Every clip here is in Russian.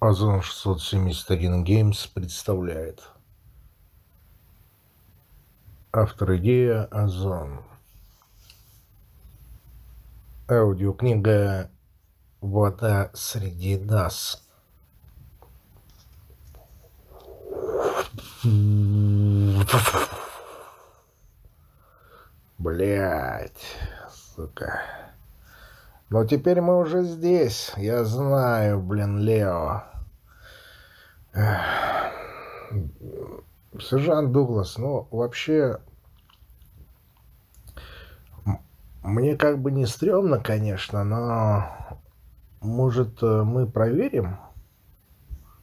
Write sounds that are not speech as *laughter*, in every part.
Озон 671 Games представляет. Автор идея Озон. Аудиокнига «Вода среди нас». Блять, сука. Но теперь мы уже здесь. Я знаю, блин, Лео. Сержант Дуглас, ну, вообще, мне как бы не стрёмно, конечно, но может э, мы проверим,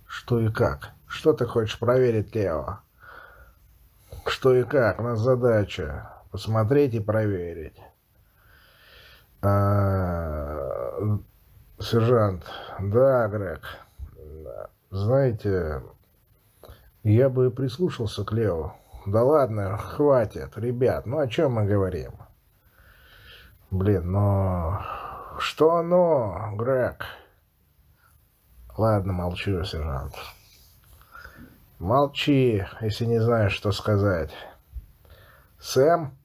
что и как? Что ты хочешь проверить, Лео? Что и как? У нас задача посмотреть и проверить. А, сержант, да, Грег, знаете, я бы прислушался к Лео. Да ладно, хватит, ребят, ну о чем мы говорим? Блин, но... Что оно, Грег? Ладно, молчу, сержант. Молчи, если не знаешь, что сказать. Сэм,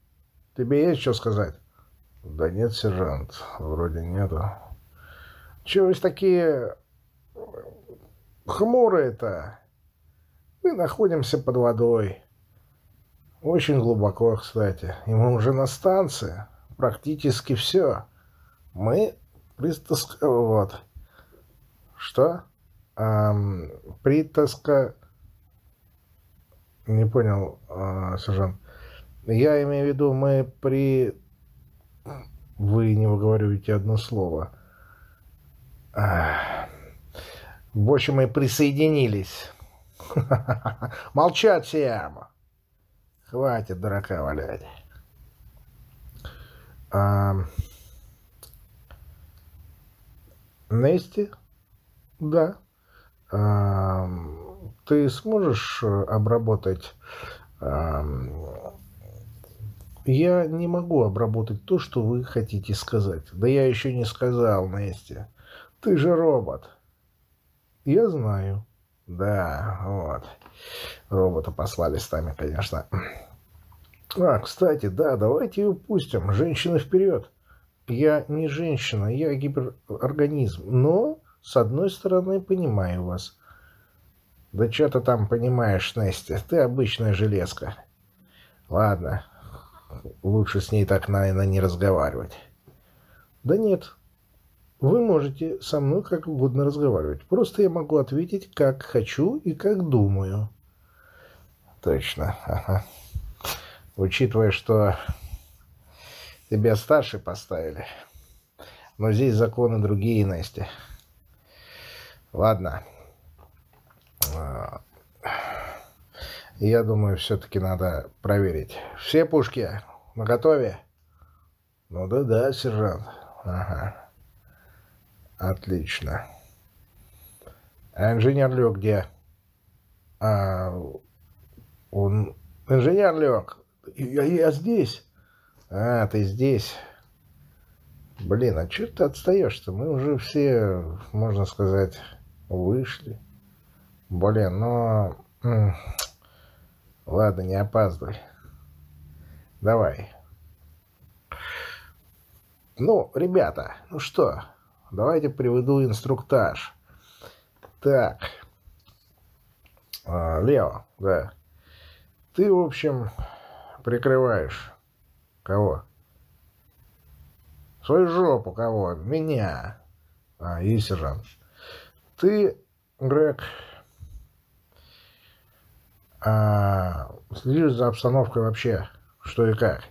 тебе есть что сказать? Да нет, сержант, вроде нету. Чего вы такие хмурые-то? Мы находимся под водой. Очень глубоко, кстати. И мы уже на станции. Практически все. Мы пристаск... Вот. Что? Эм, притаска... Не понял, э, сержант. Я имею в виду, мы при... Вы не выговариваете одно слово. В общем, мы присоединились. *laughs* Молчать всем. Хватит дурака валять. А... Нести? Да. А... Ты сможешь обработать... А... Я не могу обработать то, что вы хотите сказать. Да я еще не сказал, Нести. Ты же робот. Я знаю. Да, вот. Робота послали с нами, конечно. А, кстати, да, давайте ее пустим. Женщины вперед. Я не женщина, я гиперорганизм. Но, с одной стороны, понимаю вас. Да что ты там понимаешь, Настя? Ты обычная железка. Ладно, лучше с ней так, наверное, не разговаривать. Да нет, вы можете со мной как угодно разговаривать. Просто я могу ответить, как хочу и как думаю. Точно. Ага. Учитывая, что тебя старше поставили. Но здесь законы другие, Настя. Ладно. Я думаю, все-таки надо проверить. Все пушки на готове? Ну да-да, сержант. Ага. Отлично. А инженер Лёг где? А, он... Инженер Лёг, я, я здесь. А, ты здесь. Блин, а чё ты отстаешь-то? Мы уже все, можно сказать, вышли. Блин, но... Ладно, не опаздывай. Давай. Ну, ребята, ну что, Давайте приведу инструктаж. Так. А, Лео, да. Ты, в общем, прикрываешь кого? Свою жопу кого? Меня. А, и сержант. Ты, Грег, а, следишь за обстановкой вообще, что и как.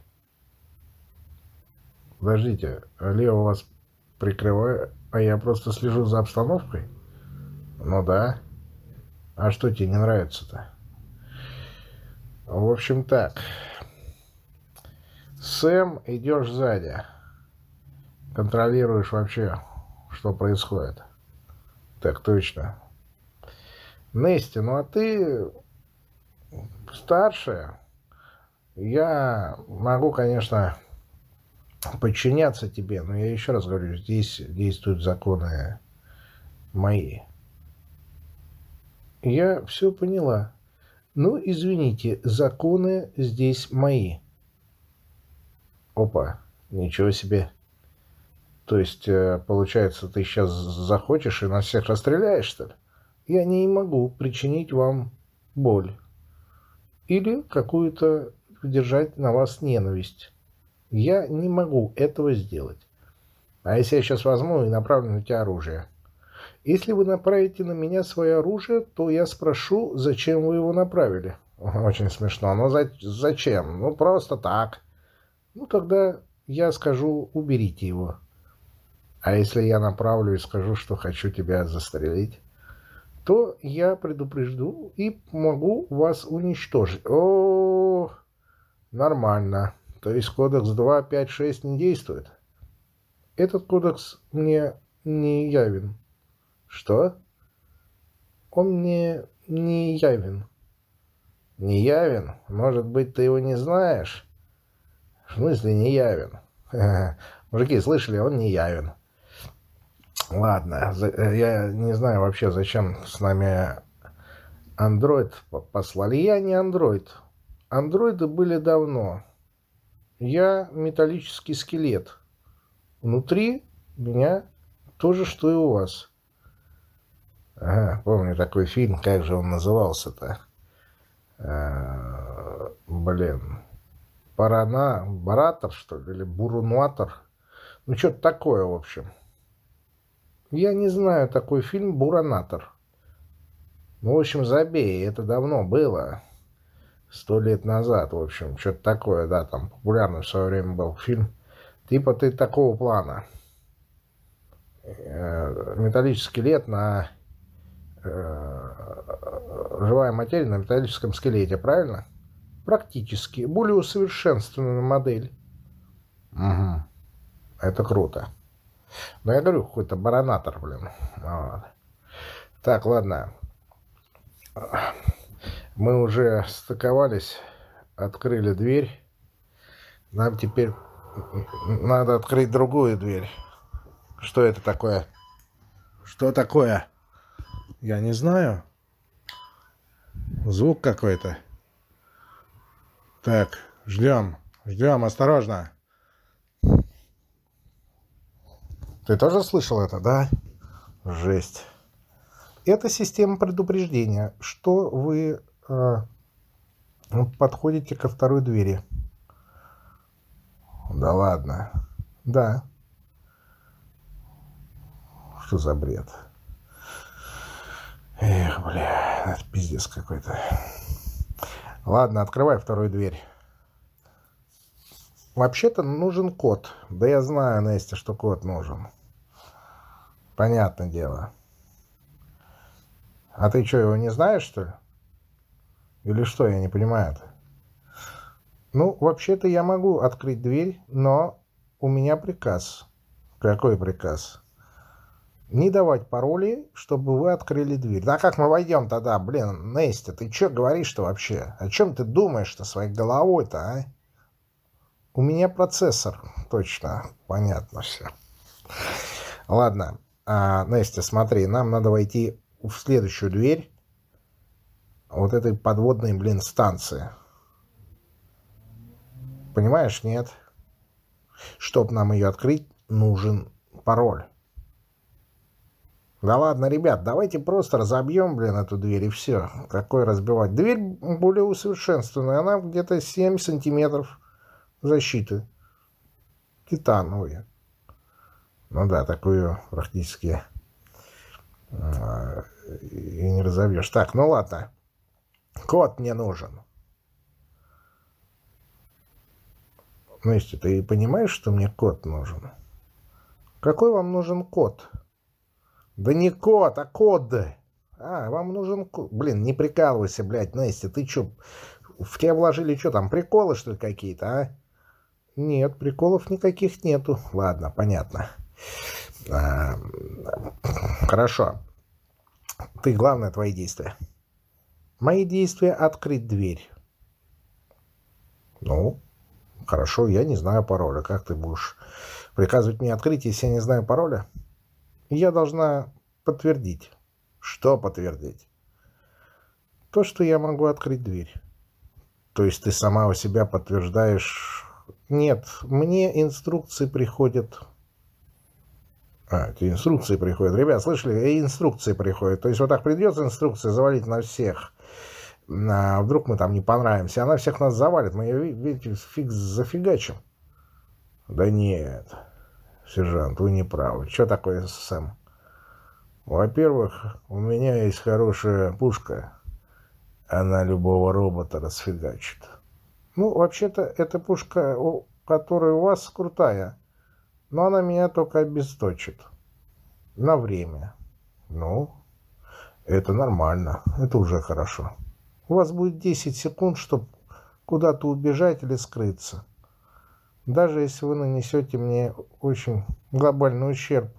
Подождите, Лео вас прикрываю, а я просто слежу за обстановкой? Ну да. А что тебе не нравится-то? В общем так. Сэм, идешь сзади. Контролируешь вообще, что происходит. Так точно. Нести, ну а ты старшая. Я могу, конечно, подчиняться тебе. Но я еще раз говорю, здесь действуют законы Мои. Я все поняла. Ну, извините, законы здесь мои. Опа, ничего себе. То есть, э, получается, ты сейчас захочешь и нас всех расстреляешь, что ли? Я не могу причинить вам боль. Или какую-то держать на вас ненависть. Я не могу этого сделать. А если я сейчас возьму и направлю на тебя оружие? Если вы направите на меня свое оружие, то я спрошу, зачем вы его направили. *laughs* Очень смешно. Но за зачем? Ну, просто так. Ну, тогда я скажу, уберите его. А если я направлю и скажу, что хочу тебя застрелить, то я предупрежду и могу вас уничтожить. О, нормально. То есть кодекс 256 не действует? Этот кодекс мне не явен. Что? Он мне не явен. Не явен? Может быть, ты его не знаешь? В смысле не явен? *laughs* Мужики, слышали, он не явен. Ладно, я не знаю вообще, зачем с нами андроид послали. Я не андроид. Андроиды были давно. Я металлический скелет. Внутри меня то же, что и у вас. Ага, помню такой фильм, как же он назывался-то? А, блин. Парана... Баратор, что ли? Или Бурунуатор? Ну, что-то такое, в общем. Я не знаю такой фильм «Буронатор». Ну, в общем, забей, это давно было. Сто лет назад, в общем, что-то такое, да, там популярный в свое время был фильм. Типа ты такого плана. Э, металлический лет на э, живая материя на металлическом скелете, правильно? Практически. Более усовершенствованная модель. Угу. Это круто. Но я говорю, какой-то баронатор, блин. Вот. Так, ладно. Мы уже стыковались, открыли дверь. Нам теперь надо открыть другую дверь. Что это такое? Что такое? Я не знаю. Звук какой-то. Так, ждем. Ждем, осторожно. Ты тоже слышал это, да? Жесть. Это система предупреждения, что вы э, подходите ко второй двери. Да ладно. Да. Что за бред? Эх, бля, это пиздец какой-то. Ладно, открывай вторую дверь. Вообще-то нужен код. Да я знаю, Настя, что код нужен. Понятное дело. А ты что, его не знаешь, что ли? Или что, я не понимаю -то? Ну, вообще-то я могу открыть дверь, но у меня приказ. Какой приказ? Не давать пароли, чтобы вы открыли дверь. Да как мы войдем тогда? Блин, Настя, ты что говоришь-то вообще? О чем ты думаешь-то своей головой-то, а? У меня процессор. Точно. Понятно все. Ладно. А, Настя, смотри, нам надо войти в следующую дверь вот этой подводной, блин, станции. Понимаешь, нет? Чтоб нам ее открыть, нужен пароль. Да ладно, ребят, давайте просто разобьем, блин, эту дверь и все. Какой разбивать? Дверь более усовершенствованная, она где-то 7 сантиметров защиты. Титановые. Ну да, такую практически э, и не разобьешь. Так, ну ладно. Код мне нужен. Настя, ты понимаешь, что мне код нужен? Какой вам нужен код? Да не код, а код. А, вам нужен код. Блин, не прикалывайся, блядь, Настя, ты чё, в тебя вложили что там, приколы, что ли, какие-то, а? Нет, приколов никаких нету. Ладно, понятно. А, хорошо. Ты, главное, твои действия. Мои действия — открыть дверь. Ну, хорошо, я не знаю пароля. Как ты будешь приказывать мне открыть, если я не знаю пароля? Я должна подтвердить. Что подтвердить? То, что я могу открыть дверь. То есть ты сама у себя подтверждаешь... Нет, мне инструкции приходят... А, эти инструкции приходят. Ребят, слышали? Инструкции приходят. То есть вот так придет инструкция завалить на всех. А вдруг мы там не понравимся. Она всех нас завалит. Мы ее, видите, фиг зафигачим. Да нет, сержант, вы не правы. Что такое ССМ? Во-первых, у меня есть хорошая пушка. Она любого робота расфигачит. Ну, вообще-то, эта пушка, которая у вас, крутая. Но она меня только обесточит. На время. Ну, это нормально. Это уже хорошо. У вас будет 10 секунд, чтобы куда-то убежать или скрыться. Даже если вы нанесете мне очень глобальный ущерб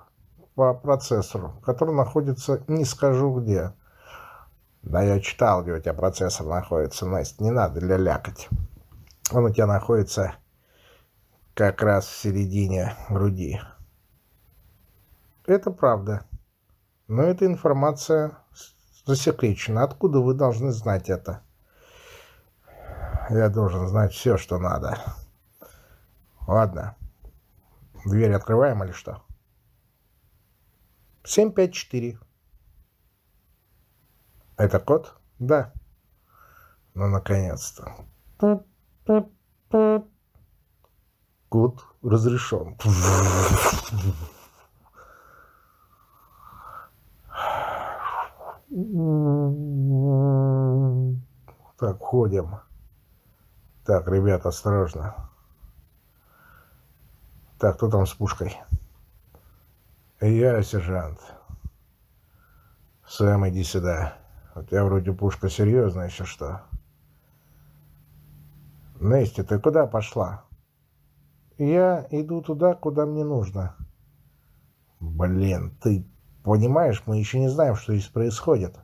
по процессору, который находится не скажу где. Да я читал, где у тебя процессор находится, Настя, не надо для лякать. Он у тебя находится как раз в середине груди. Это правда. Но эта информация засекречена. Откуда вы должны знать это? Я должен знать все, что надо. Ладно. Дверь открываем или что? 754. Это код? Да. Ну, наконец-то. Код разрешен. Так, входим. Так, ребята, осторожно. Так, кто там с пушкой? Я, сержант. Сэм, иди сюда. У тебя вроде пушка серьезная, если что. Нести, ты куда пошла? Я иду туда, куда мне нужно. Блин, ты понимаешь, мы еще не знаем, что здесь происходит.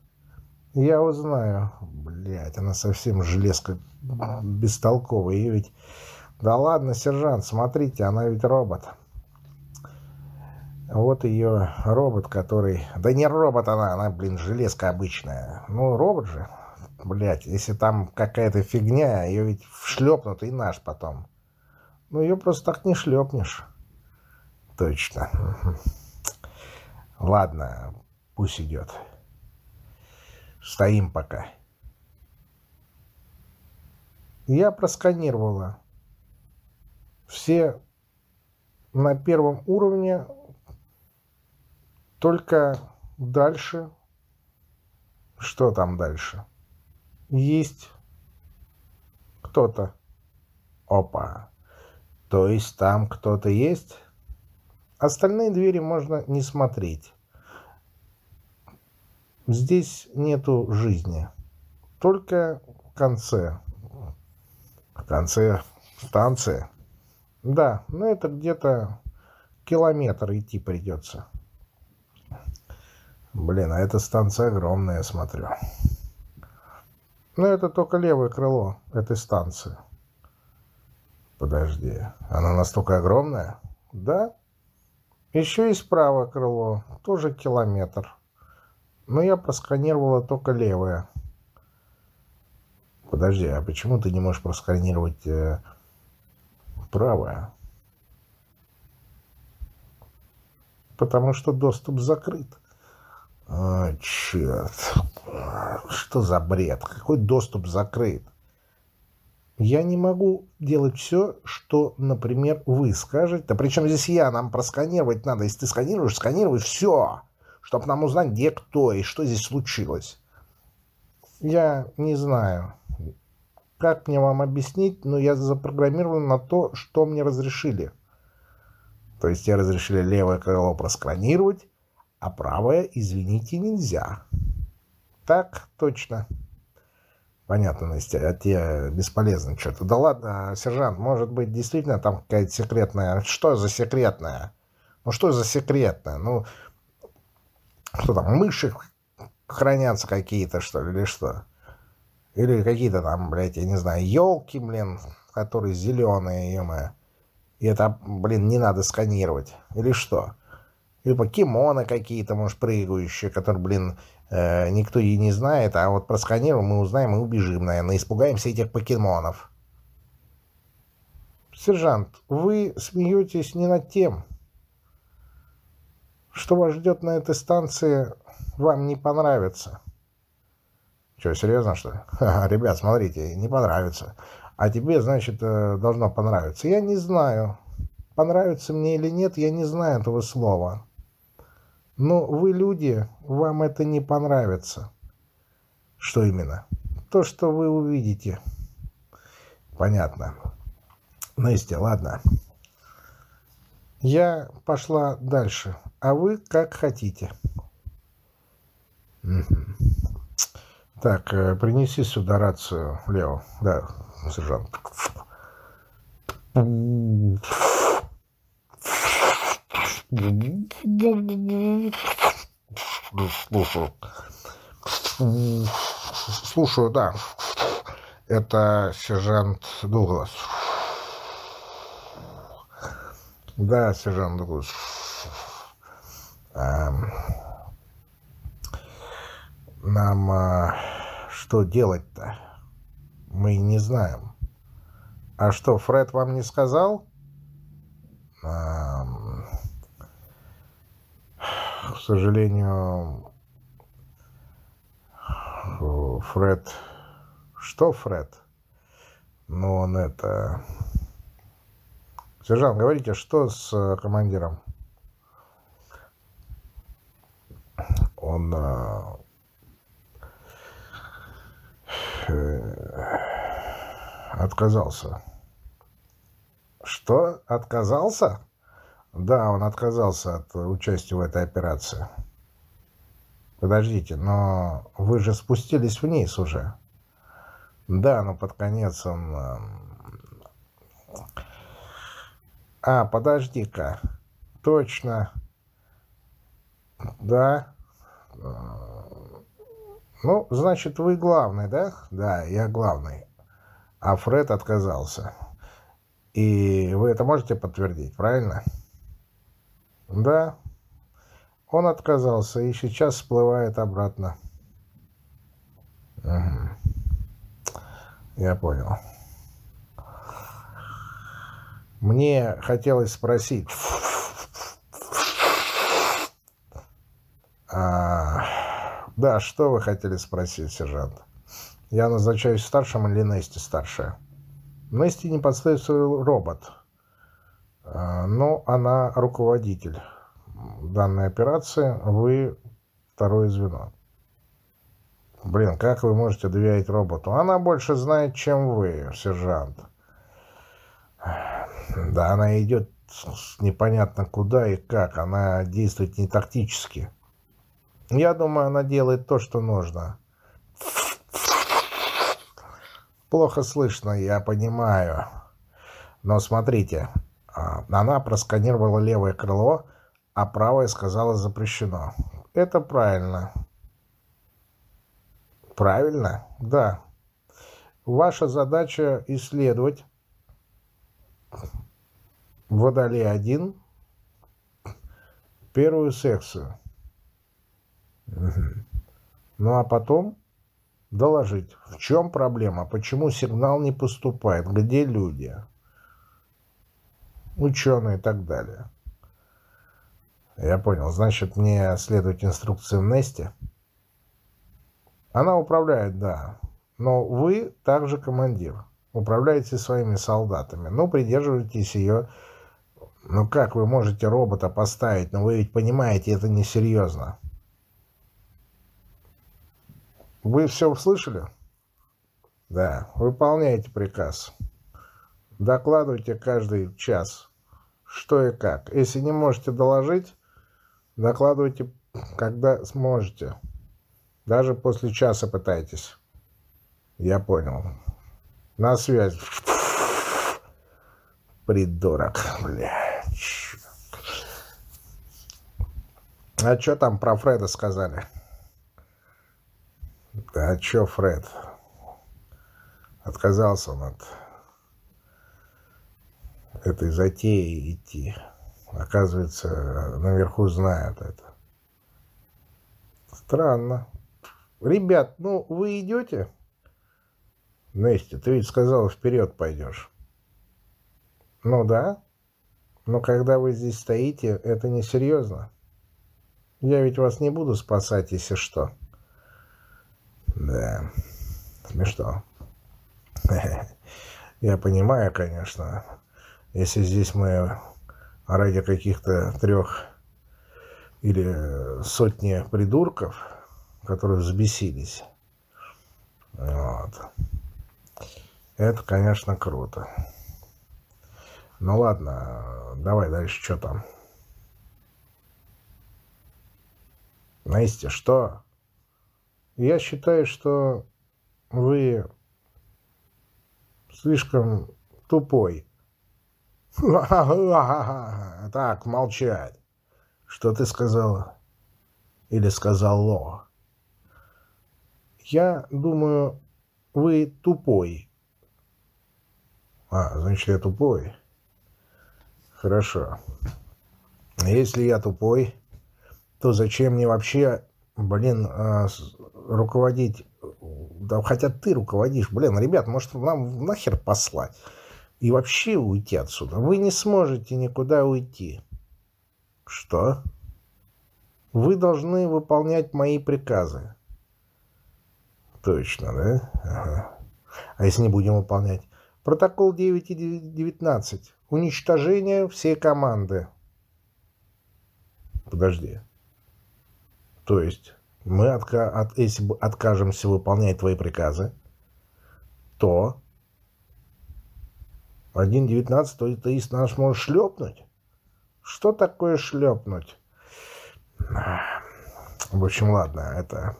Я узнаю. Блять, она совсем железка бестолковая. И ведь... Да ладно, сержант, смотрите, она ведь робот. Вот ее робот, который... Да не робот она, она, блин, железка обычная. Ну, робот же. Блять, если там какая-то фигня, ее ведь шлепнут и наш потом. Ну, ее просто так не шлепнешь. Точно. Ладно, пусть идет. Стоим пока. Я просканировала все на первом уровне только дальше... Что там дальше? Есть кто-то. Опа. То есть там кто-то есть? Остальные двери можно не смотреть. Здесь нету жизни. Только в конце. В конце станции. Да, но это где-то километр идти придется. Блин, а эта станция огромная, я смотрю. Но это только левое крыло этой станции. Подожди, она настолько огромная? Да. Еще есть правое крыло, тоже километр. Но я просканировала только левое. Подожди, а почему ты не можешь просканировать э, правое? Потому что доступ закрыт. А, черт. Что за бред? Какой доступ закрыт? Я не могу делать все, что, например, вы скажете. Да причем здесь я? Нам просканировать надо. Если ты сканируешь, сканируй все, чтобы нам узнать, где кто и что здесь случилось. Я не знаю, как мне вам объяснить, но я запрограммирован на то, что мне разрешили. То есть я разрешили левое крыло просканировать, а правое, извините, нельзя. Так, точно. Понятно, Настя, а тебе бесполезно что-то. Да ладно, сержант, может быть, действительно там какая-то секретная... Что за секретная? Ну, что за секретная? Ну, что там, мыши хранятся какие-то, что ли, или что? Или какие-то там, блядь, я не знаю, елки, блин, которые зеленые, ё И это, блин, не надо сканировать. Или что? Или покемоны какие-то, может, прыгающие, которые, блин, э, никто и не знает, а вот просканируем, мы узнаем и убежим, наверное, испугаемся этих покемонов. Сержант, вы смеетесь не над тем. Что вас ждет на этой станции, вам не понравится. Что, серьезно, что ли? *laughs* Ха -ха, ребят, смотрите, не понравится. А тебе, значит, э, должно понравиться. Я не знаю. Понравится мне или нет, я не знаю этого слова. Но вы люди, вам это не понравится. Что именно? То, что вы увидите. Понятно. Настя, ладно. Я пошла дальше, а вы как хотите. Так, э, принеси сюда рацию, Лео. Да, сержант. Слушаю. Слушаю, да. Это сержант Дуглас. Да, сержант Дуглас. Эм, нам а, что делать-то? Мы не знаем. А что, Фред вам не сказал? А, к сожалению, Фред... Что Фред? Ну, он это... Сержант, говорите, что с э, командиром? Он а, Э, отказался. Что? Отказался? Да, он отказался от участия в этой операции. Подождите, но вы же спустились вниз уже. Да, но под конец он... Э, а, подожди-ка. Точно. Да. «Ну, значит, вы главный, да?» «Да, я главный». А Фред отказался. И вы это можете подтвердить, правильно? Да. Он отказался и сейчас всплывает обратно. Угу. Я понял. Мне хотелось спросить... А, да, что вы хотели спросить, сержант? Я назначаюсь старшим или Нести старшая? Нести непосредственно робот. А, но она руководитель данной операции. Вы второе звено. Блин, как вы можете доверять роботу? Она больше знает, чем вы, сержант. Да, она идет непонятно куда и как. Она действует не тактически. Я думаю, она делает то, что нужно. Плохо слышно, я понимаю. Но смотрите, она просканировала левое крыло, а правое сказала запрещено. Это правильно. Правильно? Да. Ваша задача исследовать Водолей 1 первую секцию. Ну а потом доложить, в чем проблема, почему сигнал не поступает, где люди, ученые и так далее. Я понял. Значит, мне следовать инструкциям Нести? Она управляет, да. Но вы также командир. Управляете своими солдатами. Ну, придерживайтесь ее... Ну, как вы можете робота поставить? Но вы ведь понимаете, это несерьезно. Вы все услышали? Да, выполняйте приказ. Докладывайте каждый час, что и как. Если не можете доложить, докладывайте, когда сможете. Даже после часа пытайтесь. Я понял. На связь. Придурок, блядь. А что там про Фреда сказали? А чё, Фред? Отказался он от этой затеи идти. Оказывается, наверху знают это. Странно. Ребят, ну вы идете? Настя, ты ведь сказала, вперед пойдешь. Ну да. Но когда вы здесь стоите, это несерьезно. Я ведь вас не буду спасать, если что. Да, смешно. *laughs* Я понимаю, конечно, если здесь мы ради каких-то трех или сотни придурков, которые взбесились, вот. это, конечно, круто. Ну ладно, давай дальше, что там? Настя, что? Я считаю, что вы слишком тупой. *laughs* Так, молчать. Что ты сказала? Или сказал Ло? Я думаю, вы тупой. А, значит, я тупой. Хорошо. Если я тупой, то зачем мне вообще, блин, а, руководить... Да хотя ты руководишь. Блин, ребят, может, нам нахер послать? И вообще уйти отсюда. Вы не сможете никуда уйти. Что? Вы должны выполнять мои приказы. Точно, да? Ага. А если не будем выполнять? Протокол 9 и 19. Уничтожение всей команды. Подожди. То есть мы, отка от, если откажемся выполнять твои приказы, то 1.19, то ты нас можешь шлепнуть? Что такое шлепнуть? В общем, ладно, это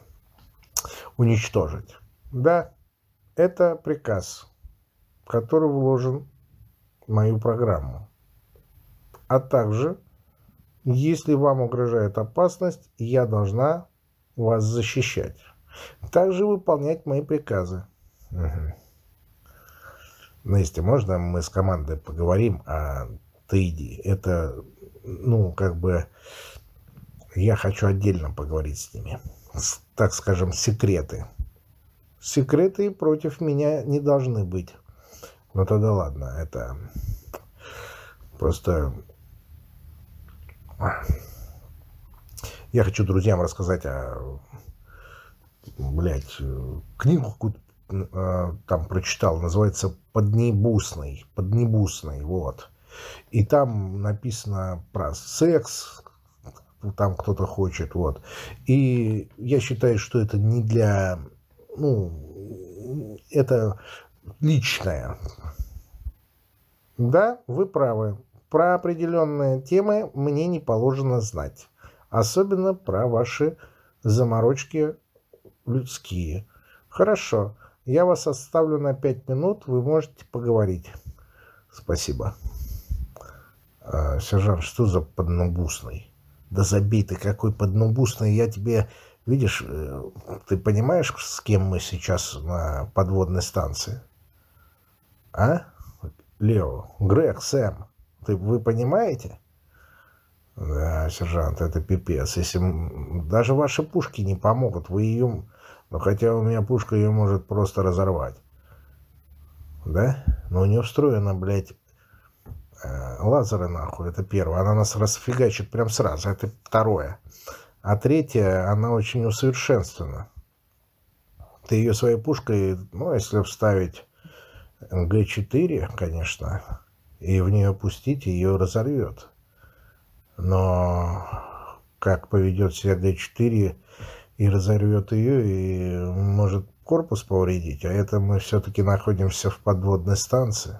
уничтожить. Да, это приказ, который вложен мою программу. А также, если вам угрожает опасность, я должна вас защищать. Также выполнять мои приказы. Угу. Настя, можно мы с командой поговорим, а ты иди? Это, ну, как бы, я хочу отдельно поговорить с ними. Так скажем, секреты. Секреты против меня не должны быть. Ну тогда ладно, это просто... Я хочу друзьям рассказать о, блядь, книгу какую-то там прочитал, называется «Поднебусный», «Поднебусный», вот. И там написано про секс, там кто-то хочет, вот. И я считаю, что это не для, ну, это личное. Да, вы правы. Про определенные темы мне не положено знать. Особенно про ваши заморочки людские. Хорошо. Я вас оставлю на пять минут. Вы можете поговорить. Спасибо. А, сержант, что за поднобусный? Да забей ты, какой поднобусный. Я тебе... Видишь, э, ты понимаешь, с кем мы сейчас на подводной станции? А? Лео, Грег, Сэм, ты, вы понимаете? Да, сержант, это пипец. Если даже ваши пушки не помогут, вы ее... Ну, хотя у меня пушка ее может просто разорвать. Да? Но у нее встроена, блядь, э, лазеры, нахуй. Это первое. Она нас расфигачит прям сразу. Это второе. А третье, она очень усовершенствована. Ты ее своей пушкой, ну, если вставить Г4, конечно, и в нее пустить, ее разорвет. Но как поведет себя Г4 и разорвет ее, и может корпус повредить, а это мы все-таки находимся в подводной станции.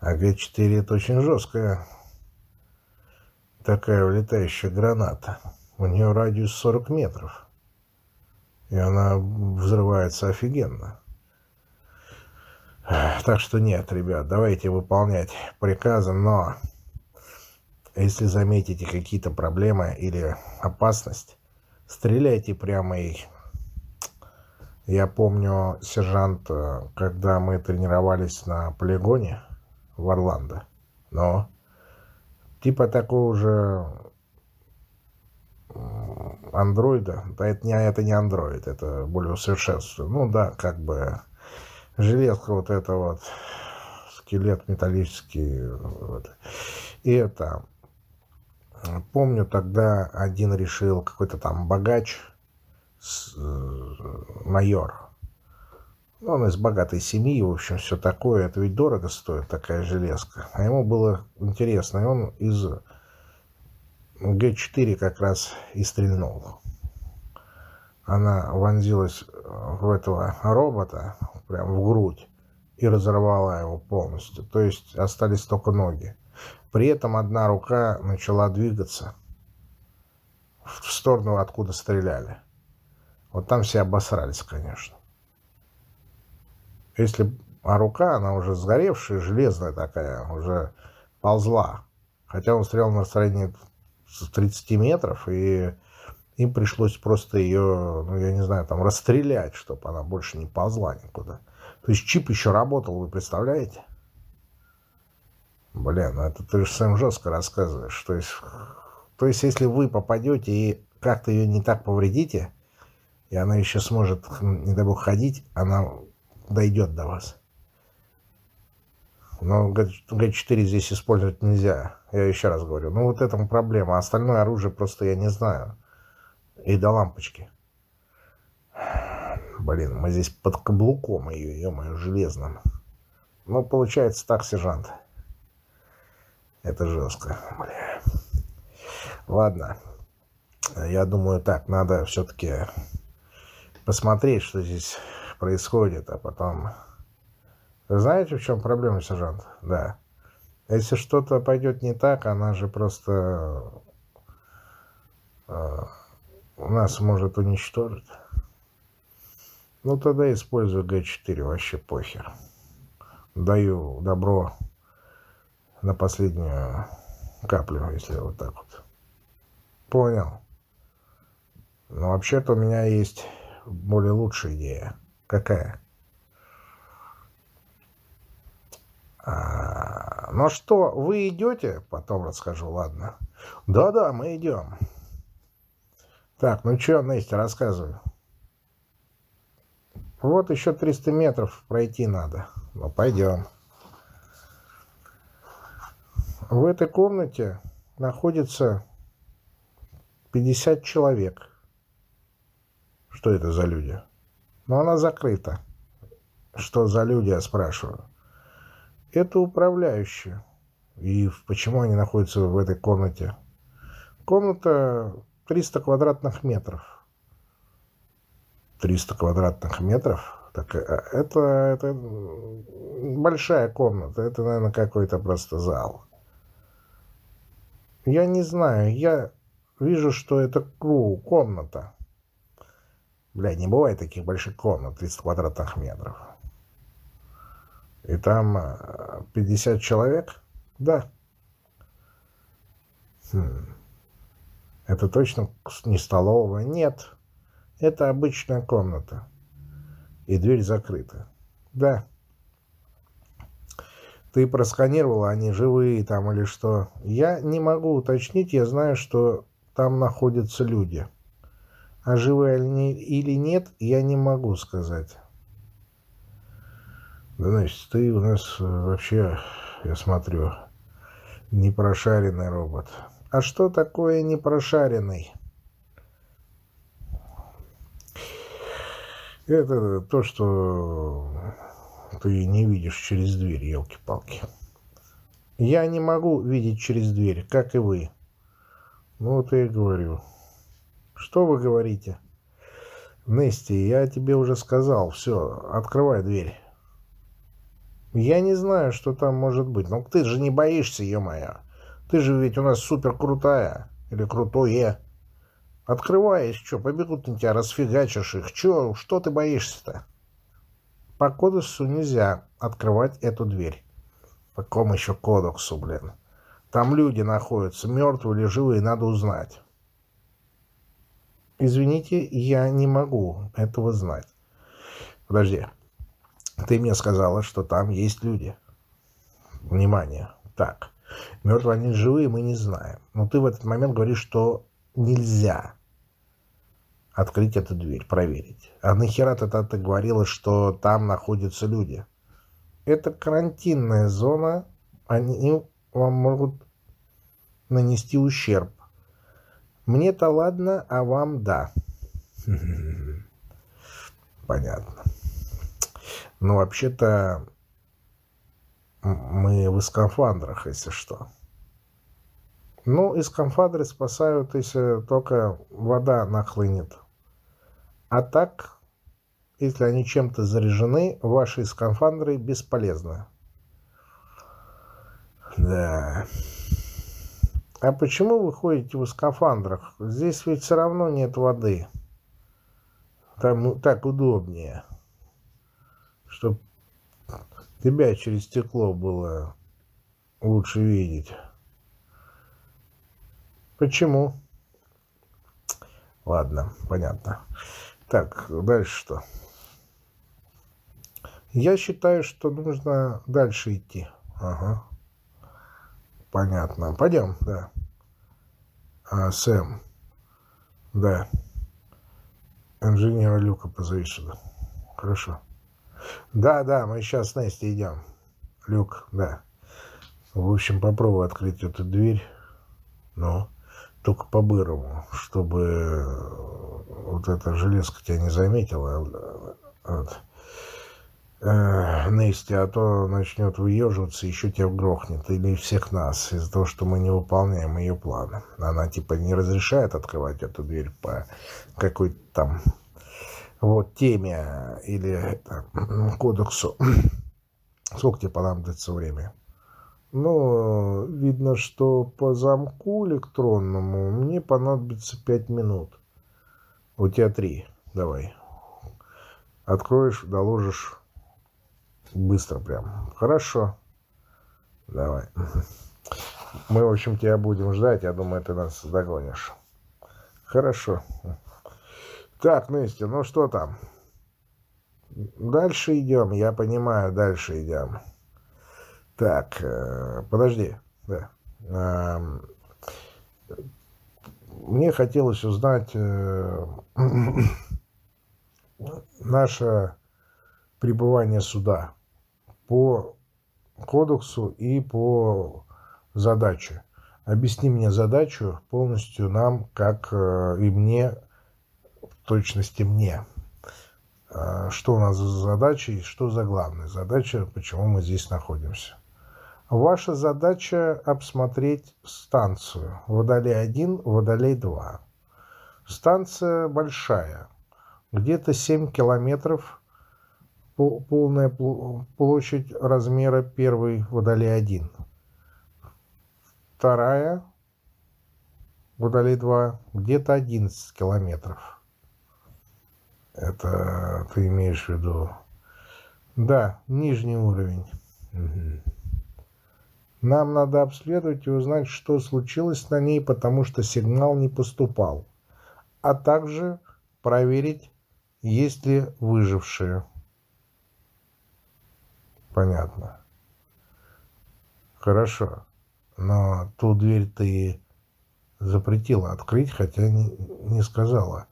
А Г4 это очень жесткая такая влетающая граната. У нее радиус 40 метров. И она взрывается офигенно. Так что нет, ребят, давайте выполнять приказы, но если заметите какие-то проблемы или опасность, стреляйте прямо их. Я помню, сержант, когда мы тренировались на полигоне в Орландо, но типа такого же андроида. Да, это не, это не андроид, это более усовершенствованный. Ну да, как бы железка вот это вот, скелет металлический. Вот. И это, помню, тогда один решил, какой-то там богач, с, э, майор, он из богатой семьи, в общем, все такое. Это ведь дорого стоит, такая железка. А ему было интересно, и он из Г-4 как раз и стрельнул. Она вонзилась в этого робота, прям в грудь, и разорвала его полностью. То есть остались только ноги. При этом одна рука начала двигаться в сторону, откуда стреляли. Вот там все обосрались, конечно. Если... А рука, она уже сгоревшая, железная такая, уже ползла. Хотя он стрелял на расстоянии 30 метров, и им пришлось просто ее, ну, я не знаю, там расстрелять, чтобы она больше не ползла никуда. То есть чип еще работал, вы представляете? Блин, ну это ты же сам жестко рассказываешь. То есть, то есть если вы попадете и как-то ее не так повредите, и она еще сможет, не дай бог, ходить, она дойдет до вас. Но Г4 здесь использовать нельзя. Я еще раз говорю. Ну, вот этому проблема. Остальное оружие просто я не знаю. И до лампочки. Блин, мы здесь под каблуком ее, ё-моё, железным. Ну, получается так, сержант. Это жестко, бля. Ладно. Я думаю, так, надо все-таки посмотреть, что здесь происходит, а потом... Вы знаете, в чем проблема, сержант? Да. Если что-то пойдет не так, она же просто э, нас может уничтожить. Ну, тогда использую Г4, вообще похер. Даю добро на последнюю каплю, если вот так вот. Понял. Но вообще-то у меня есть более лучшая идея. Какая? А, ну что, вы идете? Потом расскажу, ладно. Да-да, мы идем. Так, ну что, Настя, рассказывай. Вот еще 300 метров пройти надо. Ну, пойдем. В этой комнате находится 50 человек. Что это за люди? Но она закрыта. Что за люди, я спрашиваю. Это управляющие. И почему они находятся в этой комнате? Комната 300 квадратных метров. 300 квадратных метров? Так э, это, это большая комната. Это, наверное, какой-то просто зал. Я не знаю. Я вижу, что это круг, комната. Бля, не бывает таких больших комнат, 30 квадратных метров. И там 50 э, человек? Да. Хм. Это точно не столовая? Нет. Это обычная комната. И дверь закрыта. Да. Ты просканировала, они живые там или что? Я не могу уточнить, я знаю, что там находятся люди. А живы они или нет, я не могу сказать. Да, значит, ты у нас э, вообще, я смотрю, непрошаренный робот. А что такое непрошаренный? Это то, что ты не видишь через дверь, елки-палки. Я не могу видеть через дверь, как и вы. Ну, вот я и говорю. Что вы говорите? Нести, я тебе уже сказал. Все, открывай дверь. Я не знаю, что там может быть. Но ты же не боишься, ё-моё. Ты же ведь у нас супер крутая. Или крутое. Открывай, что, побегут на тебя, расфигачишь их. Чё, что ты боишься-то? По кодексу нельзя открывать эту дверь. По какому еще кодексу, блин? Там люди находятся, мертвые или живые, надо узнать. Извините, я не могу этого знать. Подожди. Ты мне сказала, что там есть люди. Внимание. Так. Мертвые они живые, мы не знаем. Но ты в этот момент говоришь, что нельзя открыть эту дверь, проверить. А нахера тогда говорила, что там находятся люди? Это карантинная зона, они вам могут нанести ущерб. Мне-то ладно, а вам да. *laughs* Понятно. Но вообще-то мы в скафандрах, если что. Ну, и скафандры спасают, если только вода нахлынет. А так, если они чем-то заряжены, ваши скафандры бесполезны. Да. А почему вы ходите в скафандрах? Здесь ведь все равно нет воды. Там так удобнее. Чтоб тебя через стекло было лучше видеть. Почему? Ладно, понятно. Так, дальше что? Я считаю, что нужно дальше идти. Ага. Понятно. Пойдем, да. А, Сэм. Да. Инженера Люка позови сюда. Хорошо. Да, да, мы сейчас с Настей идем. Люк, да. В общем, попробуй открыть эту дверь. Ну, только по-бырому, чтобы вот эта железка тебя не заметила. Вот. Э, Нести, а то начнет выеживаться, еще тебя грохнет, или всех нас, из-за того, что мы не выполняем ее планы. Она типа не разрешает открывать эту дверь по какой-то там вот теме или там, кодексу. Сколько тебе понадобится время? Ну, видно, что по замку электронному мне понадобится 5 минут. У тебя 3. Давай. Откроешь, доложишь Быстро прям. Хорошо. Давай. *laughs* Мы, в общем, тебя будем ждать. Я думаю, ты нас догонишь. Хорошо. Так, Настя, ну что там? Дальше идем, я понимаю, дальше идем. Так, э, подожди. Да. Мне хотелось узнать э, *clears throat* наше пребывание суда по кодексу и по задаче. Объясни мне задачу полностью нам, как э, и мне, в точности мне. Что у нас за задача и что за главная задача, почему мы здесь находимся. Ваша задача обсмотреть станцию. Водолей-1, Водолей-2. Станция большая, где-то 7 километров полная площадь размера первой Водолей 1. Вторая Водолей 2 где-то 11 километров. Это ты имеешь в виду? Да, нижний уровень. Угу. Нам надо обследовать и узнать, что случилось на ней, потому что сигнал не поступал. А также проверить, есть ли выжившие. Понятно. Хорошо. Но ту дверь ты запретила открыть, хотя не, не сказала.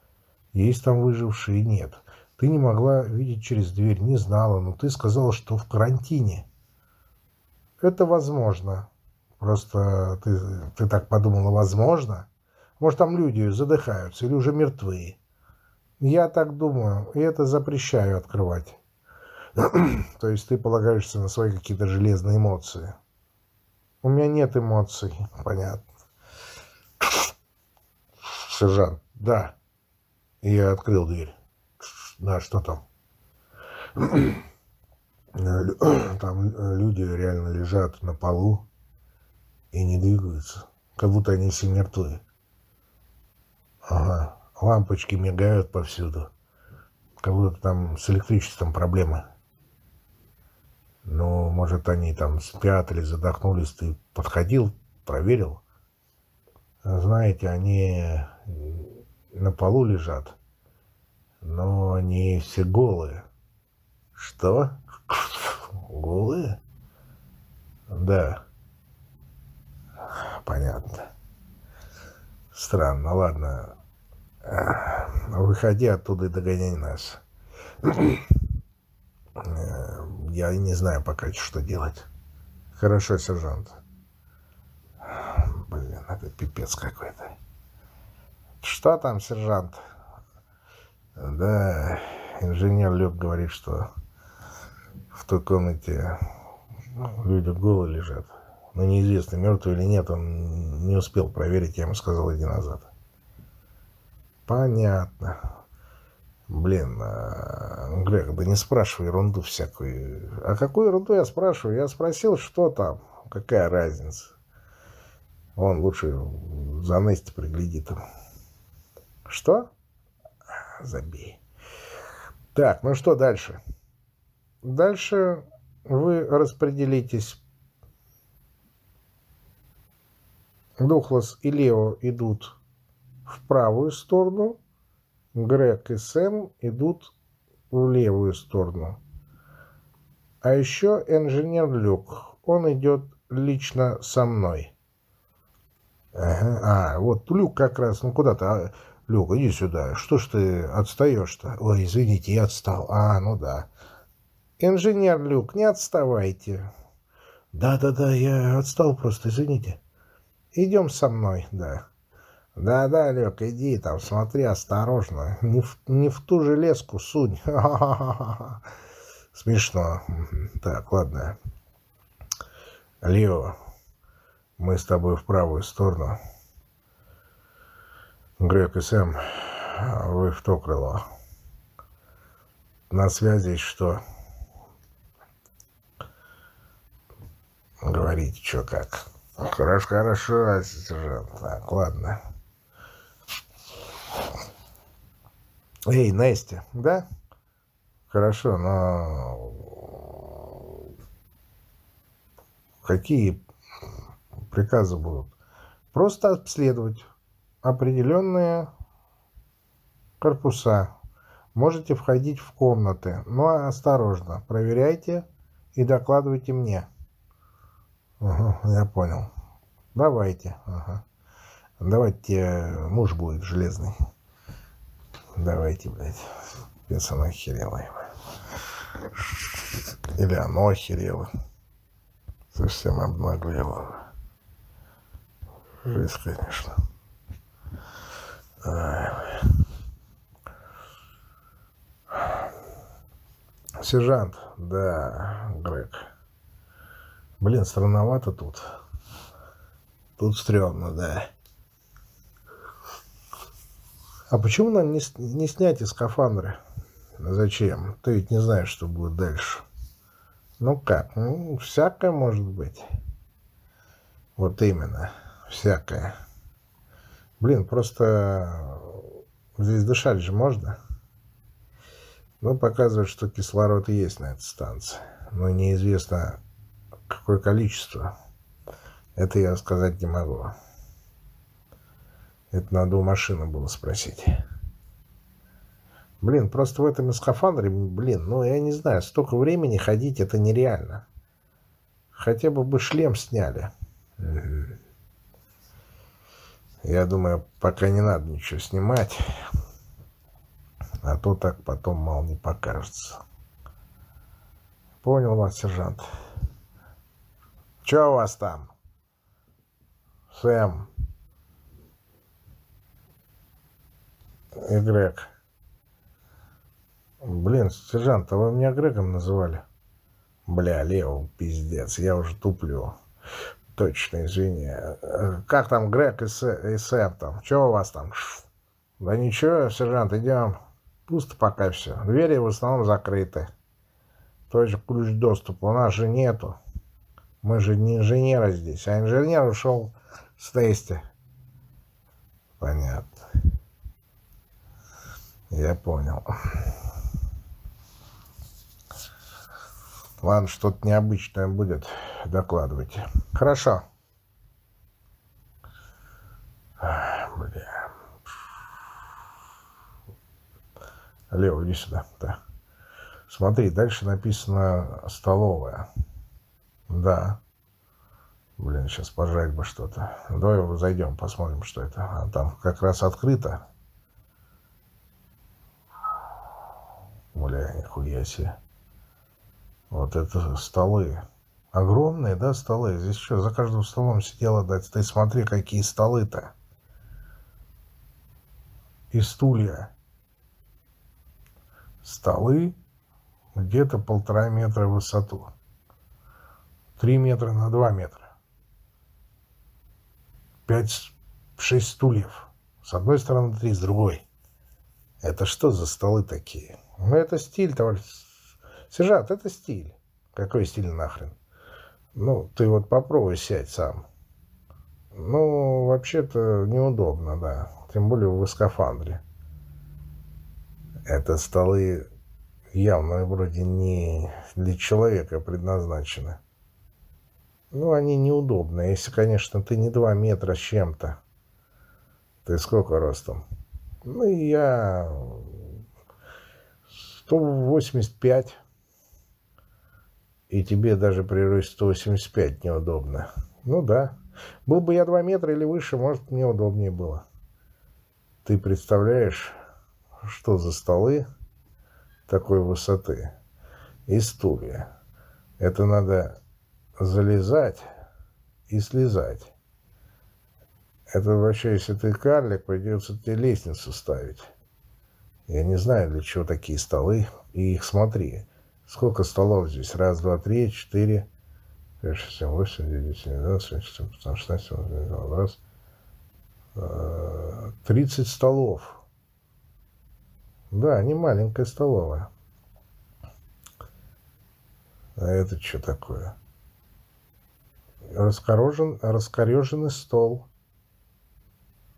Есть там выжившие, нет. Ты не могла видеть через дверь, не знала, но ты сказала, что в карантине. Это возможно. Просто ты, ты так подумала, возможно? Может, там люди задыхаются или уже мертвые. Я так думаю, и это запрещаю открывать. *clears throat* То есть ты полагаешься на свои какие-то железные эмоции. У меня нет эмоций, понятно. *clears throat* Сержант, да. Я открыл дверь. *clears throat* Да, что там? *clears throat* Там люди реально лежат на полу и не двигаются, как будто они все мертвы. Ага, лампочки мигают повсюду, как будто там с электричеством проблемы. Ну, может, они там спят или задохнулись, ты подходил, проверил. Знаете, они на полу лежат, но они все голые. Что? Голые? Да. Понятно. Странно, ладно. Выходи оттуда и догоняй нас. Я не знаю пока, что делать. Хорошо, сержант. Блин, это пипец какой-то. Что там, сержант? Да, инженер Люб говорит, что в той комнате ну, люди голые лежат. Но неизвестно, мертвый или нет, он не успел проверить, я ему сказал, иди назад. Понятно. Блин, а, Грег, да не спрашивай ерунду всякую. А какую ерунду я спрашиваю? Я спросил, что там, какая разница. Он лучше за Нести приглядит. Что? Забей. Так, ну что дальше? Дальше вы распределитесь. Духлас и Лео идут в правую сторону, Грег и Сэм идут в левую сторону. А еще инженер Люк, он идет лично со мной. А, вот Люк как раз, ну куда-то, а, Люк, иди сюда, что ж ты отстаешь-то? Ой, извините, я отстал. А, ну да. Инженер Люк, не отставайте. Да-да-да, я отстал просто, извините. Идем со мной, да. Да-да, Лёк, иди там, смотри осторожно. Не в, не в ту железку сунь. *laughs* Смешно. Так, ладно. Лео, мы с тобой в правую сторону. Грег и Сэм, вы в то крыло. На связи что? Говорите, что как. Хорошо, хорошо, сержант. Так, ладно. Эй, Настя, да? Хорошо, но какие приказы будут? Просто обследовать определенные корпуса. Можете входить в комнаты, но осторожно, проверяйте и докладывайте мне. Угу, я понял. Давайте. Ага. Давайте муж будет железный. Давайте, блядь. Пец она охерела. Или оно охерело. Совсем обнаглело. Жесть, конечно. Ай, Сержант, да, Грег. Блин, странновато тут. Тут стрёмно, да. А почему нам не, не снять из скафандры? Зачем? Ты ведь не знаешь, что будет дальше. Ну как? Ну, всякое может быть. Вот именно. Всякое. Блин, просто здесь дышать же можно. Ну, показывает, что кислород есть на этой станции. Но неизвестно, какое количество. Это я сказать не могу. Это надо у машины было спросить. Блин, просто в этом скафандре, блин, ну я не знаю, столько времени ходить это нереально. Хотя бы бы шлем сняли. Я думаю, пока не надо ничего снимать. А то так потом мало не покажется. Понял вас, сержант. Че у вас там? Сэм. и Грег. Блин, сержант, а вы меня Грегом называли? Бля, Лео, пиздец, я уже туплю. Точно, извини. Как там Грег и, Сэ, и Сэм там? Чего у вас там? Да ничего, сержант, идем. Пусто пока все. Двери в основном закрыты. Тоже ключ доступа у нас же нету. Мы же не инженеры здесь, а инженер ушел с тести. Понятно. Я понял. Ладно, что-то необычное будет, докладывайте. Хорошо. Бля. Лео, иди сюда. Да. Смотри, дальше написано столовая. Да. Блин, сейчас пожрать бы что-то. Давай зайдем, посмотрим, что это. А там как раз открыто. Бля, нихуя себе. Вот это столы. Огромные, да, столы? Здесь что, за каждым столом сидела, да? Ты смотри, какие столы-то. И стулья. Столы где-то полтора метра в высоту. Три метра на два метра. Пять, шесть стульев. С одной стороны три, с другой. Это что за столы такие? Ну, это стиль, товарищ. Сержант, это стиль. Какой стиль нахрен? Ну, ты вот попробуй сядь сам. Ну, вообще-то неудобно, да. Тем более в скафандре. Это столы явно вроде не для человека предназначены. Ну, они неудобные. Если, конечно, ты не два метра с чем-то. Ты сколько ростом? Ну, я 185 и тебе даже при росте 185 неудобно. Ну да. Был бы я 2 метра или выше, может, мне удобнее было. Ты представляешь, что за столы такой высоты и стулья? Это надо залезать и слезать. Это вообще, если ты карлик, придется тебе лестницу ставить. Я не знаю, для чего такие столы. И их смотри. Сколько столов здесь? Раз, два, три, четыре, пять, шесть, семь, восемь, девять, семь, двенадцать, семь, пятнадцать, шестнадцать, семнадцать, раз. Э, тридцать столов. Да, не маленькая столовая. А это что такое? Раскорожен, раскореженный стол.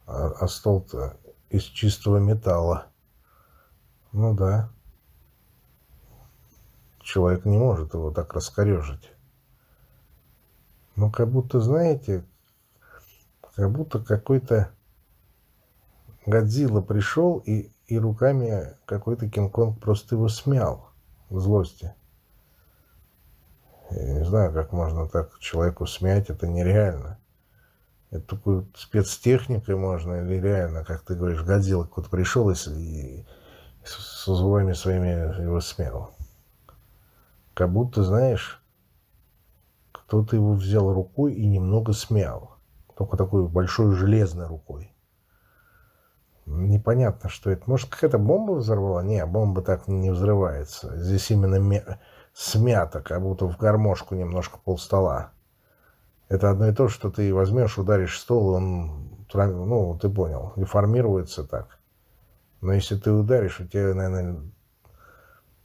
А, а стол-то из чистого металла. Ну да человек не может его так раскорежить. Ну, как будто, знаете, как будто какой-то Годзилла пришел и, и руками какой-то Кинг-Конг просто его смял в злости. Я не знаю, как можно так человеку смять, это нереально. Это такой спецтехникой можно, или реально, как ты говоришь, Годзилла какой-то пришел и, и со зубами своими его смял. Как будто, знаешь, кто-то его взял рукой и немного смял. Только такой большой железной рукой. Непонятно, что это. Может, какая-то бомба взорвала? Не, бомба так не взрывается. Здесь именно смято, как будто в гармошку немножко полстола. Это одно и то, что ты возьмешь, ударишь стол, он, ну, ты понял, деформируется так. Но если ты ударишь, у тебя, наверное,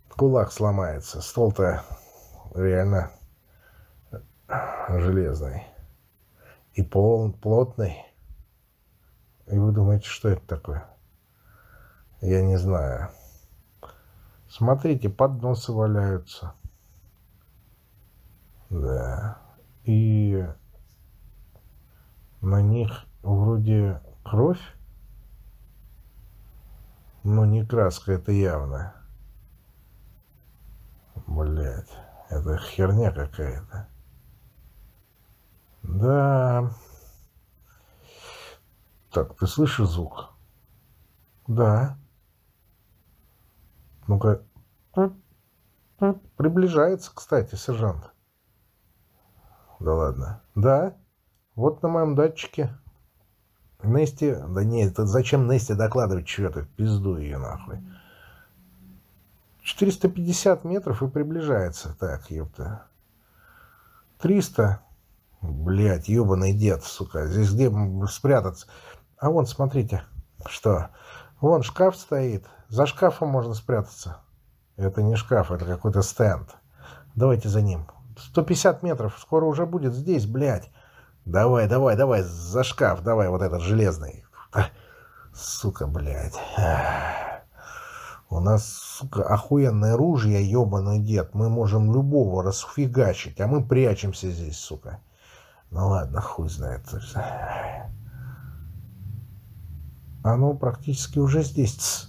кулак сломается. Стол-то реально железный. И пол плотный. И вы думаете, что это такое? Я не знаю. Смотрите, подносы валяются. Да. И на них вроде кровь, но не краска, это явно. Блять, это херня какая-то. Да. Так, ты слышишь звук? Да. Ну-ка. Приближается, кстати, сержант. Да ладно. Да. Вот на моем датчике. Нести... Да нет, зачем Нести докладывать что-то? Пизду ее нахуй. 450 метров и приближается. Так, ёпта. 300. Блядь, ёбаный дед, сука. Здесь где спрятаться? А вон, смотрите. Что? Вон шкаф стоит. За шкафом можно спрятаться. Это не шкаф, это какой-то стенд. Давайте за ним. 150 метров. Скоро уже будет здесь, блядь. Давай, давай, давай, за шкаф. Давай, вот этот железный. Сука, блядь. У нас, сука, охуенное ружье, ебаный дед. Мы можем любого расфигачить, а мы прячемся здесь, сука. Ну ладно, хуй знает. Оно практически уже здесь.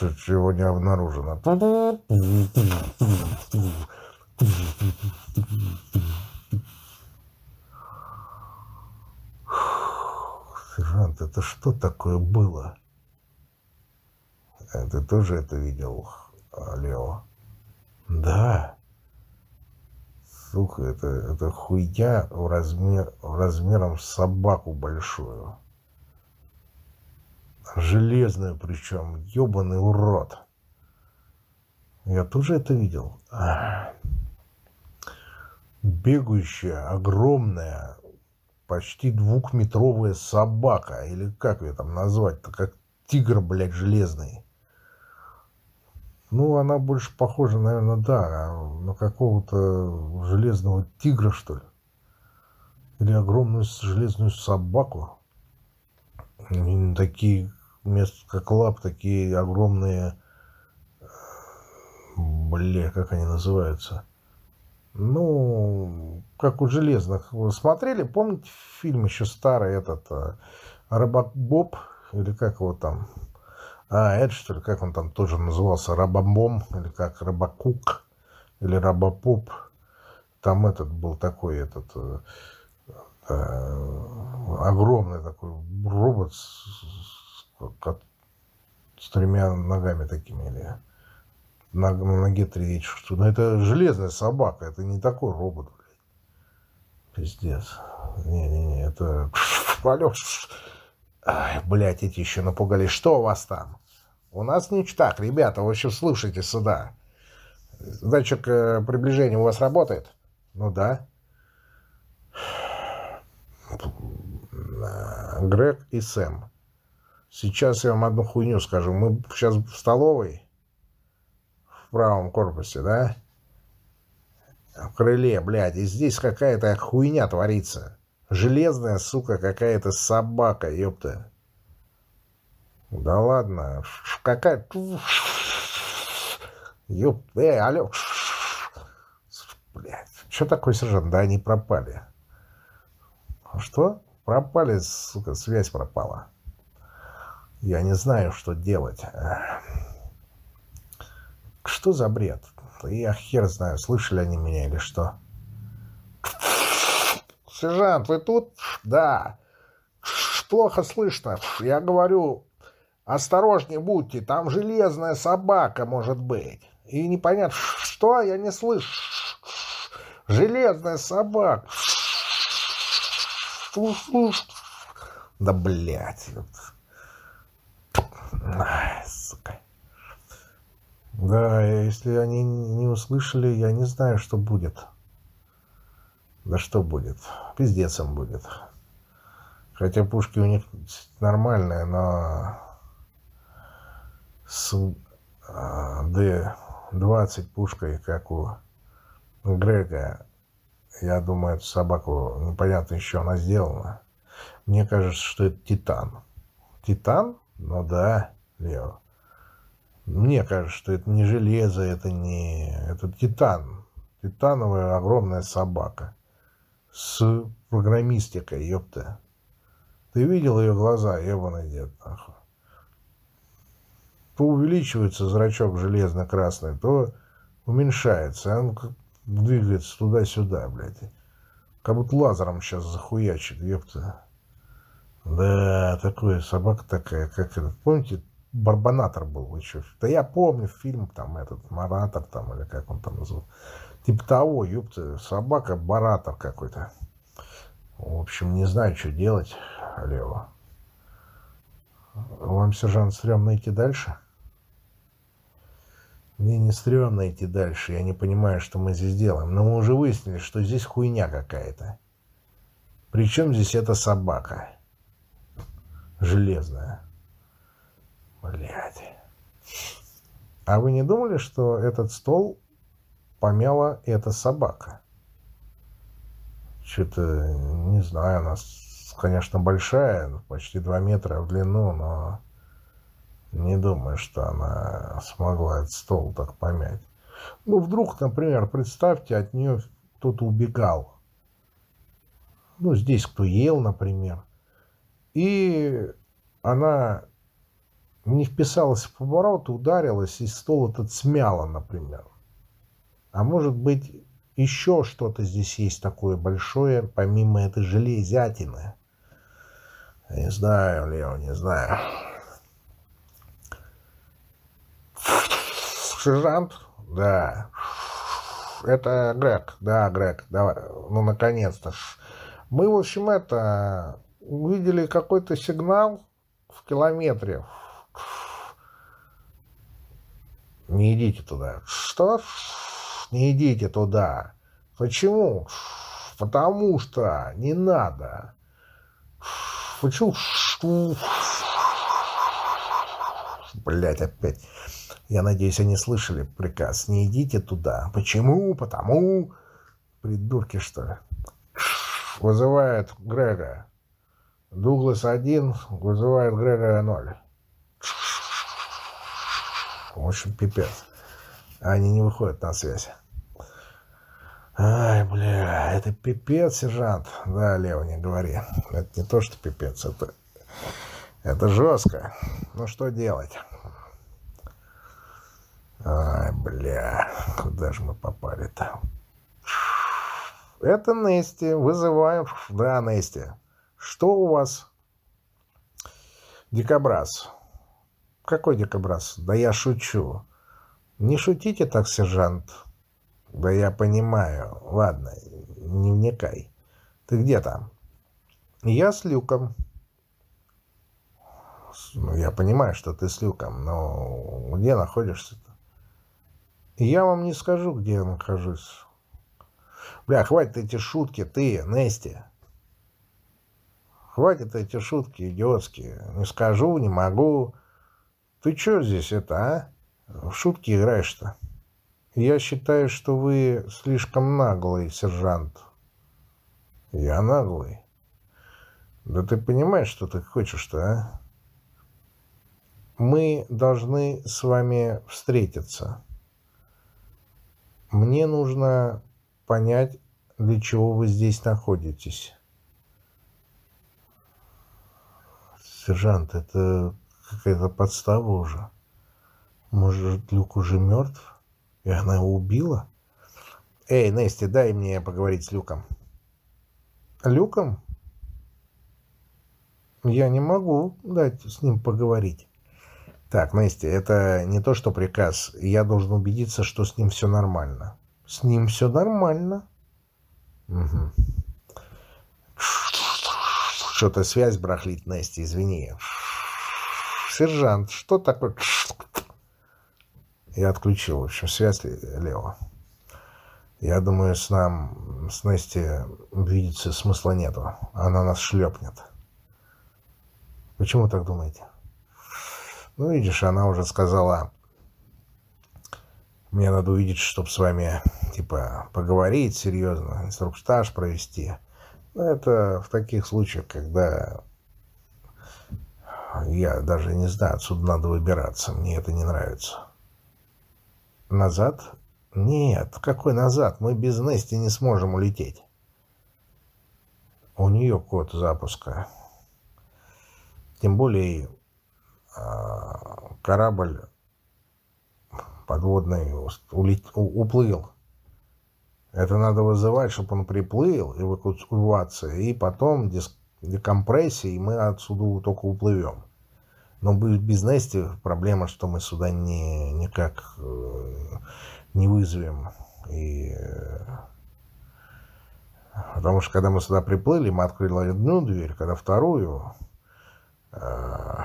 Чего не обнаружено. Сержант, это что такое было? Э, ты тоже это видел, Лео? Да. Сука, это, это хуйня в размер, размером с собаку большую. Железную причем, ебаный урод. Я тоже это видел. Бегающая, огромная, почти двухметровая собака, или как ее там назвать-то, как тигр, блядь, железный. Ну, она больше похожа, наверное, да, на какого-то железного тигра, что ли. Или огромную железную собаку. Такие, вместо как лап, такие огромные, бля, как они называются? Ну, как у железных. Смотрели, помните фильм еще старый этот, э, Рыбак Боб, или как его там, а, это что ли, как он там тоже назывался, Рабамбом, или как Рабакук, или Рабапоп. Там этот был такой, этот, э, огромный такой робот с, с, с тремя ногами такими, или на, на ноге три что Но это железная собака, это не такой робот, блядь. Пиздец. Не-не-не, это... *laughs* Алёш, блядь, эти еще напугались. Что у вас там? У нас ништяк, ребята, вы еще слушайте сюда. Датчик э, приближения у вас работает? Ну да. Грег и Сэм. Сейчас я вам одну хуйню скажу. Мы сейчас в столовой, в правом корпусе, да? В крыле, блядь, и здесь какая-то хуйня творится. Железная, сука, какая-то собака, ёпта. Да ладно. Какая... Ёп, эй, алло. Блядь, что такое, сержант? Да они пропали. Что? Пропали, сука, связь пропала. Я не знаю, что делать. Что за бред? Я хер знаю, слышали они меня или что. Сержант, вы тут? Да. Плохо слышно. Я говорю, Осторожнее будьте, там железная собака может быть. И непонятно, что, я не слышу. Железная собака. Да, блядь. Сука. Да, если они не услышали, я не знаю, что будет. Да что будет? Пиздец им будет. Хотя пушки у них нормальные, но с а, Д-20 пушкой, как у Грега. Я думаю, эту собаку непонятно еще она сделана. Мне кажется, что это Титан. Титан? Ну да, Лео. Мне кажется, что это не железо, это не... Это Титан. Титановая огромная собака. С программистикой, ёпта. Ты видел ее глаза, ебаный дед, нахуй то увеличивается зрачок железно-красный, то уменьшается. Он двигается туда-сюда, блядь. Как будто лазером сейчас захуячит, ёпта. Да, такой, собака такая, как этот. Помните, Барбанатор был еще. Да я помню фильм там этот, Маратор там, или как он там называл. Типа того, ёпта, собака Баратор какой-то. В общем, не знаю, что делать, Лево. Вам, сержант, стрёмно идти дальше? — мне не стрёмно идти дальше, я не понимаю, что мы здесь делаем. Но мы уже выяснили, что здесь хуйня какая-то. Причем здесь эта собака? железная. Блядь. А вы не думали, что этот стол помяла эта собака? Что-то, не знаю, она, конечно, большая, почти 2 метра в длину, но не думаю, что она смогла этот стол так помять. Ну, вдруг, например, представьте, от нее кто-то убегал. Ну, здесь кто ел, например. И она не вписалась в поворот, ударилась, и стол этот смяла, например. А может быть, еще что-то здесь есть такое большое, помимо этой железятины. Не знаю, Лео, не знаю. Сержант? Да. Это Грег. Да, Грег. Давай. Ну, наконец-то. Мы, в общем, это... Увидели какой-то сигнал в километре. Не идите туда. Что? Не идите туда. Почему? Потому что не надо. Почему? Блять, опять. Я надеюсь, они слышали приказ. Не идите туда. Почему? Потому. Придурки, что ли? Вызывает Грега. Дуглас один вызывает Грега ноль. В общем, пипец. Они не выходят на связь. Ай, бля, это пипец, сержант. Да, Лео, не говори. Это не то, что пипец, это, это жестко. Ну, что делать? Ай, бля, куда же мы попали-то? Это Нести, вызываем. Да, Нести. Что у вас? Дикобраз. Какой дикобраз? Да я шучу. Не шутите так, сержант. Да я понимаю. Ладно, не вникай. Ты где там? Я с Люком. Ну, я понимаю, что ты с Люком, но где находишься-то? Я вам не скажу, где я нахожусь. Бля, хватит эти шутки, ты, Нести. Хватит эти шутки идиотские. Не скажу, не могу. Ты что здесь это, а? В шутки играешь-то? Я считаю, что вы слишком наглый, сержант. Я наглый? Да ты понимаешь, что ты хочешь-то, а? Мы должны с вами встретиться. Мне нужно понять, для чего вы здесь находитесь. Сержант, это какая-то подстава уже. Может, Люк уже мертв? И она его убила? Эй, Нести, дай мне поговорить с Люком. Люком? Я не могу дать с ним поговорить. Так, Нести, это не то, что приказ. Я должен убедиться, что с ним все нормально. С ним все нормально. Угу. Что-то связь брахлит, Нести, извини. Сержант, что такое? Я отключил, в общем, связь Лео. Я думаю, с нам, с Нести видеться смысла нету. Она нас шлепнет. Почему так думаете? Ну, видишь, она уже сказала, мне надо увидеть, чтобы с вами, типа, поговорить серьезно, инструктаж провести. Но это в таких случаях, когда я даже не знаю, отсюда надо выбираться. Мне это не нравится. Назад? Нет, какой назад? Мы без Нести не сможем улететь. У нее код запуска. Тем более корабль подводный улет... уплыл. Это надо вызывать, чтобы он приплыл, эвакуация, и потом декомпрессия, и мы отсюда только уплывем. Но без Нести проблема, что мы сюда не, никак э, не вызовем. И... Э, потому что когда мы сюда приплыли, мы открыли одну дверь, когда вторую, э,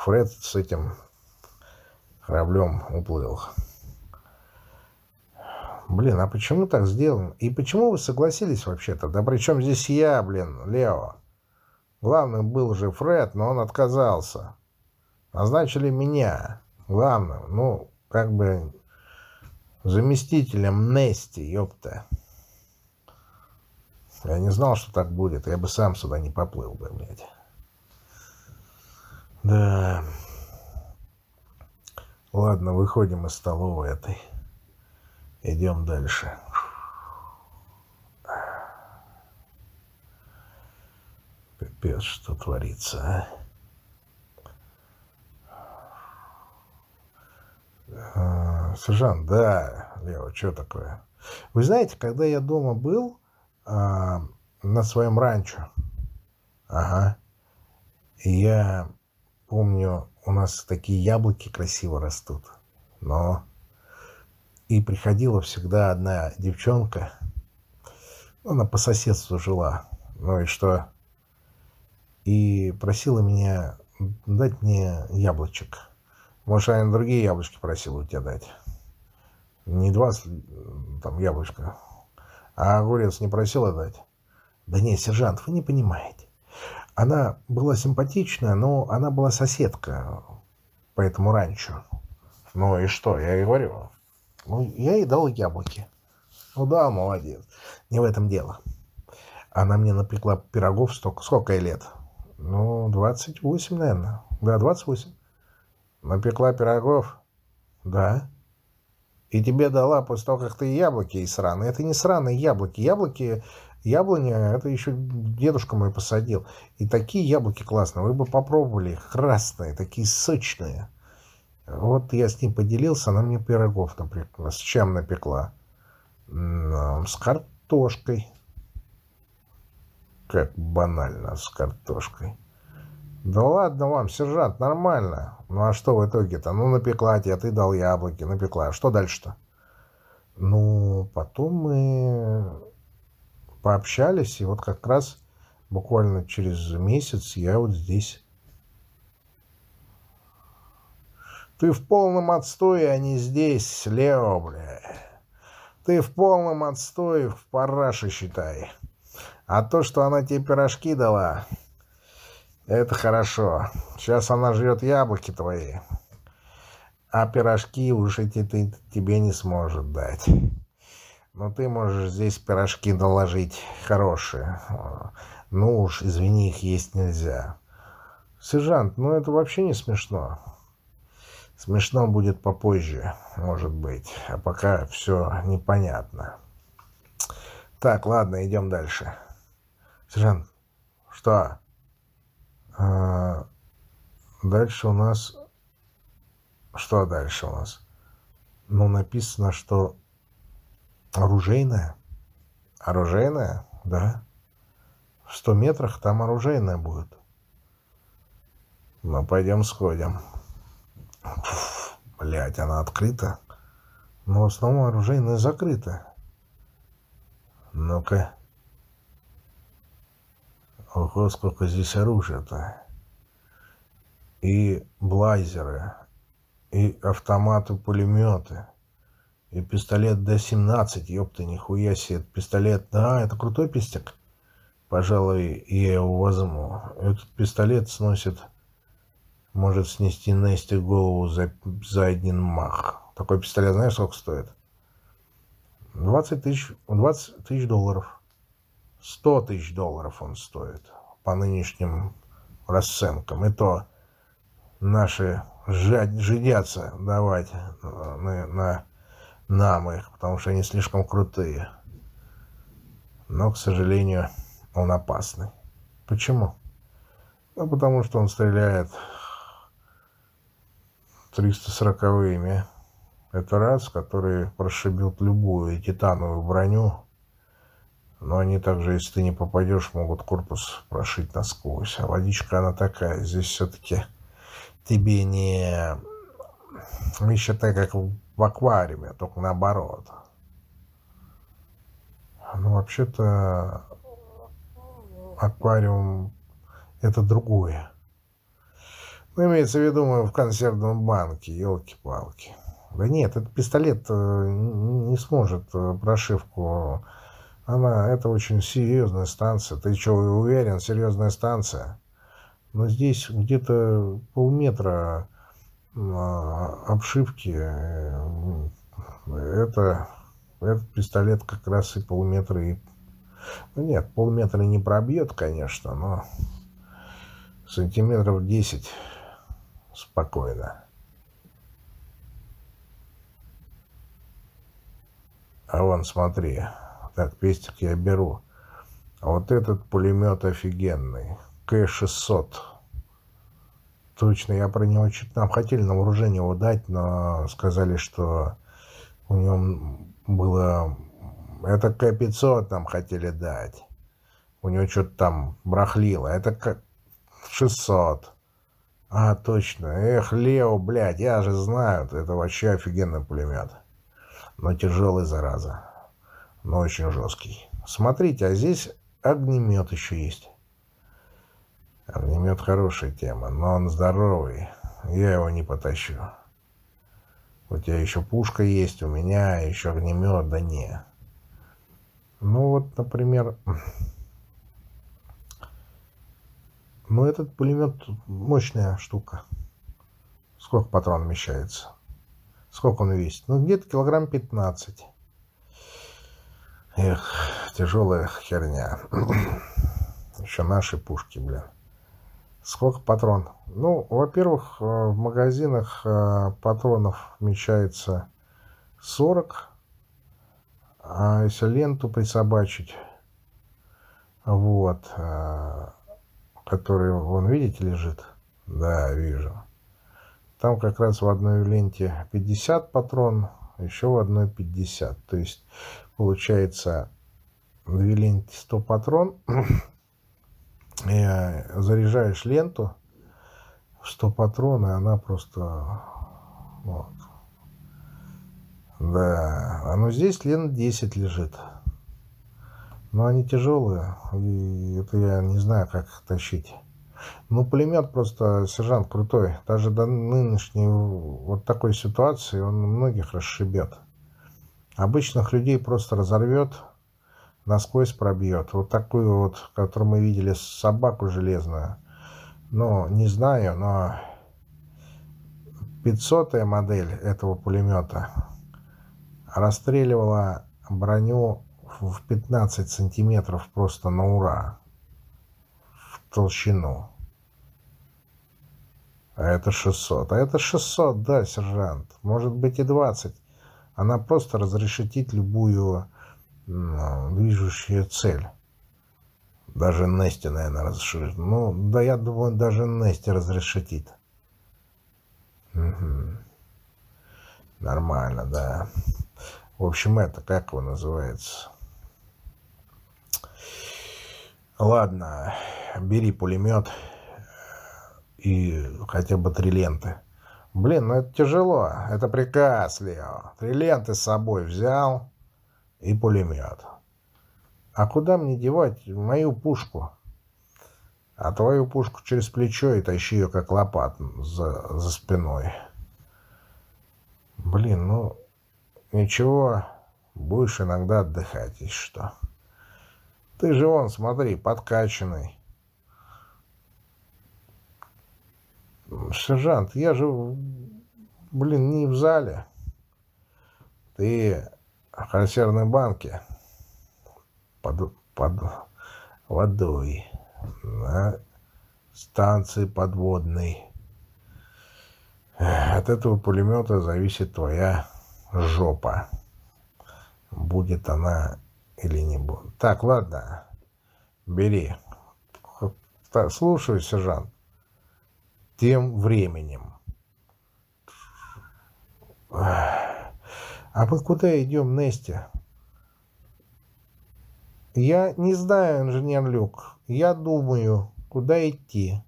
Фред с этим кораблем уплыл. Блин, а почему так сделано? И почему вы согласились вообще-то? Да при здесь я, блин, Лео? Главным был же Фред, но он отказался. Назначили меня главным, ну, как бы заместителем Нести, ёпта. Я не знал, что так будет. Я бы сам сюда не поплыл бы, блядь. Да. Ладно, выходим из столовой этой. Идем дальше. Пипец, что творится, а? Сержант, да, Лео, что такое? Вы знаете, когда я дома был а, на своем ранчо, ага, я помню, у нас такие яблоки красиво растут, но и приходила всегда одна девчонка, она по соседству жила, ну и что, и просила меня дать мне яблочек. Может, она другие яблочки просила у тебя дать. Не два там яблочка. А огурец не просила дать? Да не, сержант, вы не понимаете. Она была симпатичная, но она была соседка, поэтому раньше. Ну и что, я и говорю. Ну, я ей дал яблоки. Ну да, молодец. Не в этом дело. Она мне напекла пирогов столько, сколько ей лет? Ну, 28, наверное. Да, 28. Напекла пирогов? Да. И тебе дала после того, как ты яблоки и сраные. Это не сраные яблоки. Яблоки, яблоня, это еще дедушка мой посадил. И такие яблоки классные. Вы бы попробовали. Красные, такие сочные. Вот я с ним поделился, она мне пирогов напекла. С чем напекла? С картошкой. Как банально, с картошкой. Да ладно вам, сержант, нормально. Ну а что в итоге-то? Ну напекла тебе, ты дал яблоки, напекла. А что дальше-то? Ну, потом мы пообщались, и вот как раз буквально через месяц я вот здесь Ты в полном отстое, а не здесь, Лео, бля. Ты в полном отстое, в параше, считай. А то, что она тебе пирожки дала, это хорошо. Сейчас она жрет яблоки твои. А пирожки уж эти ты, тебе не сможет дать. Но ты можешь здесь пирожки наложить хорошие. Ну уж, извини, их есть нельзя. Сержант, ну это вообще не смешно. Смешно будет попозже, может быть. А пока все непонятно. Так, ладно, идем дальше. Сержант, что? А, дальше у нас... Что дальше у нас? Ну, написано, что оружейная. Оружейная? Да. В 100 метрах там оружейная будет. Ну, пойдем сходим. Блять, она открыта. Но в основном оружейная закрыта. Ну-ка. Ого, сколько здесь оружия-то. И блайзеры, и автоматы-пулеметы, и пистолет Д-17, ёпта, нихуя себе, пистолет, да, это крутой пистик. Пожалуй, я его возьму. Этот пистолет сносит может снести Нести голову за, за один мах. Такой пистолет знаешь, сколько стоит? 20 тысяч, 20 тысяч долларов. 100 тысяч долларов он стоит по нынешним расценкам. И то наши жад, жидятся давать на, на, нам их, потому что они слишком крутые. Но, к сожалению, он опасный. Почему? Ну, потому что он стреляет 340-ми. Это раз, которые прошибют любую титановую броню. Но они также, если ты не попадешь, могут корпус прошить насквозь. А водичка, она такая. Здесь все-таки тебе не... Не считай, как в аквариуме, только наоборот. Ну, вообще-то аквариум это другое. Ну, имеется в виду мы в консервном банке, елки-палки. Да нет, этот пистолет э, не сможет э, прошивку Она, это очень серьезная станция. Ты что, уверен, серьезная станция? Но здесь где-то полметра а, обшивки. Э, это, этот пистолет как раз и полметра и... Ну, нет, полметра не пробьет, конечно, но сантиметров 10 спокойно. А вон, смотри. Так, пестик я беру. А вот этот пулемет офигенный. К-600. Точно, я про него чуть нам хотели на вооружение его дать, но сказали, что у него было... Это К-500 нам хотели дать. У него что-то там брахлило. Это как 600. А, точно. Эх, Лео, блядь, я же знаю. Это вообще офигенный пулемет. Но тяжелый, зараза. Но очень жесткий. Смотрите, а здесь огнемет еще есть. Огнемет хорошая тема, но он здоровый. Я его не потащу. У тебя еще пушка есть, у меня еще огнемет, да не. Ну вот, например... *clears throat* Ну, этот пулемет мощная штука. Сколько патрон вмещается? Сколько он весит? Ну, где-то килограмм 15. Эх, тяжелая херня. *clears throat* Еще наши пушки, блин. Сколько патрон? Ну, во-первых, э, в магазинах э, патронов вмещается 40. А если ленту присобачить, вот, э, который, вон, видите, лежит? Да, вижу. Там как раз в одной ленте 50 патрон, еще в одной 50. То есть получается две ленты 100 патрон. Э, заряжаешь ленту в 100 патрон, и она просто... Вот. Да, а ну здесь лент 10 лежит. Но они тяжелые, и это я не знаю, как тащить. Ну, пулемет просто, сержант, крутой. Даже до нынешней вот такой ситуации он многих расшибет. Обычных людей просто разорвет, насквозь пробьет. Вот такую вот, которую мы видели, собаку железную. Ну, не знаю, но 500 модель этого пулемета расстреливала броню в 15 сантиметров просто на ура толщину. А это 600. А это 600, да, сержант. Может быть и 20. Она просто разрешетит любую движущую цель. Даже Нести, наверное, разрешит. Ну, да, я думаю, даже Нести разрешетит. Угу. Нормально, да. В общем, это, как его называется? Ладно бери пулемет и хотя бы три ленты. Блин, ну это тяжело. Это приказ, Лео. Три ленты с собой взял и пулемет. А куда мне девать мою пушку? А твою пушку через плечо и тащи ее как лопат за, за спиной. Блин, ну ничего, будешь иногда отдыхать, если что. Ты же вон, смотри, подкачанный. Сержант, я же, блин, не в зале. Ты консервной банке под, под водой на станции подводной. От этого пулемета зависит твоя жопа. Будет она или не будет. Так, ладно, бери. Слушаю, сержант тем временем. А мы куда идем, Нестя? Я не знаю, инженер Люк. Я думаю, куда идти.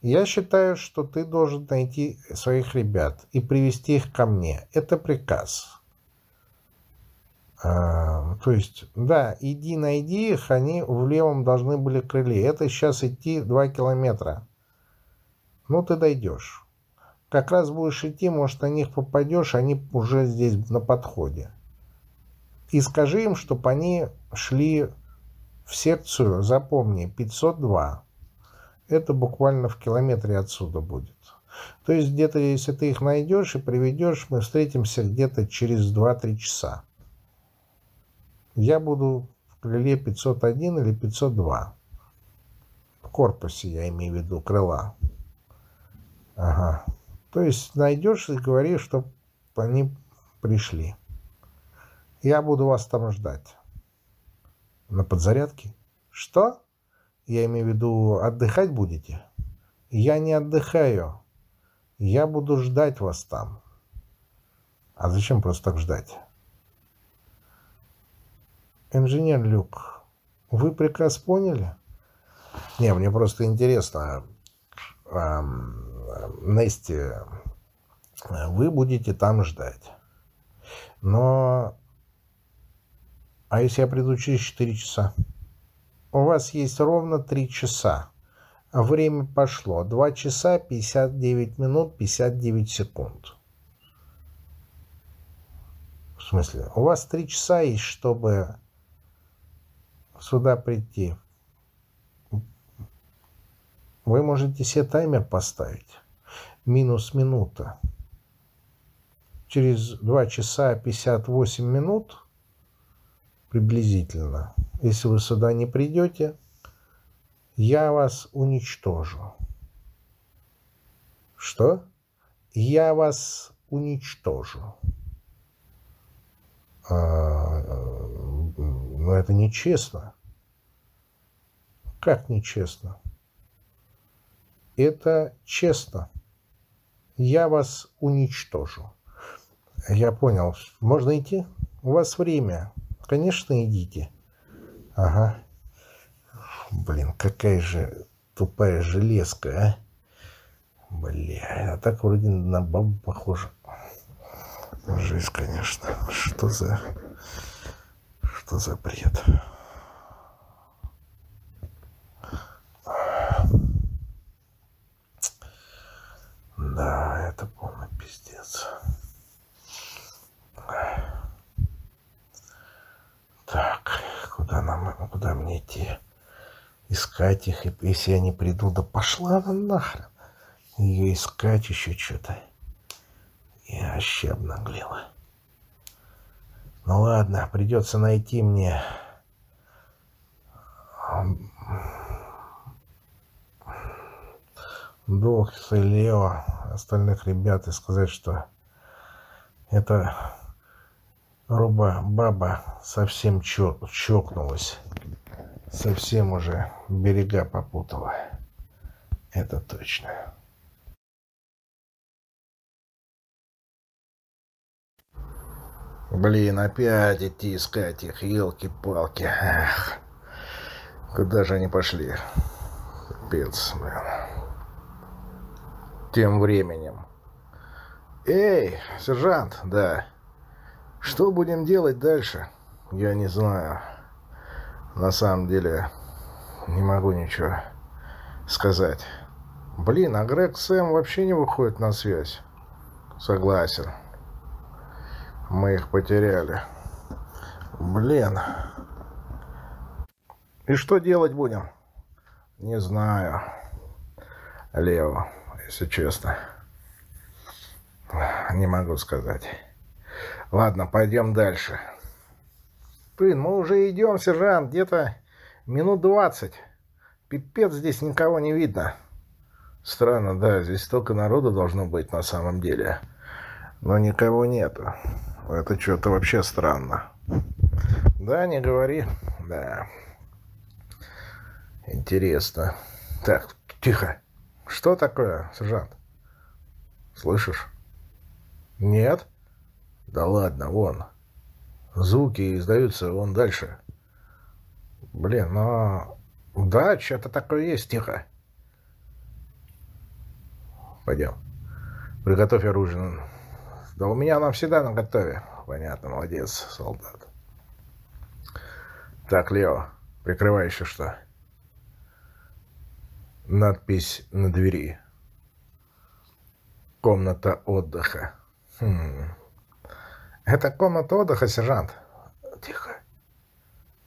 Я считаю, что ты должен найти своих ребят и привести их ко мне. Это приказ. А, то есть, да, иди найди их, они в левом должны были крыле. Это сейчас идти 2 километра. Ну, ты дойдешь. Как раз будешь идти, может, на них попадешь, они уже здесь на подходе. И скажи им, чтобы они шли в секцию, запомни, 502. Это буквально в километре отсюда будет. То есть где-то, если ты их найдешь и приведешь, мы встретимся где-то через 2-3 часа. Я буду в крыле 501 или 502. В корпусе, я имею в виду, крыла. Ага. То есть найдешь и говоришь, чтобы они пришли. Я буду вас там ждать. На подзарядке? Что? Я имею в виду, отдыхать будете? Я не отдыхаю. Я буду ждать вас там. А зачем просто так ждать? Инженер Люк, вы приказ поняли? Не, мне просто интересно. Нести, вы будете там ждать. Но... А если я приду через 4 часа? У вас есть ровно 3 часа. Время пошло. 2 часа 59 минут 59 секунд. В смысле? У вас 3 часа есть, чтобы сюда прийти. Вы можете себе таймер поставить. Минус минута. Через 2 часа 58 минут приблизительно. Если вы сюда не придете, я вас уничтожу. Что? Я вас уничтожу. А, но это нечестно. Как нечестно? Это честно. Я вас уничтожу. Я понял. Можно идти? У вас время. Конечно, идите. Ага. Блин, какая же тупая железка, а? Бля, а так вроде на бабу похоже. Жесть, конечно. Что за... Что за бред? Да, это полный пиздец. Так, куда нам, куда мне идти? искать их, и если они придут, да пошла она нахрен. Ее искать еще что-то. Я вообще обнаглела. Ну ладно, придется найти мне... Долг и Лео, остальных ребят и сказать, что это руба баба совсем чок чокнулась совсем уже берега попутала. Это точно. Блин, опять идти искать их, елки-палки. Эх, куда же они пошли? Капец, блин. Тем временем. Эй, сержант, да. Что будем делать дальше? Я не знаю. На самом деле, не могу ничего сказать. Блин, а Грег Сэм вообще не выходит на связь. Согласен. Мы их потеряли. Блин. И что делать будем? Не знаю. Лево, если честно. Не могу сказать. Ладно, пойдем дальше. Блин, мы уже идем, сержант, где-то минут двадцать. Пипец, здесь никого не видно. Странно, да, здесь столько народу должно быть на самом деле. Но никого нету. Это что-то вообще странно. Да, не говори. Да. Интересно. Так, тихо. Что такое, сержант? Слышишь? Нет? Да ладно, вон. Звуки издаются вон дальше. Блин, но... Да, что-то такое есть, тихо. Пойдем. Приготовь оружие. Да у меня оно всегда на готове. Понятно, молодец, солдат. Так, Лео, прикрывай еще что. Надпись на двери. Комната отдыха. Хм. Это комната отдыха, сержант. тихо.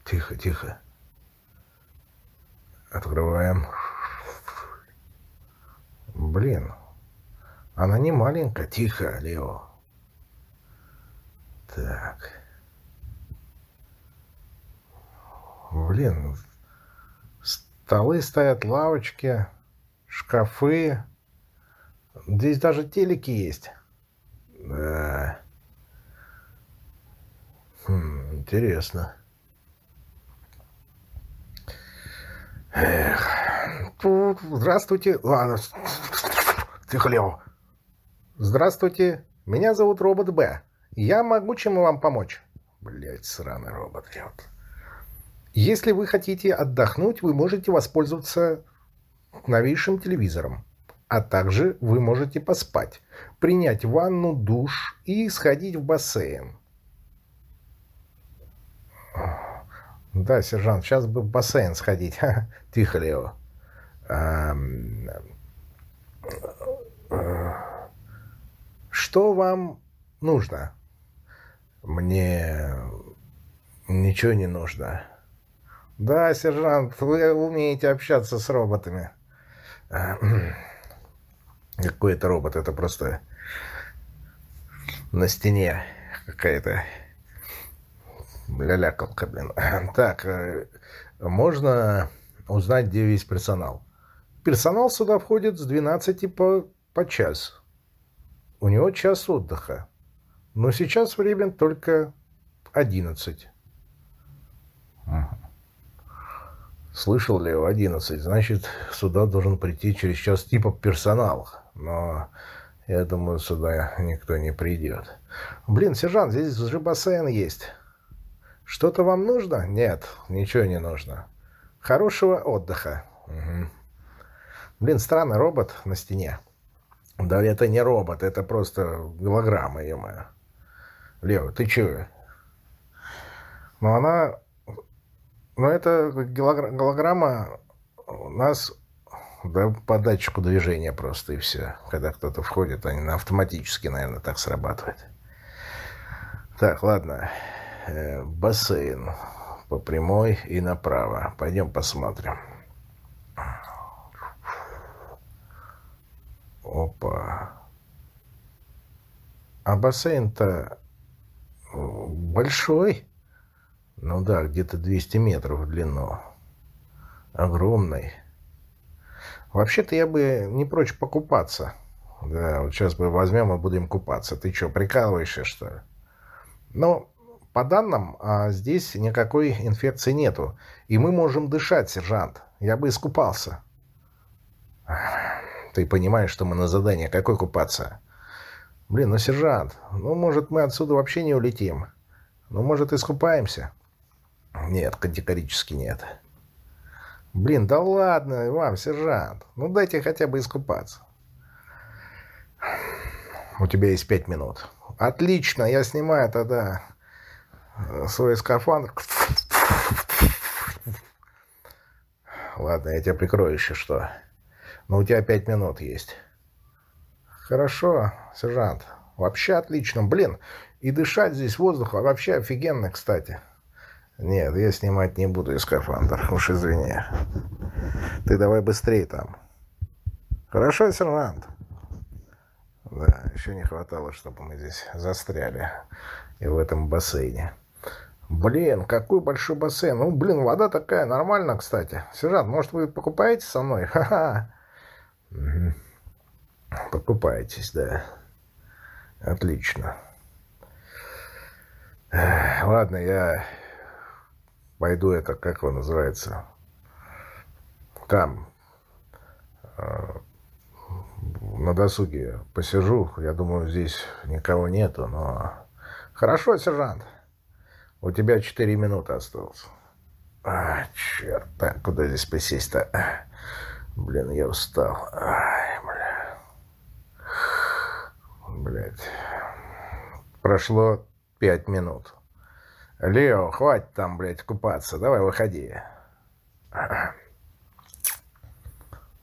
Тихо, тихо. Открываем. Блин, она не маленькая. Тихо, Лео. Так. Блин, столы стоят, лавочки, шкафы. Здесь даже телеки есть. Да. Хм, интересно. Эх. Здравствуйте. Ладно. Тихо, Лео. Здравствуйте. Меня зовут Робот Б. Я могу чем вам помочь? Блять, сраный робот. Вот. Если вы хотите отдохнуть, вы можете воспользоваться новейшим телевизором. А также вы можете поспать, принять ванну, душ и сходить в бассейн. Да, сержант, сейчас бы в бассейн сходить. *laughs* Тихо, Лео. Что вам нужно? Мне ничего не нужно. Да, сержант, вы умеете общаться с роботами. *clears throat* Какой это робот? Это просто на стене какая-то лялякалка, блин. *laughs* Так, э, можно узнать, где весь персонал. Персонал сюда входит с 12 по, по час. У него час отдыха. Но сейчас время только 11. Слышал ли в 11? Значит, сюда должен прийти через час типа персонал. Но я думаю, сюда никто не придет. Блин, сержант, здесь же бассейн есть. Что-то вам нужно? Нет, ничего не нужно. Хорошего отдыха. Угу. Блин, странный робот на стене. Да это не робот, это просто голограмма, ё-моё. Лео, ты чё? Ну, она... Ну, это голограмма у нас да, по датчику движения просто, и все. Когда кто-то входит, они автоматически, наверное, так срабатывают. Так, ладно. Э, бассейн по прямой и направо. Пойдем посмотрим. Опа. А бассейн-то большой. Ну да, где-то 200 метров в длину. Огромный. Вообще-то я бы не прочь покупаться. Да, вот сейчас бы возьмем и будем купаться. Ты что, прикалываешься, что ли? Ну, по данным, а здесь никакой инфекции нету. И мы можем дышать, сержант. Я бы искупался. Ты понимаешь, что мы на задание. Какой купаться? Блин, ну, сержант, ну, может, мы отсюда вообще не улетим. Ну, может, искупаемся? Нет, категорически нет. Блин, да ладно вам, сержант. Ну, дайте хотя бы искупаться. У тебя есть пять минут. Отлично, я снимаю тогда свой скафандр. Ладно, я тебя прикрою еще что. Но у тебя пять минут есть. Хорошо, сержант. Вообще отлично. Блин, и дышать здесь воздухом вообще офигенно, кстати. Нет, я снимать не буду из скафандр. Уж извини. Ты давай быстрее там. Хорошо, сержант? Да, еще не хватало, чтобы мы здесь застряли. И в этом бассейне. Блин, какой большой бассейн. Ну, блин, вода такая нормальная, кстати. Сержант, может, вы покупаете со мной? *laughs* Ха-ха. Покупаетесь, да. Отлично. Ладно, я пойду это, как его называется, там, э, на досуге посижу. Я думаю, здесь никого нету, но... Хорошо, сержант. У тебя четыре минуты осталось. А, черт, так, куда здесь посесть-то? Блин, я устал. Ай, бля. Блядь. Прошло пять минут. Лео, хватит там, блядь, купаться. Давай, выходи.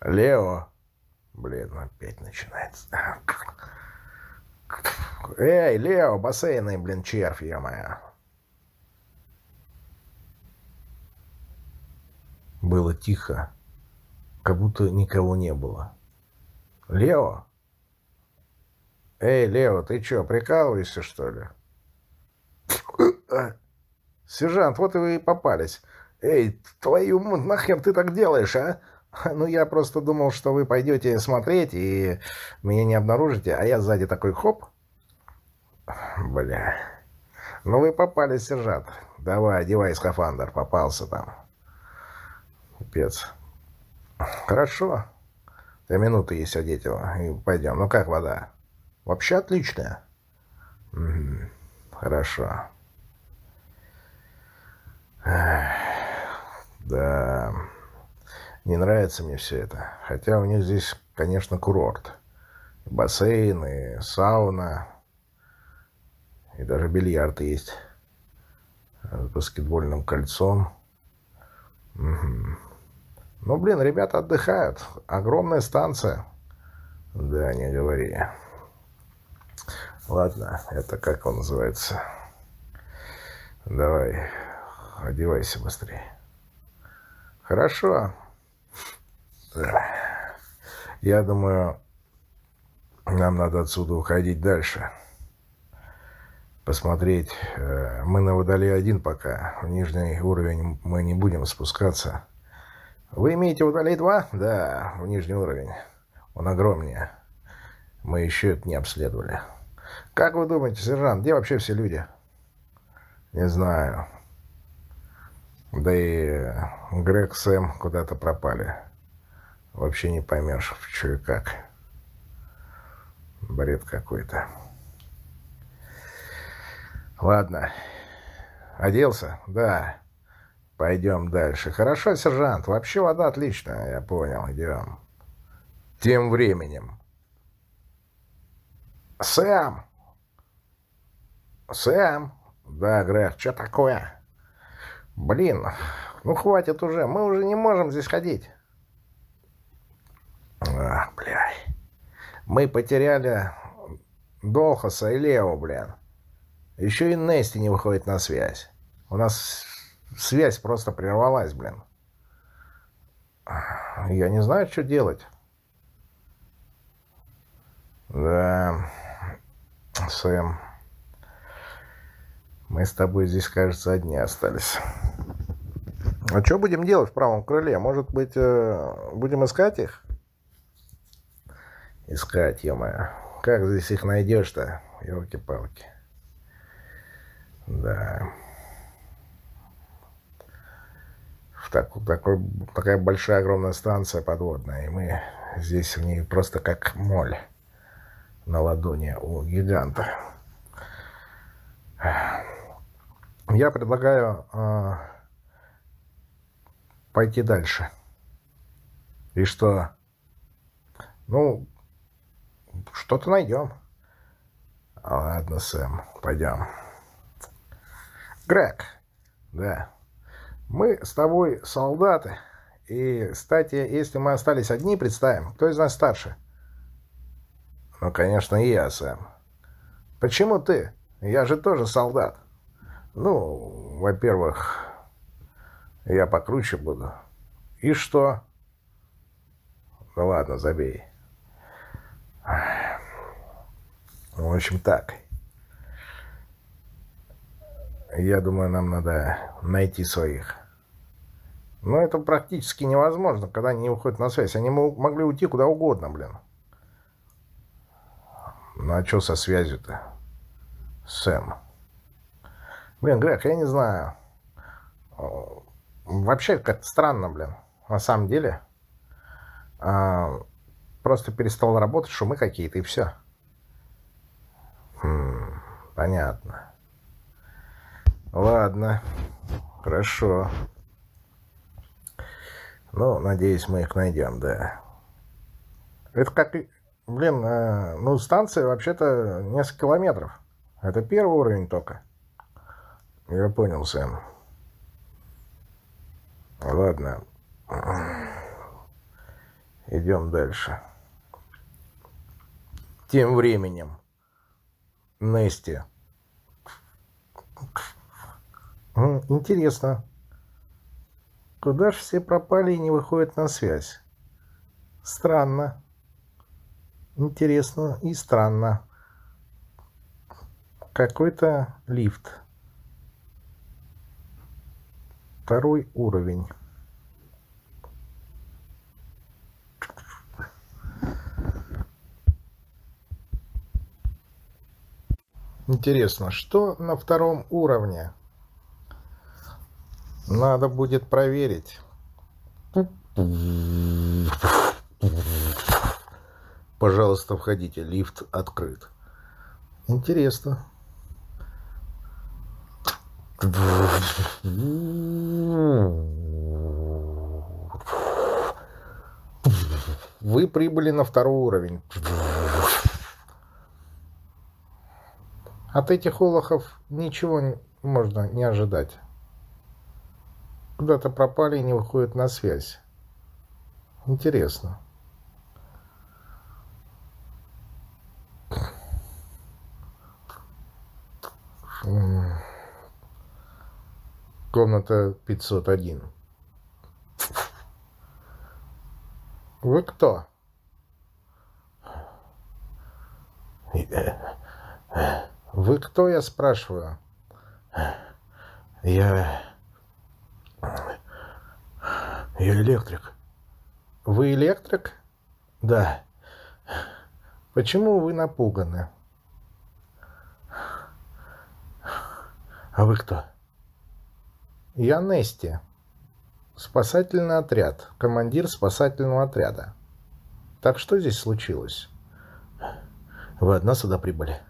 Лео. Блин, опять начинается. Эй, Лео, бассейны, блин, червь, я Было тихо, как будто никого не было. «Лео?» «Эй, Лео, ты чё, прикалываешься, что ли?» *laughs* «Сержант, вот и вы попались. Эй, твою нахер ты так делаешь, а?» «Ну, я просто думал, что вы пойдете смотреть и меня не обнаружите, а я сзади такой хоп». «Бля. Ну, вы попались, сержант. Давай, одевай скафандр, попался там». Пипец. «Хорошо. До минуты есть одеть его, и пойдем. Ну, как вода?» Вообще отличная. Угу. Хорошо. Да. Не нравится мне все это. Хотя у них здесь, конечно, курорт. И бассейн, и сауна. И даже бильярд есть. С баскетбольным кольцом. Угу. Ну, блин, ребята отдыхают. Огромная станция. Да, не говори. Ладно, это как он называется? Давай, одевайся быстрее. Хорошо. Я думаю, нам надо отсюда уходить дальше. Посмотреть. Э, мы на водоле один пока. В нижний уровень мы не будем спускаться. Вы имеете водолей 2? Да, в нижний уровень. Он огромнее. Мы еще это не обследовали. Как вы думаете, сержант, где вообще все люди? Не знаю. Да и Грег Сэм куда-то пропали. Вообще не поймешь, что и как. Бред какой-то. Ладно. Оделся? Да. Пойдем дальше. Хорошо, сержант. Вообще вода отличная. Я понял. Идем. Тем временем. Сэм! Сэм! Да, Грег, что такое? Блин, ну хватит уже, мы уже не можем здесь ходить. А, блядь. Мы потеряли Долхаса и Лео, блин. Еще и Нести не выходит на связь. У нас связь просто прервалась, блин. Я не знаю, что делать. Да, Сэм... Мы с тобой здесь, кажется, одни остались. А что будем делать в правом крыле? Может быть, э, будем искать их? Искать, ё -моё. Как здесь их найдешь-то? Ёлки-палки. Да. В так, такой, такая большая огромная станция подводная, и мы здесь в ней просто как моль на ладони у гиганта. Я предлагаю э, пойти дальше. И что? Ну, что-то найдем. Ладно, Сэм, пойдем. Грег, да. Мы с тобой солдаты. И, кстати, если мы остались одни, представим, кто из нас старше? Ну, конечно, я, Сэм. Почему ты? Я же тоже солдат. Ну, во-первых, я покруче буду. И что? Ну ладно, забей. В общем, так. Я думаю, нам надо найти своих. Но это практически невозможно, когда они не выходят на связь. Они могли уйти куда угодно, блин. Ну а что со связью-то? Сэм. Блин, Грег, я не знаю. Вообще, как странно, блин. На самом деле. А, просто перестал работать, шумы какие-то, и все. Хм, понятно. Ладно. Хорошо. Ну, надеюсь, мы их найдем, да. Это как... Блин, э, ну, станция вообще-то несколько километров. Это первый уровень только. Я понял, Сэм. Ладно. Идем дальше. Тем временем. Нести. Интересно. Куда ж все пропали и не выходят на связь? Странно. Интересно и странно. Какой-то лифт. Второй уровень. Интересно, что на втором уровне? Надо будет проверить. Пожалуйста, входите. Лифт открыт. Интересно. Вы прибыли на второй уровень. От этих олохов ничего можно не ожидать. Куда-то пропали и не выходят на связь. Интересно. Комната 501. Вы кто? Вы кто, я спрашиваю? Я... Я электрик. Вы электрик? Да. Почему вы напуганы? А вы кто? Я Нести. Спасательный отряд. Командир спасательного отряда. Так что здесь случилось? Вы одна сюда прибыли?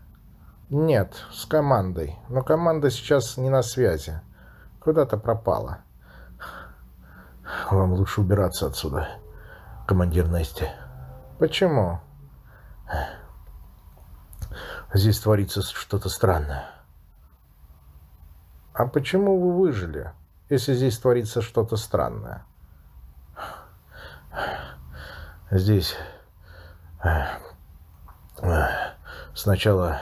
Нет, с командой. Но команда сейчас не на связи. Куда-то пропала. Вам лучше убираться отсюда, командир Нести. Почему? Здесь творится что-то странное. А почему вы выжили, если здесь творится что-то странное? Здесь сначала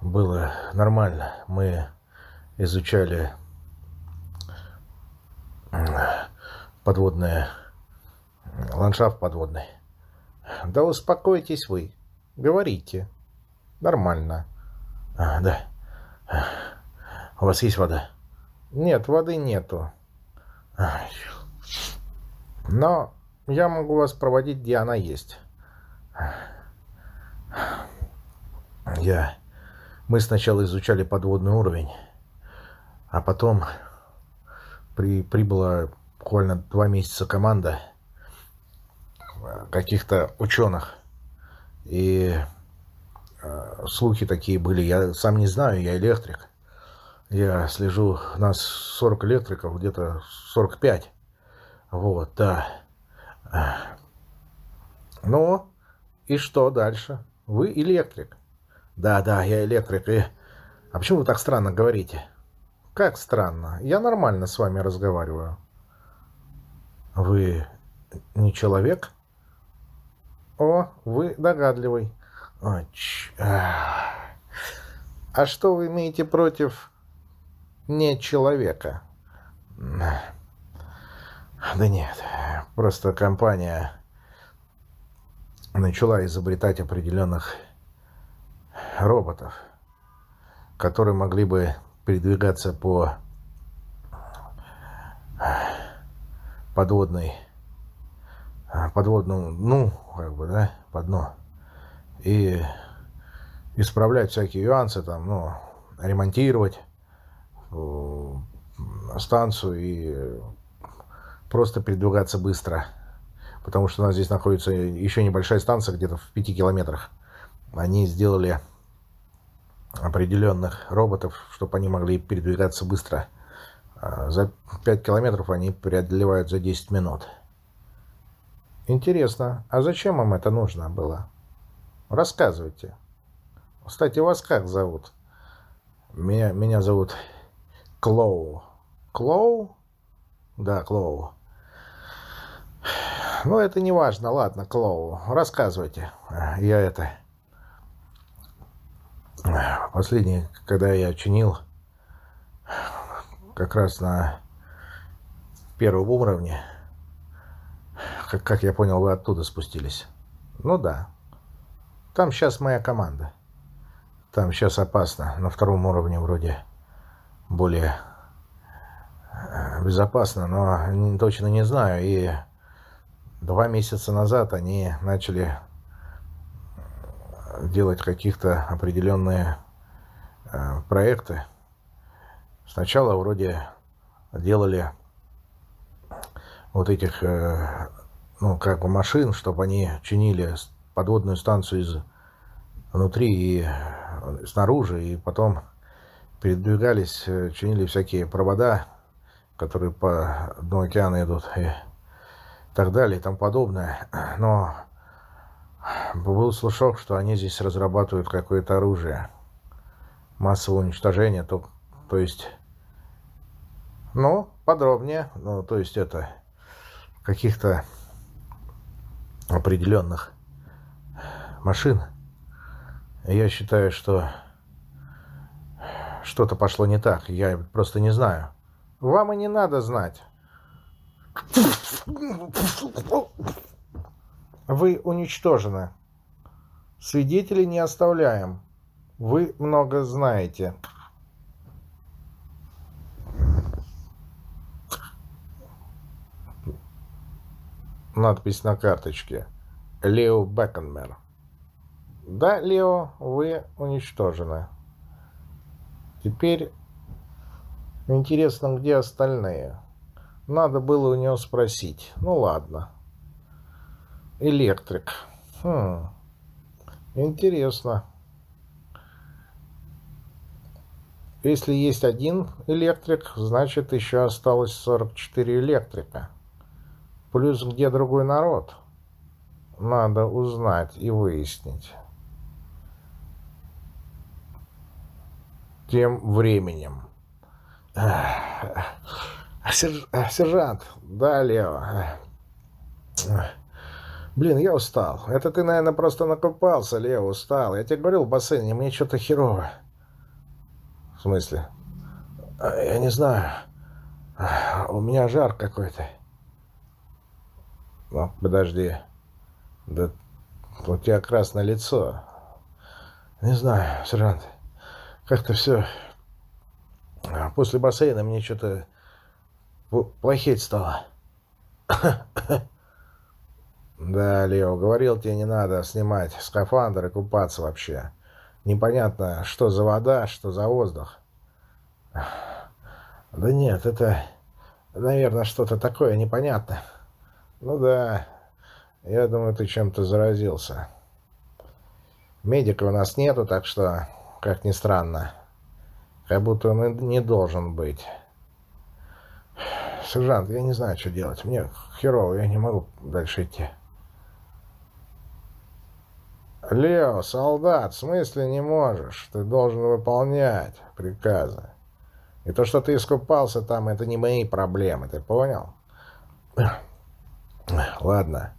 было нормально. Мы изучали подводное ландшафт подводный. Да успокойтесь вы. Говорите. Нормально. А, да. У вас есть вода? Нет, воды нету. Но я могу вас проводить, где она есть. Я мы сначала изучали подводный уровень, а потом при, прибыла буквально два месяца команда каких-то ученых. И э, слухи такие были. Я сам не знаю, я электрик. Я слежу, у нас 40 электриков, где-то 45. Вот, да. Ну, и что дальше? Вы электрик. Да, да, я электрик. И... А почему вы так странно говорите? Как странно? Я нормально с вами разговариваю. Вы не человек? О, вы догадливый. О, ч... А что вы имеете против не человека? Да нет, просто компания начала изобретать определенных роботов, которые могли бы передвигаться по подводной подводному ну как бы да по дну и исправлять всякие нюансы там ну ремонтировать э, станцию и просто передвигаться быстро. Потому что у нас здесь находится еще небольшая станция где-то в пяти километрах. Они сделали определенных роботов, чтобы они могли передвигаться быстро. А, за 5 километров они преодолевают за 10 минут. Интересно, а зачем им это нужно было? Рассказывайте. Кстати, вас как зовут? Меня, меня зовут Клоу. Клоу? Да, Клоу. Ну, это не важно. Ладно, Клоу, рассказывайте. Я это... Последний, когда я чинил, как раз на первом уровне. Как, как я понял, вы оттуда спустились. Ну да. Там сейчас моя команда. Там сейчас опасно. На втором уровне вроде более э, безопасно, но точно не знаю. И два месяца назад они начали делать каких-то определенные э, проекты. Сначала вроде делали вот этих, э, ну, как бы машин, чтобы они чинили подводную станцию из внутри и э, снаружи, и потом передвигались, э, чинили всякие провода, которые по дну океана идут, и так далее, и тому подобное. Но был слушок, что они здесь разрабатывают какое-то оружие массового уничтожения, то, то есть, ну, подробнее, ну, то есть это каких-то определенных машин. Я считаю, что что-то пошло не так. Я просто не знаю. Вам и не надо знать. Вы уничтожены. Свидетелей не оставляем. Вы много знаете. Надпись на карточке. Лео Беконмер. Да, Лео, вы уничтожены. Теперь интересно, где остальные. Надо было у него спросить. Ну ладно. Электрик. Хм. Интересно. Если есть один электрик, значит еще осталось 44 электрика. Плюс где другой народ? Надо узнать и выяснить. Тем временем. Сержант, да, Лео. Блин, я устал. Это ты, наверное, просто накупался, Лео, устал. Я тебе говорил в бассейне, мне что-то херово. В смысле? Я не знаю. У меня жар какой-то. Ну, подожди. Да у тебя красное лицо. Не знаю, сержант. Как-то все... После бассейна мне что-то плохеть стало. *coughs* Да, Лео, говорил тебе, не надо снимать скафандр и купаться вообще. Непонятно, что за вода, что за воздух. Да нет, это, наверное, что-то такое непонятное. Ну да, я думаю, ты чем-то заразился. Медика у нас нету, так что, как ни странно, как будто он не должен быть. Сержант, я не знаю, что делать. Мне херово, я не могу дальше идти. Лео, солдат, в смысле не можешь? Ты должен выполнять приказы. И то, что ты искупался там, это не мои проблемы, ты понял? Ладно.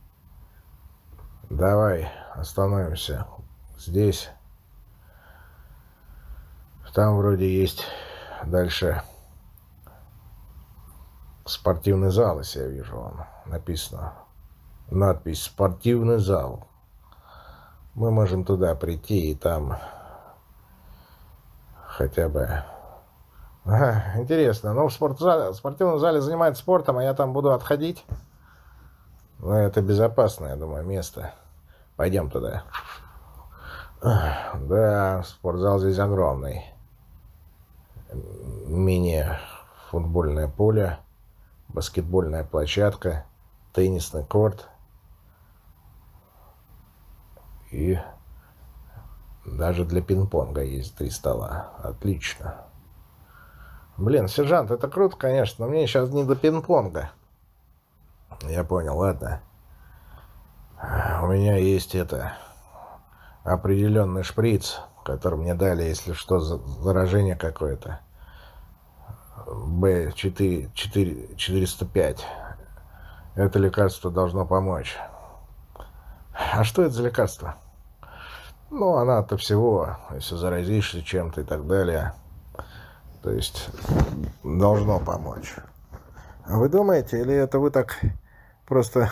Давай остановимся здесь. Там вроде есть дальше спортивный зал, если я вижу, он написано. Надпись «Спортивный зал». Мы можем туда прийти и там хотя бы... Ага, интересно. Ну, в, спортзале, в спортивном зале занимается спортом, а я там буду отходить. Ну, это безопасное, я думаю, место. Пойдем туда. Да, спортзал здесь огромный. Мини-футбольное поле, баскетбольная площадка, теннисный корт и даже для пинг-понга есть три стола. Отлично. Блин, сержант, это круто, конечно, но мне сейчас не до пинг-понга. Я понял, ладно. У меня есть это определенный шприц, который мне дали, если что, заражение какое-то. Б4, 4, 405. Это лекарство должно помочь. А что это за лекарство? Ну, она-то всего, если заразишься чем-то и так далее. То есть, должно помочь. Вы думаете, или это вы так просто...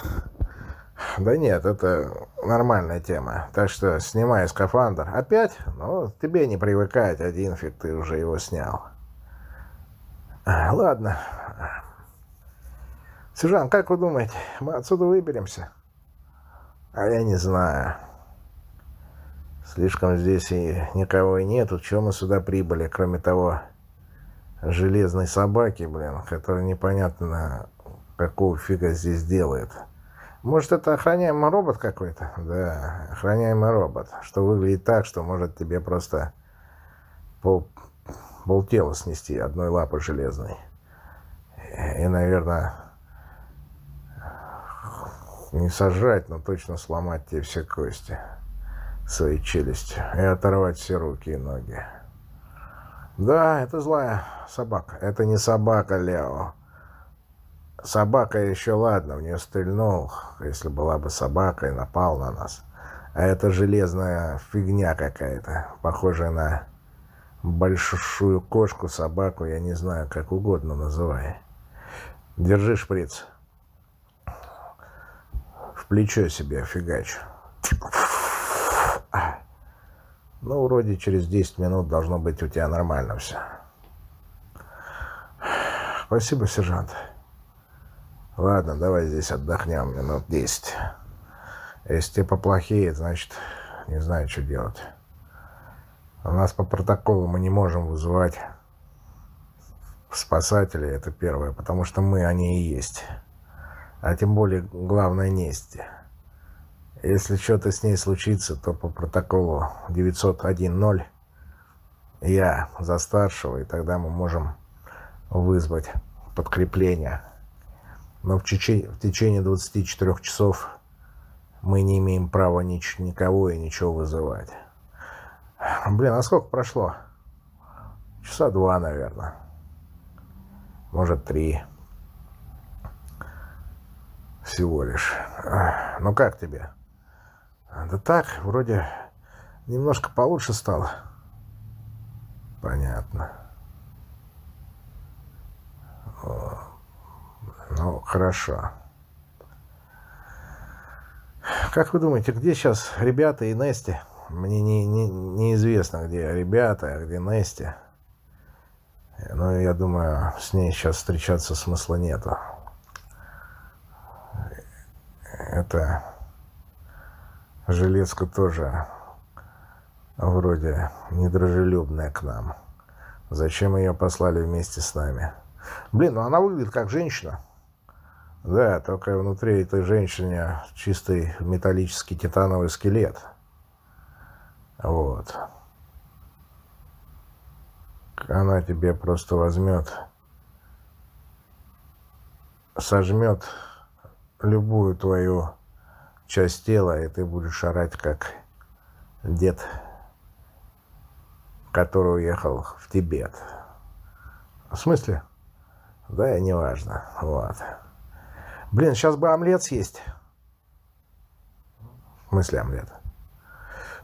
Да нет, это нормальная тема. Так что снимай скафандр. Опять? Ну, тебе не привыкать. Один фиг, ты уже его снял. Ладно. Сержант, как вы думаете, мы отсюда выберемся? А я не знаю. Слишком здесь и никого и нету. Чего мы сюда прибыли, кроме того железной собаки, блин, которая непонятно какого фига здесь делает. Может, это охраняемый робот какой-то? Да, охраняемый робот. Что выглядит так, что может тебе просто пол, полтела снести одной лапой железной. И, наверное, не сожрать, но точно сломать тебе все кости своей челюстью и оторвать все руки и ноги. Да, это злая собака. Это не собака, Лео. Собака еще ладно, в нее стрельнул, если была бы собака и напал на нас. А это железная фигня какая-то, похожая на большую кошку, собаку, я не знаю, как угодно называй. Держи шприц. В плечо себе фигач. Ну, вроде через 10 минут должно быть у тебя нормально все. Спасибо, сержант. Ладно, давай здесь отдохнем минут 10. Если тебе поплохеет, значит, не знаю, что делать. У нас по протоколу мы не можем вызывать спасателей, это первое, потому что мы, они и есть. А тем более, главное, нести. Если что-то с ней случится, то по протоколу 901.0 я за старшего, и тогда мы можем вызвать подкрепление. Но в, течение, в течение 24 часов мы не имеем права нич никого и ничего вызывать. Блин, а сколько прошло? Часа два, наверное. Может, три. Всего лишь. Ну как тебе? Да так, вроде немножко получше стало. Понятно. Ну, хорошо. Как вы думаете, где сейчас ребята и Нести? Мне не, не, неизвестно, где ребята, а где Нести. Но я думаю, с ней сейчас встречаться смысла нету. Это Железка тоже вроде недружелюбная к нам. Зачем ее послали вместе с нами? Блин, ну она выглядит как женщина. Да, только внутри этой женщины чистый металлический титановый скелет. Вот. Она тебе просто возьмет, сожмет любую твою часть тела, и ты будешь орать, как дед, который уехал в Тибет. В смысле? Да, неважно. Вот. Блин, сейчас бы омлет съесть. В смысле омлет?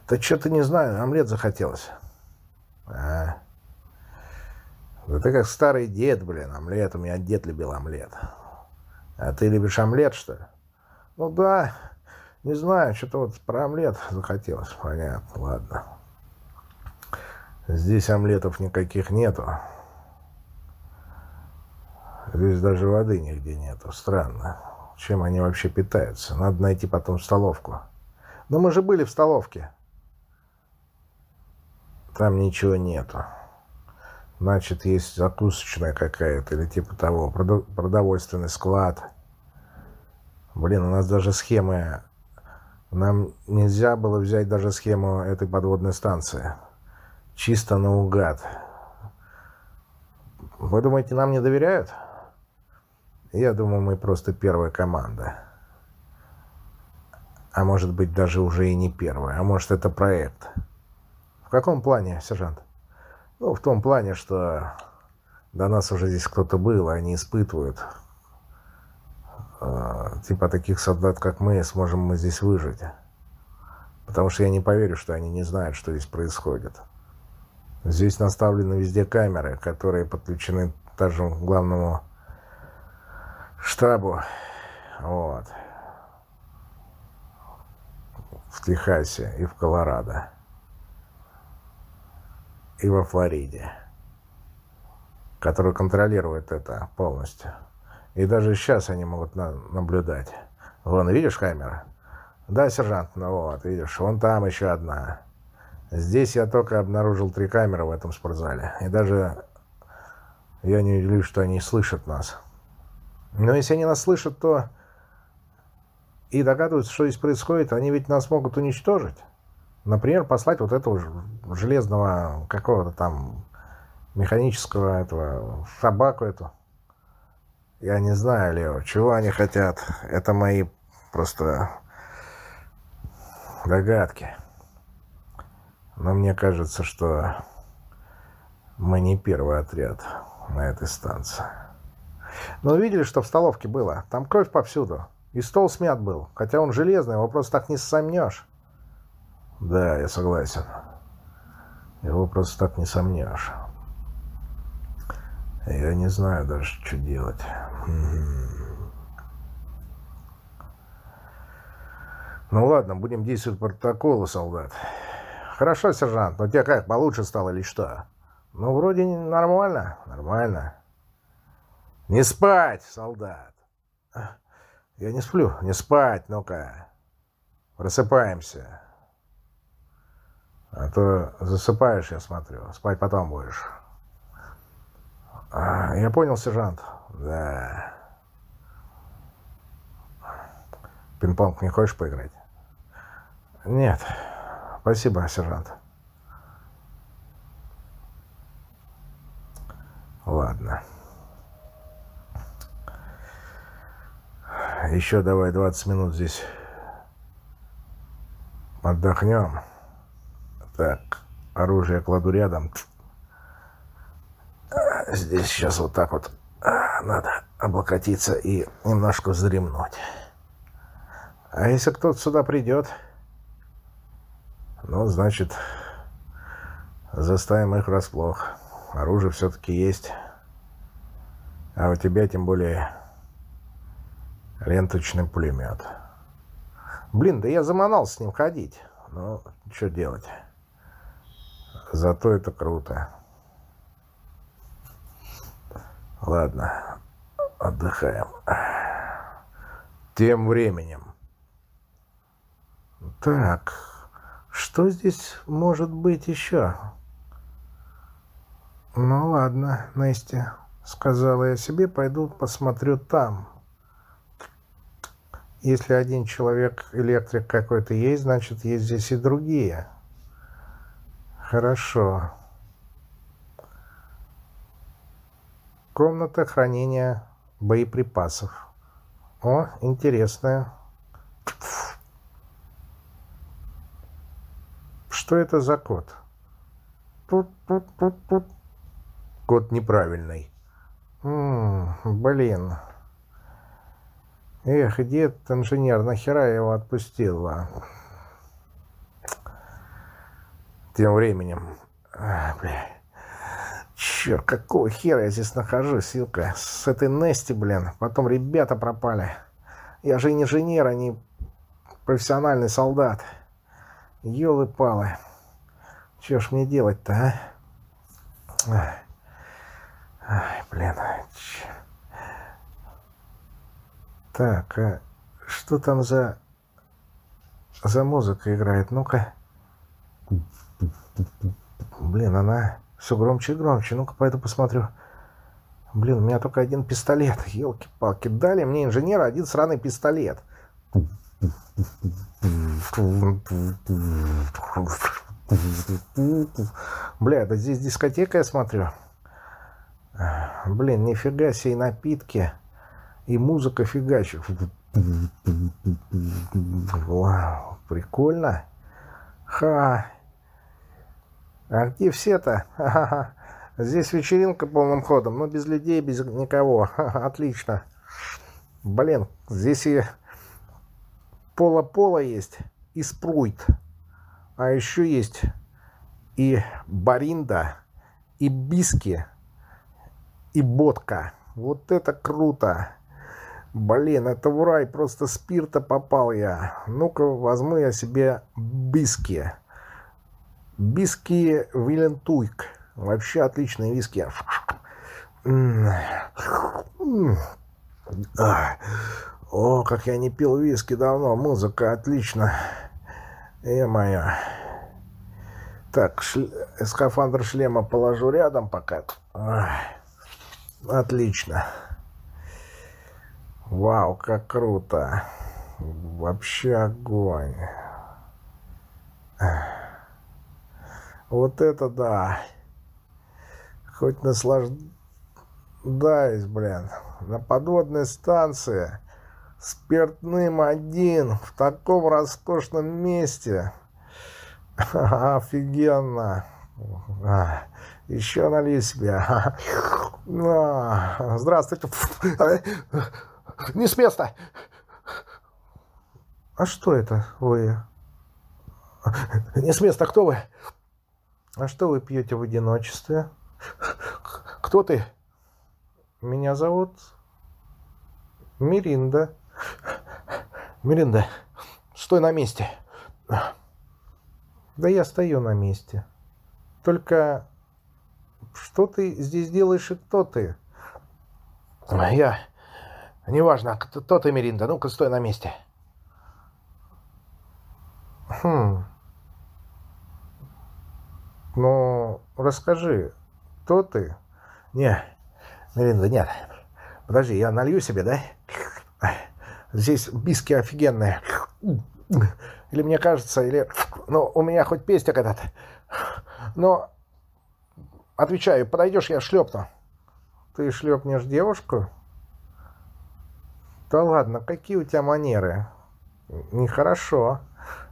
Да что-то не знаю, омлет захотелось. А? Да ты как старый дед, блин, омлет. У меня дед любил омлет. А ты любишь омлет, что ли? Ну да, не знаю, что-то вот про омлет захотелось. Понятно, ладно. Здесь омлетов никаких нету. Здесь даже воды нигде нету. Странно. Чем они вообще питаются? Надо найти потом столовку. Но мы же были в столовке. Там ничего нету. Значит, есть закусочная какая-то или типа того. Продовольственный склад. Блин, у нас даже схемы нам нельзя было взять даже схему этой подводной станции. Чисто наугад. Вы думаете, нам не доверяют? Я думаю, мы просто первая команда. А может быть, даже уже и не первая. А может, это проект. В каком плане, сержант? Ну, в том плане, что до нас уже здесь кто-то был, и они испытывают Э, типа таких солдат, как мы, сможем мы здесь выжить. Потому что я не поверю, что они не знают, что здесь происходит. Здесь наставлены везде камеры, которые подключены к главному штабу. Вот. В Техасе и в Колорадо. И во Флориде. Который контролирует это полностью. И даже сейчас они могут на наблюдать. Вон, видишь камера? Да, сержант, ну вот, видишь, вон там еще одна. Здесь я только обнаружил три камеры в этом спортзале. И даже я не удивлюсь, что они слышат нас. Но если они нас слышат, то и догадываются, что здесь происходит, они ведь нас могут уничтожить. Например, послать вот этого железного какого-то там механического этого собаку эту. Я не знаю, Лео, чего они хотят. Это мои просто догадки. Но мне кажется, что мы не первый отряд на этой станции. Но увидели, что в столовке было? Там кровь повсюду. И стол смят был. Хотя он железный, его просто так не сомнешь. Да, я согласен. Его просто так не сомнешь. Я не знаю даже, что делать. Ну ладно, будем действовать по протоколу, солдат. Хорошо, сержант, но тебе как, получше стало или что? Ну, вроде нормально, нормально. Не спать, солдат. Я не сплю, не спать, ну-ка. Просыпаемся. А то засыпаешь, я смотрю. Спать потом будешь. А, я понял, сержант. Да. Пинг-понг не хочешь поиграть? Нет. Спасибо, сержант. Ладно. Еще давай 20 минут здесь отдохнем. Так, оружие кладу рядом. Здесь сейчас вот так вот надо облокотиться и немножко вздремнуть. А если кто-то сюда придет, ну, значит, заставим их врасплох. Оружие все-таки есть. А у тебя, тем более, ленточный пулемет. Блин, да я заманался с ним ходить. Ну, что делать? Зато это круто. Ладно, отдыхаем. Тем временем. Так, что здесь может быть еще? Ну ладно, Настя, сказала я себе, пойду посмотрю там. Если один человек, электрик какой-то есть, значит, есть здесь и другие. Хорошо. Комната хранения боеприпасов. О, интересная. Что это за код? Код неправильный. М -м, блин. Эх, где этот инженер? Нахера я его отпустила? Тем временем... Бля. Черт, какого хера я здесь нахожусь, Силка? С этой Нести, блин. Потом ребята пропали. Я же не инженер, а не профессиональный солдат. Ёлы-палы. Чё ж мне делать-то, а? Ай, блин. Ч... Так, а что там за... За музыка играет? Ну-ка. Блин, она все громче и громче. Ну-ка, пойду посмотрю. Блин, у меня только один пистолет. Елки-палки. Дали мне инженера один сраный пистолет. Бля, да здесь дискотека, я смотрю. Блин, нифига себе, напитки. И музыка фигачит. Вау, прикольно. Ха. А где все-то? *laughs* Здесь вечеринка полным ходом, но без людей, без никого. *laughs* Отлично. Блин, здесь и пола-пола есть, и спруйт. А еще есть и баринда, и биски, и бодка. Вот это круто! Блин, это в рай, просто спирта попал я. Ну-ка, возьму я себе биски. Биски Вилентуйк. Вообще отличные виски. О, как я не пил виски давно. Музыка отлично. Е-моё. Так, шль... скафандр шлема положу рядом пока. Отлично. Вау, как круто. Вообще огонь. Вот это да. Хоть наслаждаюсь, блин. На подводной станции спиртным один в таком роскошном месте. Офигенно. Еще налей себе. *laughs* Здравствуйте. Не с места. А что это вы? Не с места. Кто вы? А что вы пьете в одиночестве? Кто ты? Меня зовут Миринда. Миринда, стой на месте. Да я стою на месте. Только что ты здесь делаешь и кто ты? Я... Неважно, кто ты, Миринда. Ну-ка, стой на месте. Хм. Ну, расскажи, кто ты? Не, Миринда, нет. Подожди, я налью себе, да? Здесь биски офигенные. Или мне кажется, или... Ну, у меня хоть пестик этот. Но, отвечаю, подойдешь, я шлепну. Ты шлепнешь девушку? Да ладно, какие у тебя манеры? Нехорошо.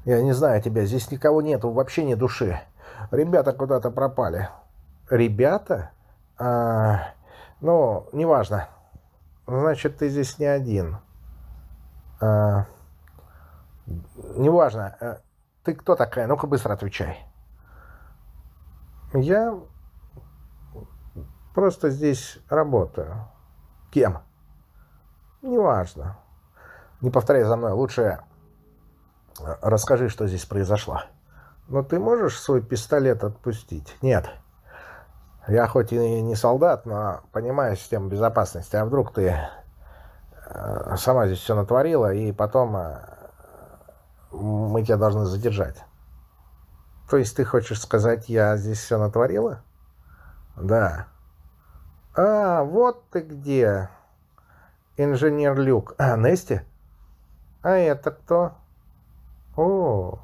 Я не знаю тебя, здесь никого нету, вообще ни души. Ребята куда-то пропали. Ребята? А, ну, неважно. Значит, ты здесь не один. А, неважно. Э, ты кто такая? Ну-ка быстро отвечай. Я просто здесь работаю. Кем? Неважно. Не повторяй за мной. Лучше э, расскажи, что здесь произошло. Но ты можешь свой пистолет отпустить? Нет. Я хоть и не солдат, но понимаю систему безопасности. А вдруг ты э, сама здесь все натворила, и потом э, мы тебя должны задержать. То есть ты хочешь сказать, я здесь все натворила? Да. А, вот ты где. Инженер Люк. А, Нести? А это кто? О,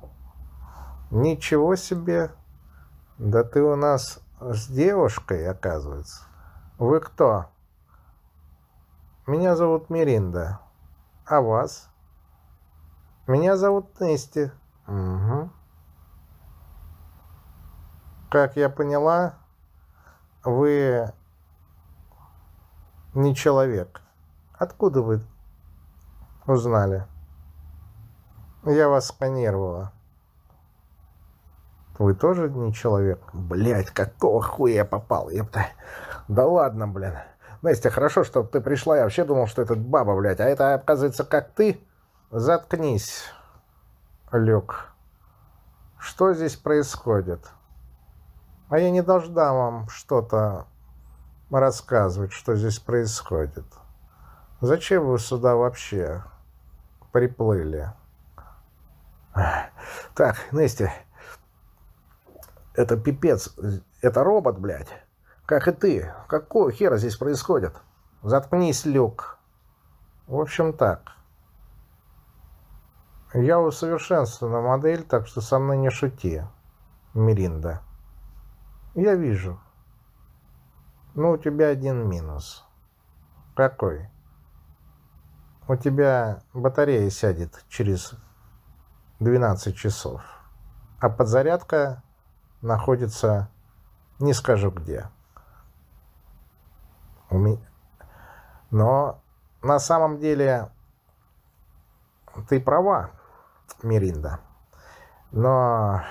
ничего себе. Да ты у нас с девушкой, оказывается. Вы кто? Меня зовут Миринда. А вас? Меня зовут Нести. Угу. Как я поняла, вы не человек. Откуда вы узнали? Я вас сканировала. Вы тоже не человек? Блять, какого хуя я попал, ёпта. Да ладно, блин. Настя, хорошо, что ты пришла. Я вообще думал, что это баба, блядь. А это, оказывается, как ты? Заткнись, Люк. Что здесь происходит? А я не должна вам что-то рассказывать, что здесь происходит. Зачем вы сюда вообще приплыли? Так, Нести, это пипец, это робот, блядь. Как и ты. Какого хера здесь происходит? Заткнись, Люк. В общем так. Я усовершенствована модель, так что со мной не шути, Миринда. Я вижу. Ну, у тебя один минус. Какой? У тебя батарея сядет через 12 часов, а подзарядка находится не скажу где. Но на самом деле ты права, Миринда. Но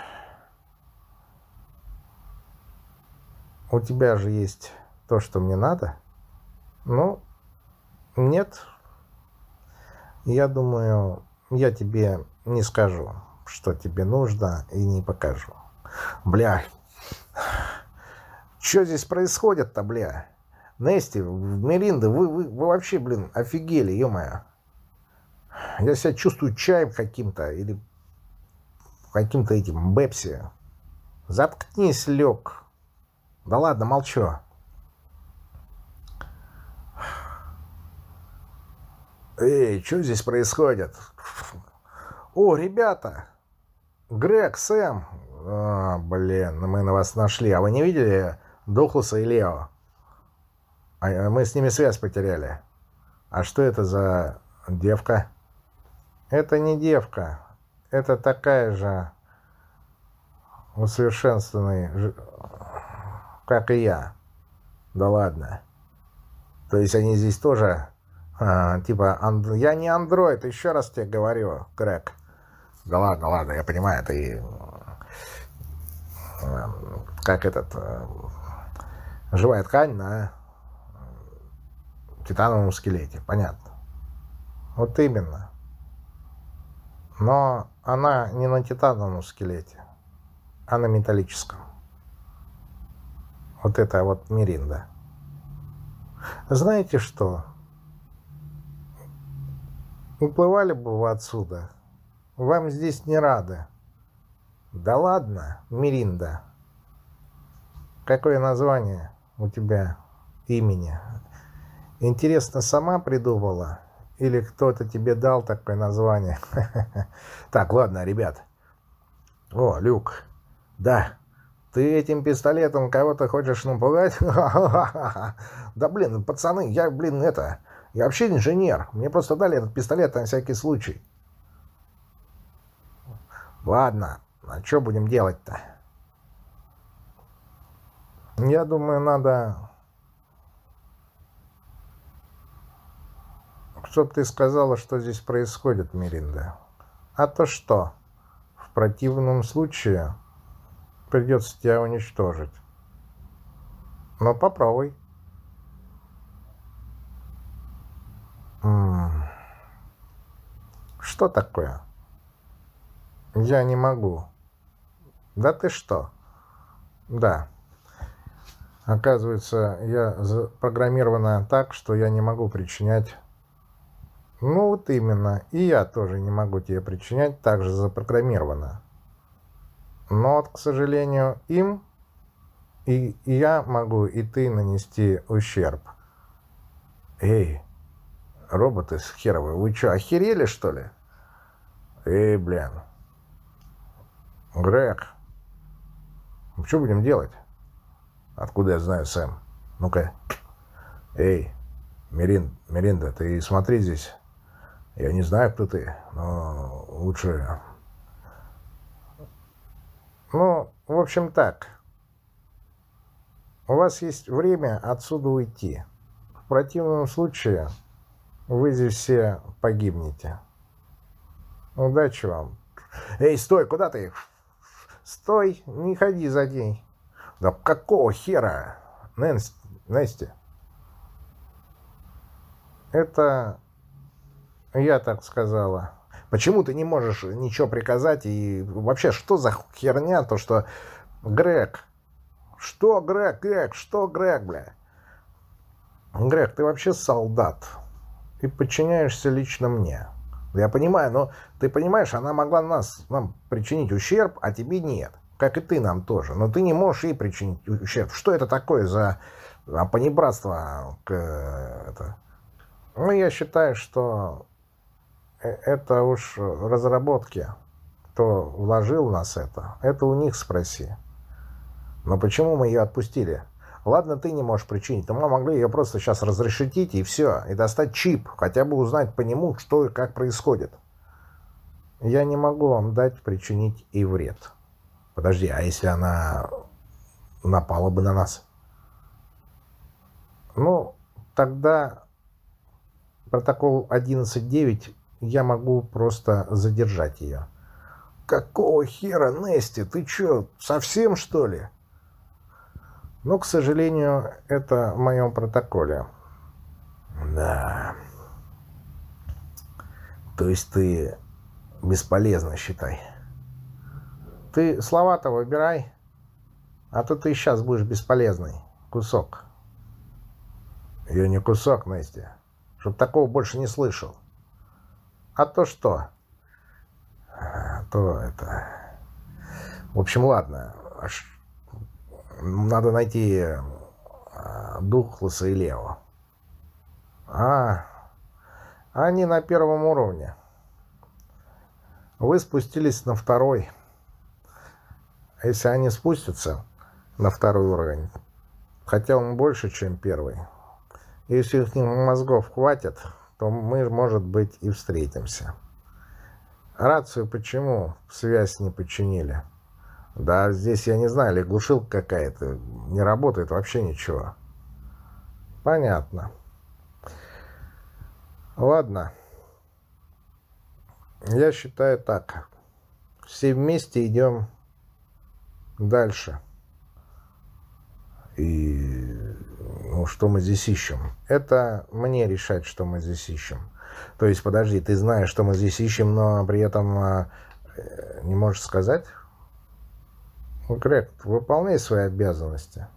у тебя же есть то, что мне надо. Ну, нет, Я думаю, я тебе не скажу, что тебе нужно, и не покажу. Бля, что здесь происходит-то, бля? Нести, Меринда, вы, вы, вы вообще, блин, офигели, ё-моё. Я себя чувствую чаем каким-то или каким-то этим Бепси. Заткнись, Лёг. Да ладно, молчу. Эй, что здесь происходит? О, ребята! Грег, Сэм! А, блин, мы на вас нашли. А вы не видели Духлуса и Лео? А мы с ними связь потеряли. А что это за девка? Это не девка. Это такая же усовершенствованный, как и я. Да ладно. То есть они здесь тоже, а, типа, анд... я не андроид, еще раз тебе говорю, Грег. Да ладно, ладно, я понимаю, ты как этот э, живая ткань на титановом скелете, понятно. Вот именно. Но она не на титановом скелете, а на металлическом. Вот это вот Миринда. Знаете что? Уплывали бы вы отсюда. Вам здесь не рады. Да ладно, Миринда. Какое название у тебя имени? Интересно, сама придумала? Или кто-то тебе дал такое название? *laughs* Так, ладно, ребят. О, Люк. Да. Ты этим пистолетом кого-то хочешь напугать? *laughs* Да, блин, пацаны, я, блин, это... Я вообще инженер. Мне просто дали этот пистолет на всякий случай. Ладно, а что будем делать-то? Я думаю, надо... Чтоб ты сказала, что здесь происходит, Миринда. А то что? В противном случае придется тебя уничтожить. Но попробуй. М -м -м. Что такое? Я не могу. Да ты что? Да. Оказывается, я запрограммирована так, что я не могу причинять... Ну вот именно. И я тоже не могу тебе причинять, так же запрограммировано. Но, вот, к сожалению, им и, и я могу, и ты нанести ущерб. Эй, роботы с херовые, вы что, охерели, что ли? Эй, блин. Грег, что будем делать? Откуда я знаю, Сэм? Ну-ка. Эй, Мерин, Меринда, ты смотри здесь. Я не знаю, кто ты, но лучше... Ну, в общем так. У вас есть время отсюда уйти. В противном случае вы здесь все погибнете. Удачи вам. Эй, стой, куда ты? Стой, не ходи за ней. Да какого хера? Нэнс, Нести. Это я так сказала. Почему ты не можешь ничего приказать? И вообще, что за херня то, что Грег? Что Грег, Грег? Что Грег, бля? Грег, ты вообще солдат. И подчиняешься лично мне. Я понимаю, но ты понимаешь, она могла нас, нам причинить ущерб, а тебе нет. Как и ты нам тоже. Но ты не можешь ей причинить ущерб. Что это такое за а, понебратство? К, это? Ну, я считаю, что э, это уж разработки. Кто вложил в нас это, это у них спроси. Но почему мы ее отпустили? Ладно, ты не можешь причинить, но мы могли ее просто сейчас разрешетить и все, и достать чип, хотя бы узнать по нему, что и как происходит. Я не могу вам дать причинить и вред. Подожди, а если она напала бы на нас? Ну, тогда протокол 11.9 я могу просто задержать ее. Какого хера, Нести? Ты что, совсем что ли? Но, к сожалению, это в моем протоколе. Да. То есть ты бесполезно, считай. Ты слова-то выбирай, а то ты сейчас будешь бесполезный. Кусок. Я не кусок, Настя. Чтоб такого больше не слышал. А то что? А то это... В общем, ладно. Надо найти а, Духласа и Лео. А, они на первом уровне. Вы спустились на второй. Если они спустятся на второй уровень, хотя он больше, чем первый, если их мозгов хватит, то мы, может быть, и встретимся. Рацию почему связь не починили? Да, здесь, я не знаю, или какая-то. Не работает вообще ничего. Понятно. Ладно. Я считаю так. Все вместе идем дальше. И ну, что мы здесь ищем? Это мне решать, что мы здесь ищем. То есть, подожди, ты знаешь, что мы здесь ищем, но при этом э, не можешь сказать? Грег, выполняй свои обязанности.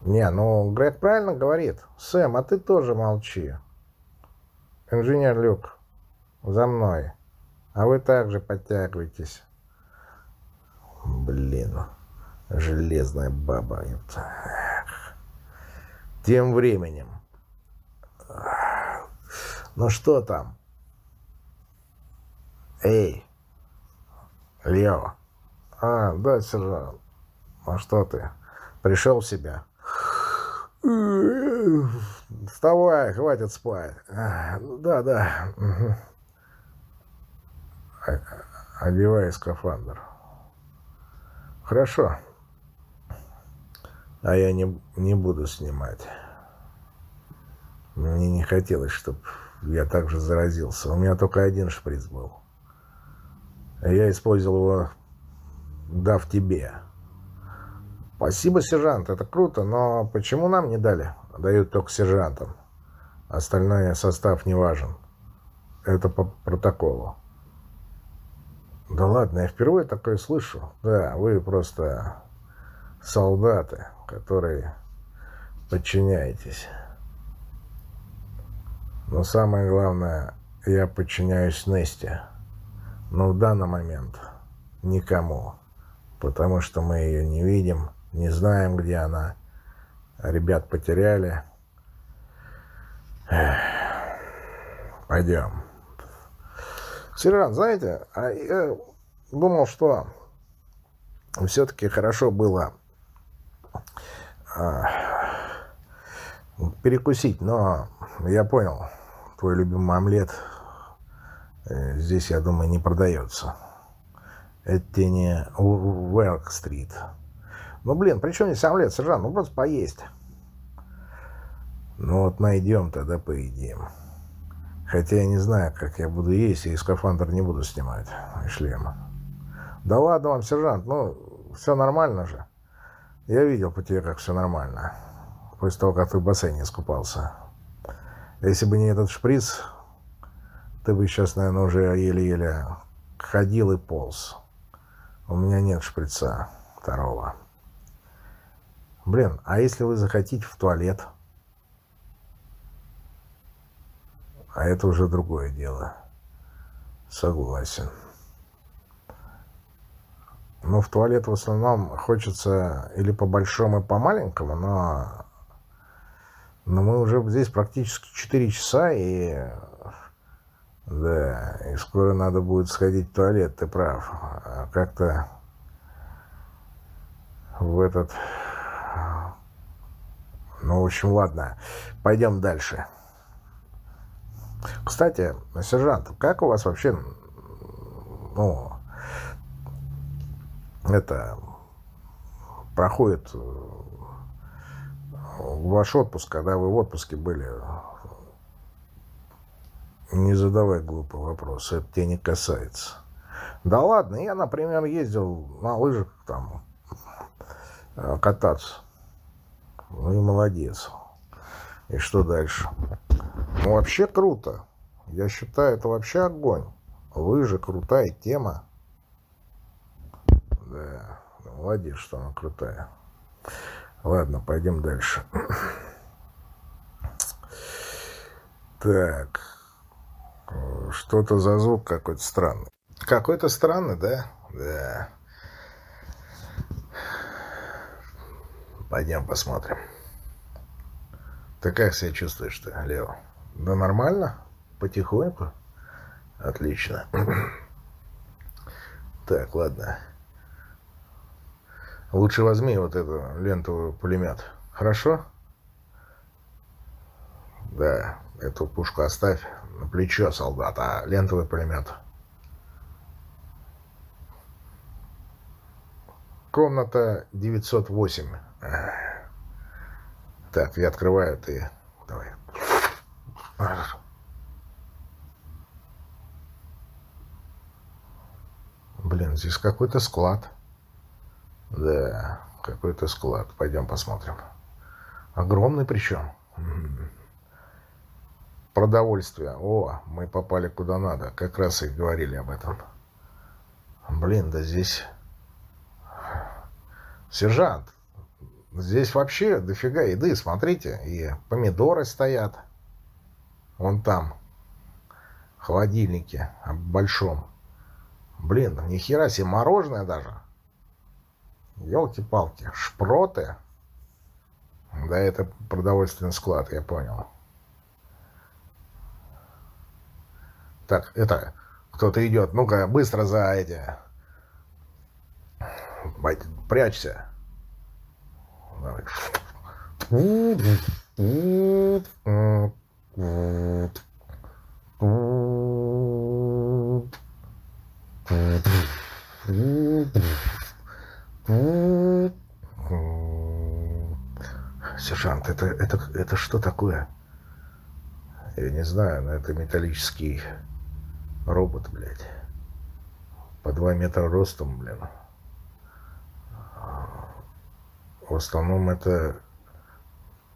Не, ну, Грег правильно говорит. Сэм, а ты тоже молчи. Инженер Люк, за мной. А вы также подтягивайтесь. Блин, железная баба. Тем временем. Ну что там? Эй, Лео. А, да, сержант. А что ты? Пришел в себя? Вставай, хватит спать. Ну да, да. Угу. Одевай скафандр. Хорошо. А я не, не буду снимать. Мне не хотелось, чтобы я также заразился. У меня только один шприц был. Я использовал его, дав тебе. Спасибо, сержант, это круто, но почему нам не дали? Дают только сержантам. Остальной состав не важен. Это по протоколу. Да ладно, я впервые такое слышу. Да, вы просто солдаты, которые подчиняетесь. Но самое главное, я подчиняюсь Несте. Но в данный момент никому. Потому что мы ее не видим, не знаем, где она. Ребят потеряли. Пойдем. Сержант, знаете, а я думал, что все-таки хорошо было а, перекусить, но я понял, твой любимый омлет э, здесь, я думаю, не продается. Это не Уэрк-стрит. Ну, блин, при чем здесь омлет, сержант? Ну, просто поесть. Ну, вот найдем, тогда поедим. Хотя я не знаю, как я буду есть, и скафандр не буду снимать, и шлем. Да ладно вам, сержант, ну, все нормально же. Я видел по тебе, как все нормально. После того, как ты в бассейне искупался. Если бы не этот шприц, ты бы сейчас, наверное, уже еле-еле ходил и полз. У меня нет шприца второго. Блин, а если вы захотите в туалет? А это уже другое дело. Согласен. Но в туалет в основном хочется или по большому, и по маленькому, но, но мы уже здесь практически 4 часа, и да, и скоро надо будет сходить в туалет, ты прав. А как-то в этот ну, в общем, ладно. Пойдем дальше. Кстати, сержант, как у вас вообще, ну, это проходит ваш отпуск, когда вы в отпуске были? Не задавай глупый вопрос, это тебя не касается. Да ладно, я, например, ездил на лыжах там кататься. Ну и молодец. И что дальше? Ну, вообще круто. Я считаю, это вообще огонь. Лыжи крутая тема. Да, молодец, что она крутая. Ладно, пойдем дальше. *clears throat* Так. Что-то за звук какой-то странный. Какой-то странный, да? Да. Пойдем посмотрим. Ты как себя чувствуешь ты, Лео? Да нормально? Потихоньку? Отлично. *clears throat* Так, ладно. Лучше возьми вот эту лентовый пулемет. Хорошо? Да, эту пушку оставь на плечо солдата, а лентовый пулемет. Комната 908. Так, я открываю, ты... Давай. Блин, здесь какой-то склад. Да, какой-то склад. Пойдем посмотрим. Огромный причем. Продовольствие. О, мы попали куда надо. Как раз и говорили об этом. Блин, да здесь... Сержант, здесь вообще дофига еды, смотрите. И помидоры стоят. Вон там. В холодильнике большом. Блин, ни хера себе мороженое даже. Елки-палки, шпроты. Да, это продовольственный склад, я понял. Так, это, кто-то идет. Ну-ка, быстро за эти. Прячься. Сержант, это, это, это что такое? Я не знаю, но это металлический робот, блядь. По два метра ростом, блин. В основном это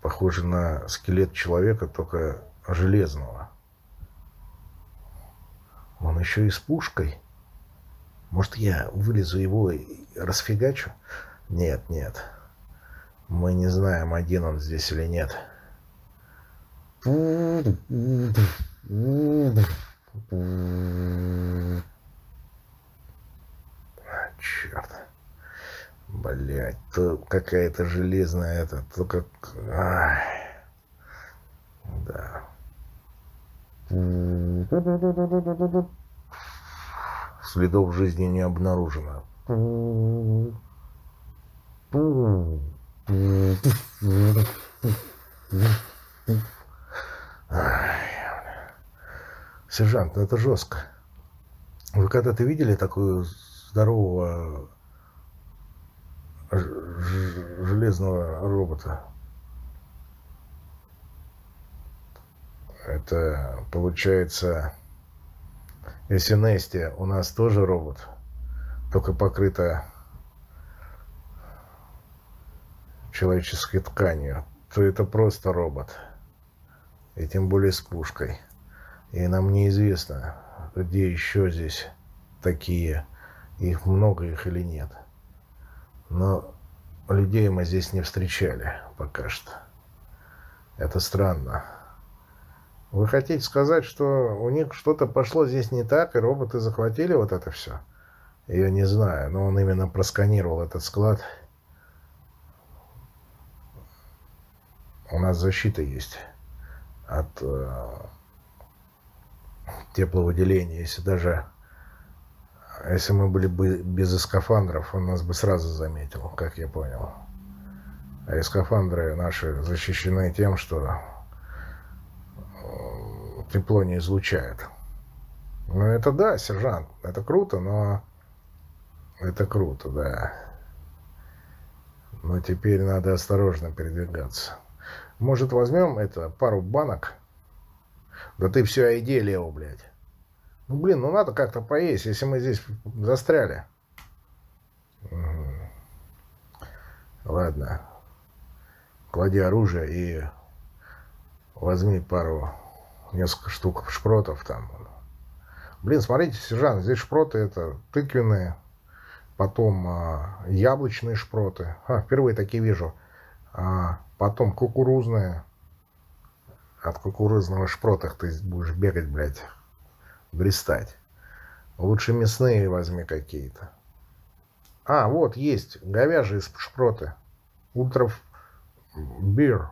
похоже на скелет человека, только железного. Он еще и с пушкой. Может, я вылезу его и расфигачу? Нет, нет. Мы не знаем, один он здесь или нет. А, черт. Блять, то какая-то железная это, то как... Ай. Да. Следов жизни не обнаружено. Сержант, ну это жестко. Вы когда-то видели такую здорового железного робота? Это получается если Нести у нас тоже робот, только покрыта человеческой тканью, то это просто робот. И тем более с пушкой. И нам неизвестно, где еще здесь такие. Их много их или нет. Но людей мы здесь не встречали пока что. Это странно. Вы хотите сказать, что у них что-то пошло здесь не так, и роботы захватили вот это все? Я не знаю, но он именно просканировал этот склад. У нас защита есть от э, тепловыделения. Если даже если мы были бы без скафандров, он нас бы сразу заметил, как я понял. А скафандры наши защищены тем, что тепло не излучает. Ну, это да, сержант, это круто, но... Это круто, да. Но теперь надо осторожно передвигаться. Может, возьмем это, пару банок? Да ты все о еде, Лео, блядь. Ну, блин, ну надо как-то поесть, если мы здесь застряли. Ладно. Клади оружие и возьми пару несколько штук шпротов там. Блин, смотрите, сержант, здесь шпроты это тыквенные, потом а, яблочные шпроты. А, впервые такие вижу. А, потом кукурузные. От кукурузного шпротах ты будешь бегать, блядь, блистать. Лучше мясные возьми какие-то. А, вот, есть говяжьи шпроты. Ультров бир.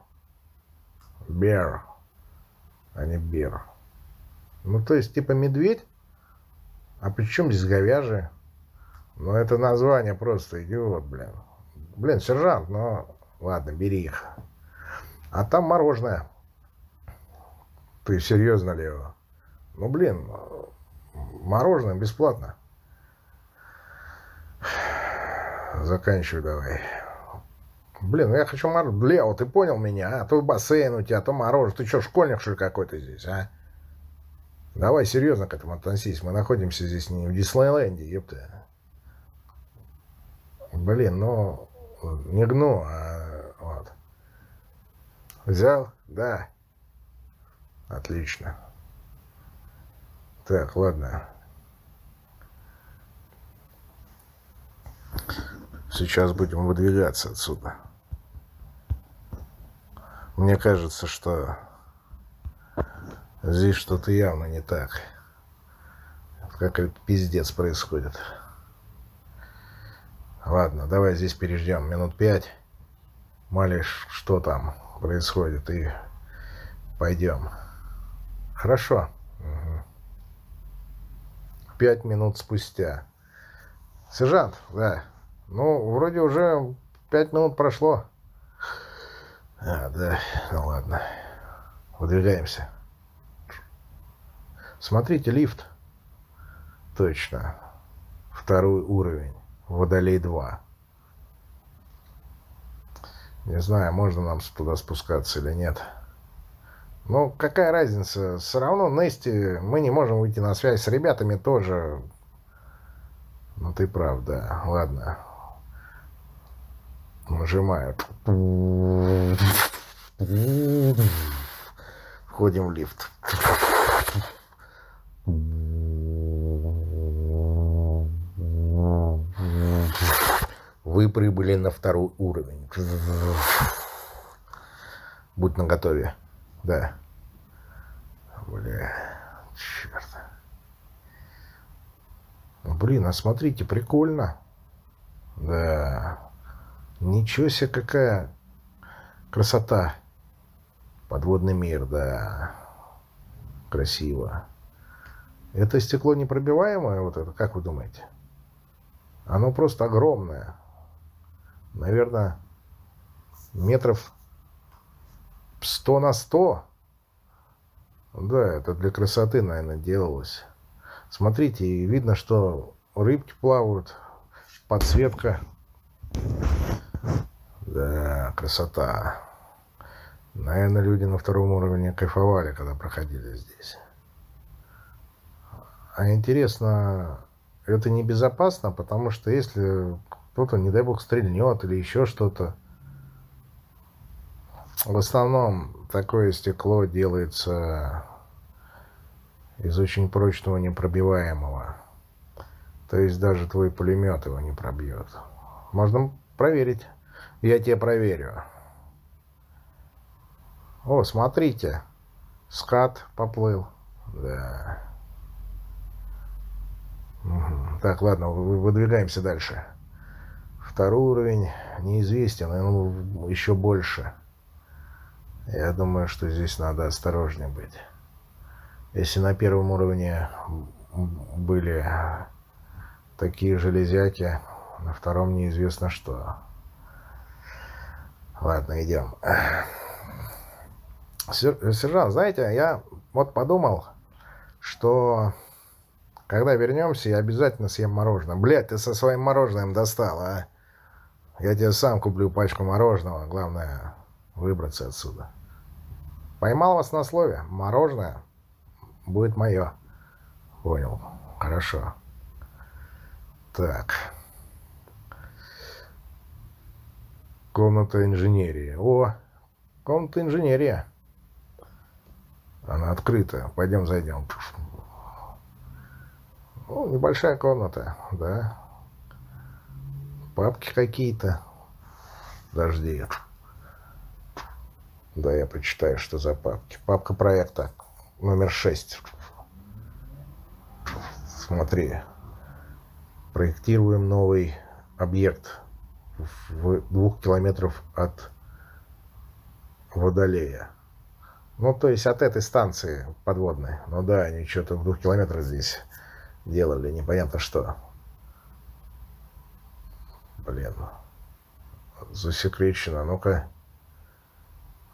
Бер. А не бир. Ну, то есть, типа медведь? А при здесь говяжьи? Ну, это название просто идиот, блин. Блин, сержант, ну, ладно, бери их. А там мороженое. Ты серьезно, Лео? Ну, блин, мороженое бесплатно. Заканчивай давай. Блин, ну я хочу мороженое. Лео, ты понял меня, а? То бассейн у тебя, то мороженое. Ты что, школьник, что ли, какой-то здесь, а? Давай серьезно к этому относись. Мы находимся здесь не в Диснейленде, ёпта. Блин, ну, не гну, а вот. Взял? Да. Отлично. Так, ладно. Сейчас будем выдвигаться отсюда. Мне кажется, что здесь что-то явно не так. Какой-то пиздец происходит. Ладно, давай здесь переждем минут пять. Малишь, что там происходит, и пойдем. Хорошо. Пять минут спустя. Сержант, да. Ну, вроде уже пять минут прошло. А, да, ну ладно. Выдвигаемся. Смотрите, лифт. Точно. Второй уровень. Водолей 2. Не знаю, можно нам туда спускаться или нет. Ну, какая разница? Все равно Нести мы не можем выйти на связь с ребятами тоже. Ну, ты прав, да. Ладно. Нажимаю. Входим в лифт. Вы прибыли на второй уровень. Будь наготове. Да. Бля, черт. Блин, а смотрите, прикольно. Да. Ничего себе, какая красота. Подводный мир, да. Красиво. Это стекло непробиваемое, вот это, как вы думаете? Оно просто огромное. Наверное, метров 100 на 100. Да, это для красоты, наверное, делалось. Смотрите, видно, что рыбки плавают, подсветка. Да, красота. Наверное, люди на втором уровне кайфовали, когда проходили здесь. А интересно, это небезопасно, потому что если кто-то, не дай бог, стрельнет или еще что-то, в основном такое стекло делается из очень прочного непробиваемого. То есть даже твой пулемет его не пробьет. Можно проверить. Я тебе проверю. О, смотрите. Скат поплыл. Да. Угу. Так, ладно, выдвигаемся дальше. Второй уровень неизвестен, но еще больше. Я думаю, что здесь надо осторожнее быть. Если на первом уровне были такие железяки, на втором неизвестно что. Ладно, идем. Сержант, знаете, я вот подумал, что когда вернемся, я обязательно съем мороженое. Блядь, ты со своим мороженым достал, а? Я тебе сам куплю пачку мороженого. Главное, выбраться отсюда. Поймал вас на слове. Мороженое будет мое. Понял. Хорошо. Так. Комната инженерии. О, комната инженерия. Она открыта. Пойдем зайдем. Ну, небольшая комната, да. Папки какие-то. Подожди. Да, я почитаю, что за папки. Папка проекта номер 6. Смотри. Проектируем новый объект в двух километров от Водолея. Ну, то есть от этой станции подводной. Ну да, они что-то в двух километрах здесь делали, непонятно что. Блин. Засекречено. Ну-ка.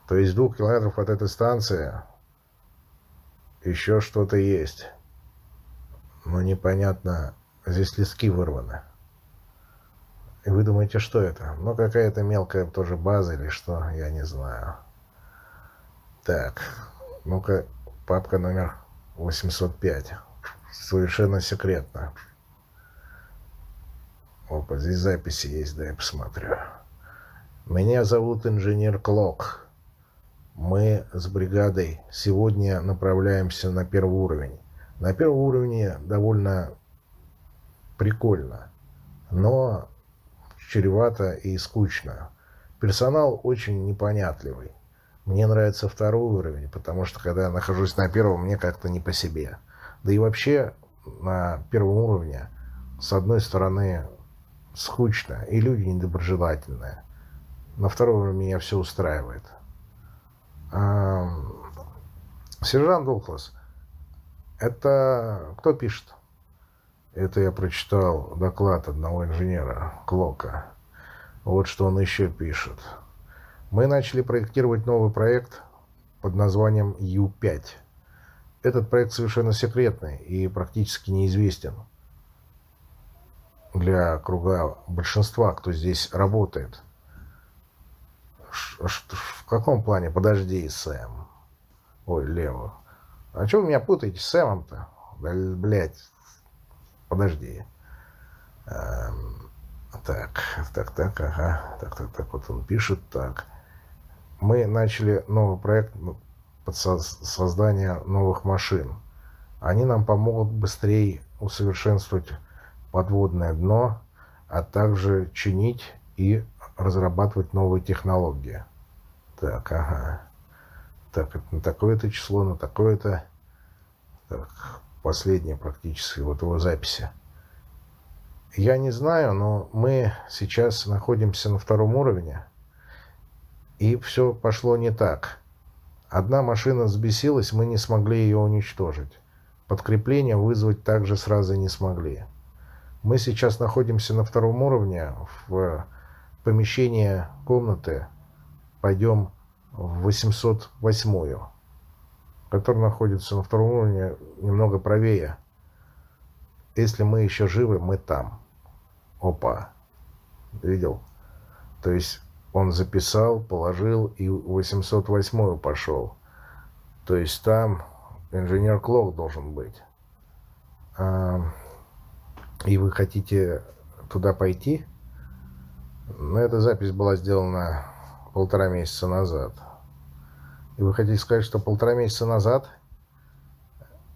То есть двух километров от этой станции еще что-то есть. Но непонятно, здесь листки вырваны. И вы думаете, что это? Ну, какая-то мелкая тоже база или что, я не знаю. Так, ну-ка, папка номер 805. Совершенно секретно. Опа, здесь записи есть, да я посмотрю. Меня зовут инженер Клок. Мы с бригадой сегодня направляемся на первый уровень. На первом уровне довольно прикольно, но чревато и скучно. Персонал очень непонятливый. Мне нравится второй уровень, потому что когда я нахожусь на первом, мне как-то не по себе. Да и вообще на первом уровне, с одной стороны, скучно, и люди недоброжелательные. На втором уровне меня все устраивает. А, сержант Дуглас, это кто пишет? Это я прочитал доклад одного инженера, Клока. Вот что он еще пишет. Мы начали проектировать новый проект под названием Ю-5. Этот проект совершенно секретный и практически неизвестен для круга большинства, кто здесь работает. В каком плане? Подожди, Сэм. Ой, Лево. А что вы меня путаете с Сэмом-то? Да, блядь. Подожди. Эм, так, так, так, ага. Так, так, так, вот он пишет так. Мы начали новый проект под создание новых машин. Они нам помогут быстрее усовершенствовать подводное дно, а также чинить и разрабатывать новые технологии. Так, ага. Так, это на такое-то число, на такое-то... Так, последнее практически, вот его записи. Я не знаю, но мы сейчас находимся на втором уровне, и все пошло не так. Одна машина взбесилась, мы не смогли ее уничтожить. Подкрепление вызвать также сразу не смогли. Мы сейчас находимся на втором уровне, в помещении комнаты. Пойдем в 808-ю, которая находится на втором уровне немного правее. Если мы еще живы, мы там. Опа. Видел? То есть он записал, положил и в 808-ю пошел. То есть там инженер Клок должен быть. И вы хотите туда пойти? Но эта запись была сделана полтора месяца назад. И вы хотите сказать, что полтора месяца назад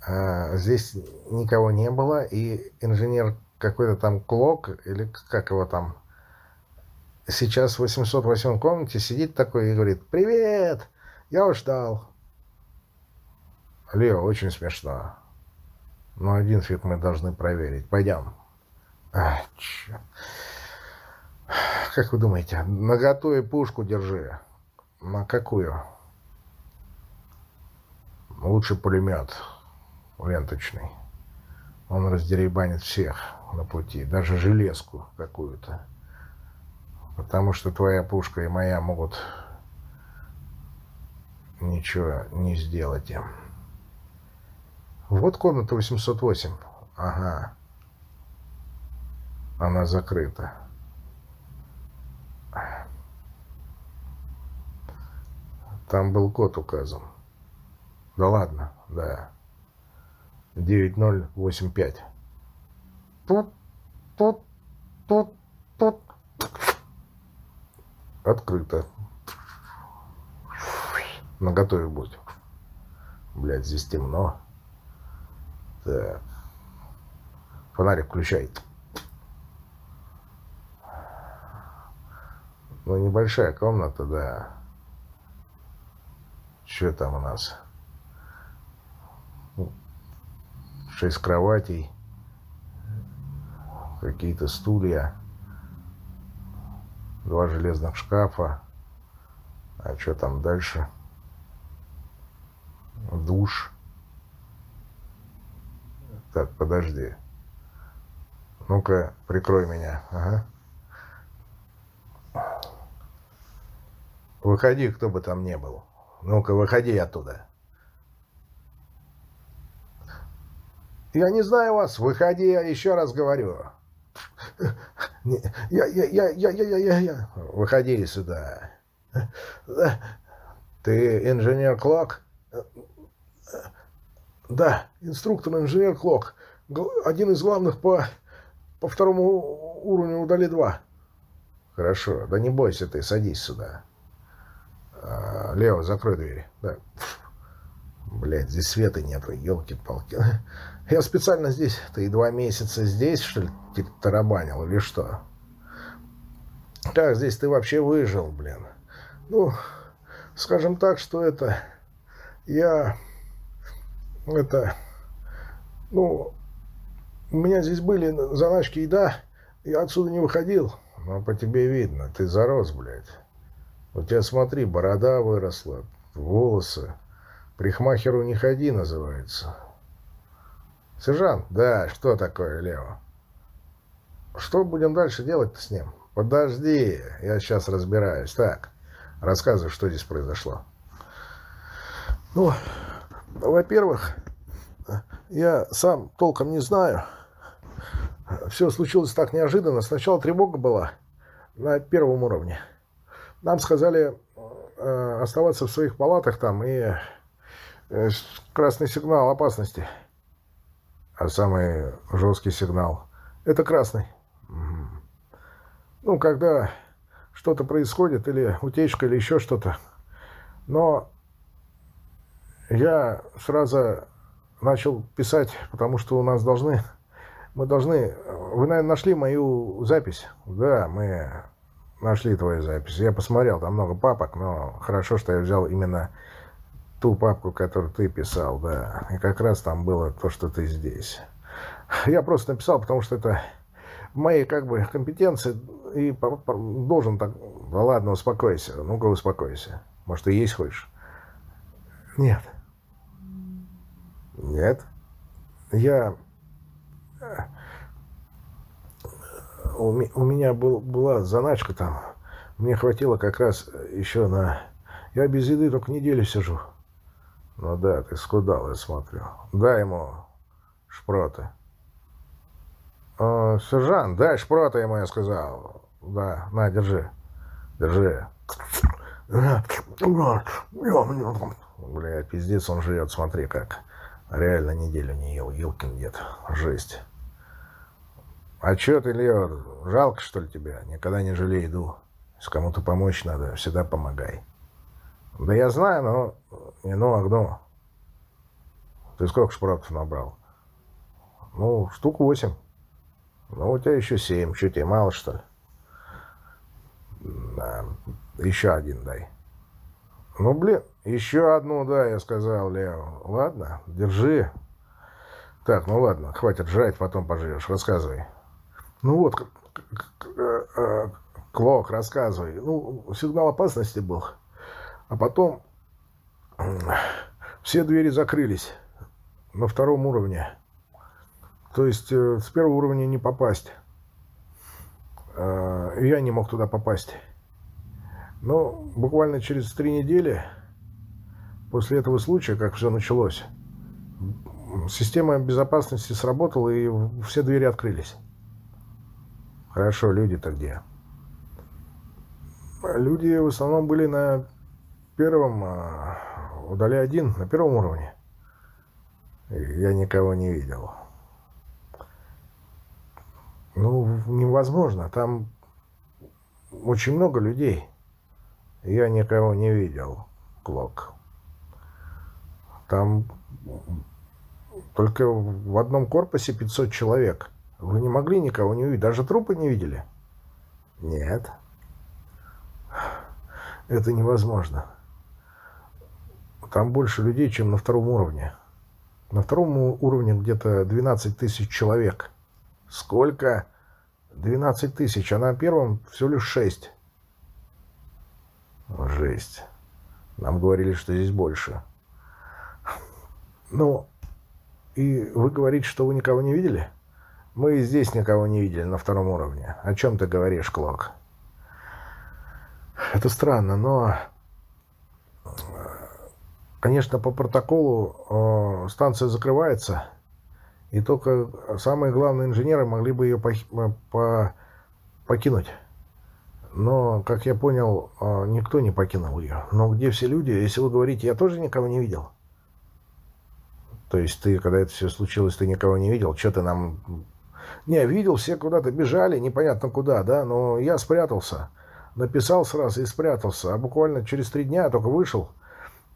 а, здесь никого не было, и инженер какой-то там Клок, или как его там, сейчас в 808 комнате сидит такой и говорит, «Привет! Я уж ждал». Лео, очень смешно. Но один фиг мы должны проверить. Пойдем. А, черт. *sighs* Как вы думаете, на готове пушку держи. На какую? Лучше пулемет ленточный. Он раздеребанит всех на пути, даже железку какую-то. Потому что твоя пушка и моя могут ничего не сделать им. Вот комната 808. Ага. Она закрыта. Там был код указан. Да ладно, да. 9085. Тут, тут, тут, тут. Открыто. Наготове будь. Блядь, здесь темно. Так. Фонарик включай. Ну, небольшая комната, да. Что там у нас? Шесть кроватей. Какие-то стулья. Два железных шкафа. А что там дальше? Душ. Так, подожди. Ну-ка, прикрой меня. Ага. Выходи, кто бы там ни был. Ну-ка, выходи оттуда. Я не знаю вас. Выходи, я еще раз говорю. Я, я, я, я, я, я, я. Выходи сюда. Ты инженер Клок? Да, инструктор-инженер Клок. Один из главных по, по второму уровню удали два. Хорошо, да не бойся ты, садись сюда. А, Лео, закрой дверь. Да. Блять, здесь света нет, елки-палки. *laughs* Я специально здесь, ты два месяца здесь, что ли, тарабанил или что? Как здесь ты вообще выжил, блин? Ну, скажем так, что это... Я... Это... Ну, у меня здесь были заначки еда, я отсюда не выходил. Но по тебе видно, ты зарос, блядь. У тебя, смотри, борода выросла, волосы. Прихмахеру не ходи, называется. Сержант, да, что такое, Лео? Что будем дальше делать-то с ним? Подожди, я сейчас разбираюсь. Так, рассказывай, что здесь произошло. Ну, во-первых, я сам толком не знаю. Все случилось так неожиданно. Сначала тревога была на первом уровне. Нам сказали э, оставаться в своих палатах там и э, красный сигнал опасности. А самый жесткий сигнал – это красный. Ну, когда что-то происходит, или утечка, или еще что-то. Но я сразу начал писать, потому что у нас должны... Мы должны... Вы, наверное, нашли мою запись? Да, мы нашли твою запись. Я посмотрел, там много папок, но хорошо, что я взял именно ту папку, которую ты писал, да. И как раз там было то, что ты здесь. Я просто написал, потому что это моей как бы компетенции и должен так... Да ладно, успокойся. Ну-ка, успокойся. Может, ты есть хочешь? Нет. Нет? Я у, меня был, была заначка там. Мне хватило как раз еще на... Я без еды только неделю сижу. Ну да, ты скудал, я смотрю. Дай ему шпроты. О, сержант, дай шпроты ему, я сказал. Да, на, держи. Держи. Бля, пиздец, он живет, смотри как. Реально неделю не ел, Елкин дед. Жесть. А чё ты, Лео, жалко, что ли, тебя? Никогда не жалей еду. Если кому-то помочь надо, всегда помогай. Да я знаю, но не ну, а гну. Ты сколько шпротов набрал? Ну, штук восемь. Ну, у тебя еще семь. Что тебе, мало, что ли? Да. Еще один дай. Ну, блин, еще одну, да, я сказал, Лео. Ладно, держи. Так, ну ладно, хватит жрать, потом поживешь. Рассказывай. Ну вот, э, э, Клок, рассказывай. Ну, сигнал опасности был. А потом все двери закрылись на втором уровне. То есть э, с первого уровня не попасть. Я не мог туда попасть. Но буквально через три недели после этого случая, как все началось, система безопасности сработала и все двери открылись. Хорошо, люди-то где? Люди в основном были на первом, а, удали один, на первом уровне. Я никого не видел. Ну, невозможно. Там очень много людей. Я никого не видел, Клок. Там только в одном корпусе 500 человек. Вы не могли никого не увидеть? Даже трупы не видели? Нет. Это невозможно. Там больше людей, чем на втором уровне. На втором уровне где-то 12 тысяч человек. Сколько? 12 тысяч, а на первом всего лишь 6. Жесть. Нам говорили, что здесь больше. Ну, и вы говорите, что вы никого не видели? Мы здесь никого не видели на втором уровне. О чем ты говоришь, Клок? Это странно, но... Конечно, по протоколу э, станция закрывается, и только самые главные инженеры могли бы ее по, по, покинуть. Но, как я понял, э, никто не покинул ее. Но где все люди? Если вы говорите, я тоже никого не видел. То есть ты, когда это все случилось, ты никого не видел? Что ты нам... Не, видел, все куда-то бежали, непонятно куда, да, но я спрятался. Написал сразу и спрятался. А буквально через три дня только вышел.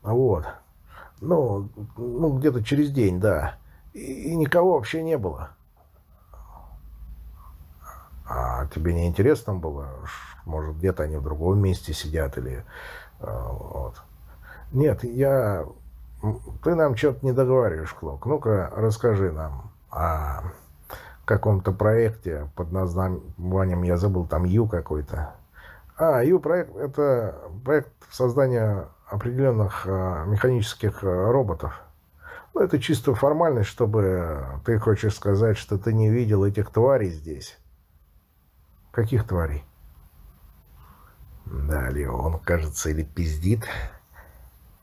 Вот. Ну, ну где-то через день, да. И, и никого вообще не было. А тебе не интересно было? Может, где-то они в другом месте сидят или... А, вот. Нет, я ты нам что-то не договариваешь, Клок. Ну-ка, расскажи нам о каком-то проекте под названием, я забыл, там Ю какой-то. А, Ю-проект – это проект создания определенных а, механических а, роботов. Ну, это чисто формальность, чтобы ты хочешь сказать, что ты не видел этих тварей здесь. Каких тварей? Далее он, кажется, или пиздит,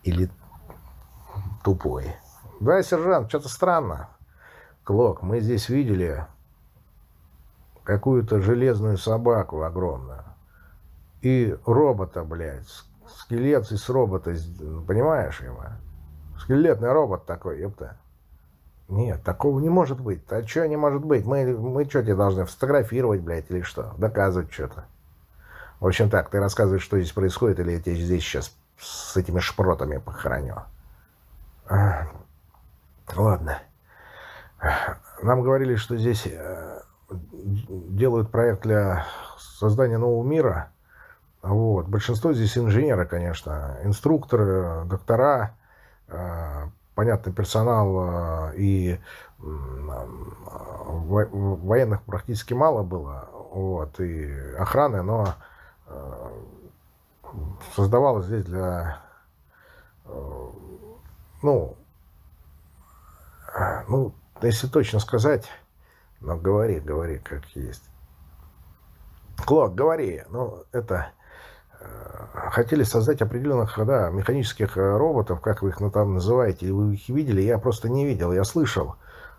или тупой. Да, сержант, что-то странно. Клок, мы здесь видели какую-то железную собаку огромную. И робота, блядь, скелет из робота, понимаешь его? Скелетный робот такой, ёпта. Нет, такого не может быть. А что не может быть? Мы, мы что тебе должны фотографировать, блядь, или что? Доказывать что-то. В общем так, ты рассказываешь, что здесь происходит, или я тебя здесь сейчас с этими шпротами похороню. Ладно. Нам говорили, что здесь э, делают проект для создания нового мира. Вот. Большинство здесь инженеры, конечно. Инструкторы, доктора, э, понятный персонал э, и военных практически мало было. Вот. И охраны, но создавалось здесь для ну, ну, если точно сказать, но говори, говори, как есть. Клок, говори, ну, это... Э, хотели создать определенных, да, механических э, роботов, как вы их ну, там называете, вы их видели, я просто не видел, я слышал.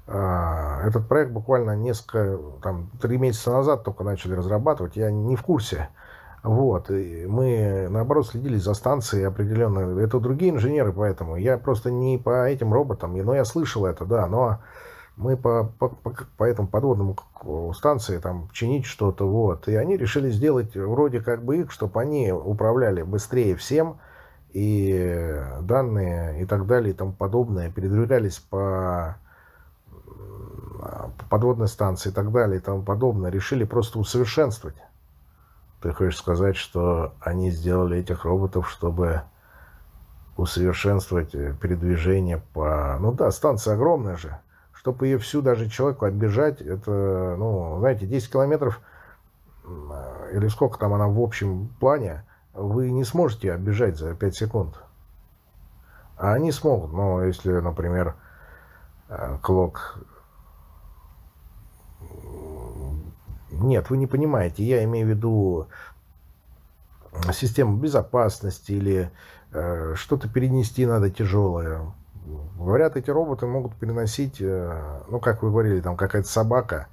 А, этот проект буквально несколько, там, три месяца назад только начали разрабатывать, я не в курсе. Вот. И мы, наоборот, следили за станцией определенно. Это другие инженеры, поэтому я просто не по этим роботам, но я слышал это, да, но мы по, по, по, по этому подводному станции там чинить что-то, вот. И они решили сделать вроде как бы их, чтобы они управляли быстрее всем, и данные и так далее и тому подобное передвигались по, по подводной станции и так далее и тому подобное. Решили просто усовершенствовать. Ты хочешь сказать, что они сделали этих роботов, чтобы усовершенствовать передвижение по... Ну да, станция огромная же. Чтобы ее всю даже человеку оббежать, это, ну, знаете, 10 километров, э, или сколько там она в общем плане, вы не сможете оббежать за 5 секунд. А они смогут, но если, например, э, Клок Нет, вы не понимаете. Я имею в виду систему безопасности или э, что-то перенести надо тяжелое. Говорят, эти роботы могут переносить, э, ну, как вы говорили, там какая-то собака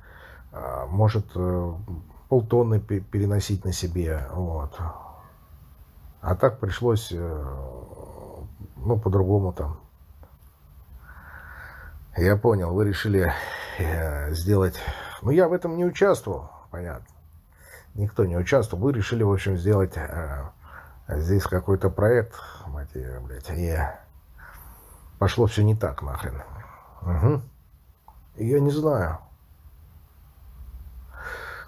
э, может э, полтонны переносить на себе. Вот. А так пришлось, ну, по-другому там. Я понял, вы решили сделать... Ну, я в этом не участвовал понятно. Никто не участвовал. Вы решили, в общем, сделать здесь какой-то проект, мать ее, блядь, и пошло все не так нахрен. Угу. Я не знаю.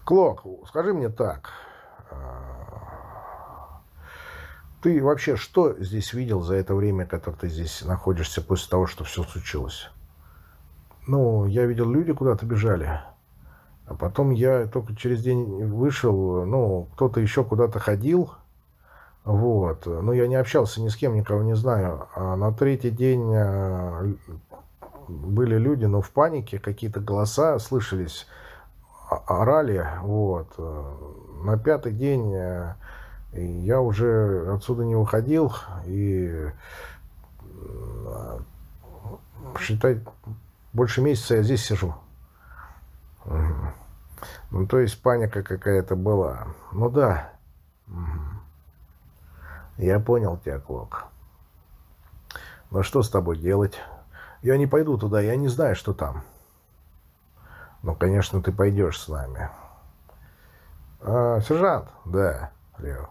Клок, скажи мне так. А, ты вообще что здесь видел за это время, которое ты здесь находишься после того, что все случилось? Ну, я видел, люди куда-то бежали. А потом я только через день вышел, ну, кто-то еще куда-то ходил. Вот. Но я не общался ни с кем, никого не знаю. А на третий день а, были люди, но в панике, какие-то голоса слышались, орали. Вот. На пятый день э, я уже отсюда не выходил и считай, больше месяца я здесь сижу. Ну, то есть паника какая-то была. Ну да. Я понял тебя, Клок. Но что с тобой делать? Я не пойду туда, я не знаю, что там. Ну, конечно, ты пойдешь с нами. А, сержант? Да, Лео.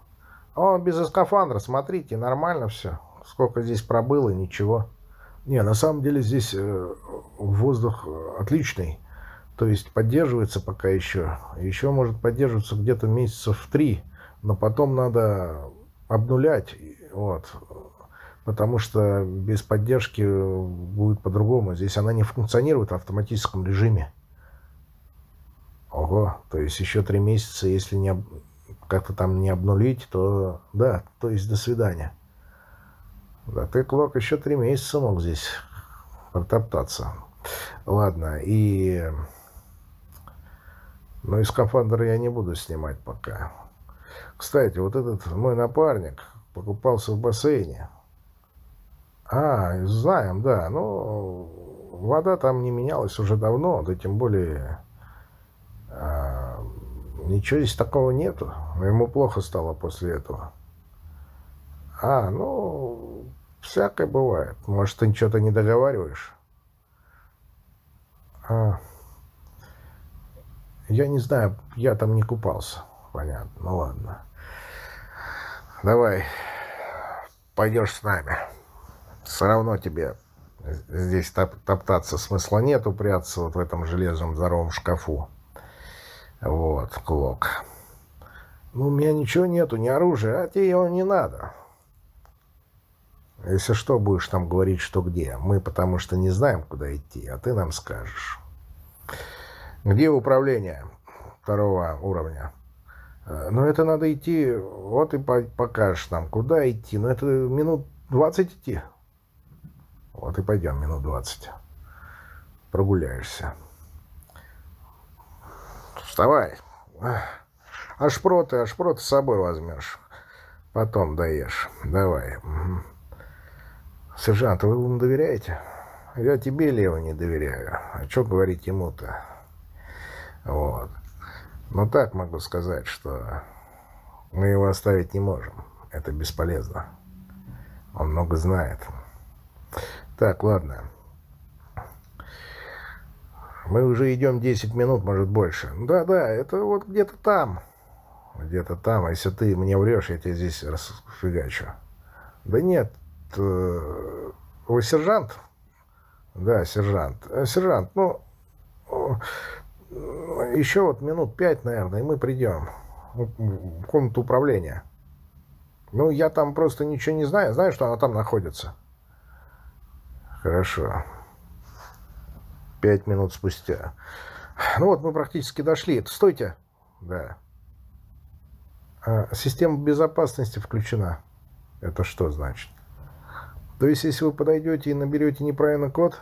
Он без скафандра, смотрите, нормально все. Сколько здесь пробыло, ничего. Не, на самом деле здесь э, воздух отличный. То есть поддерживается пока еще. Еще может поддерживаться где-то месяцев три. Но потом надо обнулять. Вот потому что без поддержки будет по-другому. Здесь она не функционирует в автоматическом режиме. Ого, то есть еще три месяца, если не как-то там не обнулить, то да, то есть до свидания. Да ты, Клок, еще три месяца мог здесь протоптаться. Ладно, и... Ну, и скафандр я не буду снимать пока. Кстати, вот этот мой напарник покупался в бассейне. А, знаем, да. Ну, вода там не менялась уже давно, да тем более а, ничего здесь такого нету. Ему плохо стало после этого. А, ну, всякое бывает. Может, ты что-то не договариваешь? А, я не знаю, я там не купался. Понятно, ну ладно. Давай, пойдешь с нами все равно тебе здесь топ топтаться смысла нету, прятаться вот в этом железном здоровом шкафу. Вот, клок. Ну, у меня ничего нету, ни оружия, а тебе его не надо. Если что, будешь там говорить, что где. Мы потому что не знаем, куда идти, а ты нам скажешь. Где управление второго уровня? Э, ну, это надо идти, вот и покажешь нам, куда идти. Ну, это минут 20 идти. Вот и пойдем минут двадцать. Прогуляешься. Вставай. А шпроты, а шпроты с собой возьмешь. Потом доешь. Давай. Сержант, вы ему доверяете? Я тебе, Лео, не доверяю. А что говорить ему-то? Вот. Но так могу сказать, что мы его оставить не можем. Это бесполезно. Он много знает. Так, ладно. Мы уже идем 10 минут, может, больше. Да-да, это вот где-то там. Где-то там. А если ты мне врешь, я тебя здесь расфигачу. Да нет. Э, вы сержант? Да, сержант. Э, сержант, ну... Еще вот минут пять, наверное, и мы придем в комнату управления. Ну, я там просто ничего не знаю. Знаю, что она там находится. Хорошо. Пять минут спустя. Ну вот, мы практически дошли. Стойте. Да. А, система безопасности включена. Это что значит? То есть, если вы подойдете и наберете неправильный код,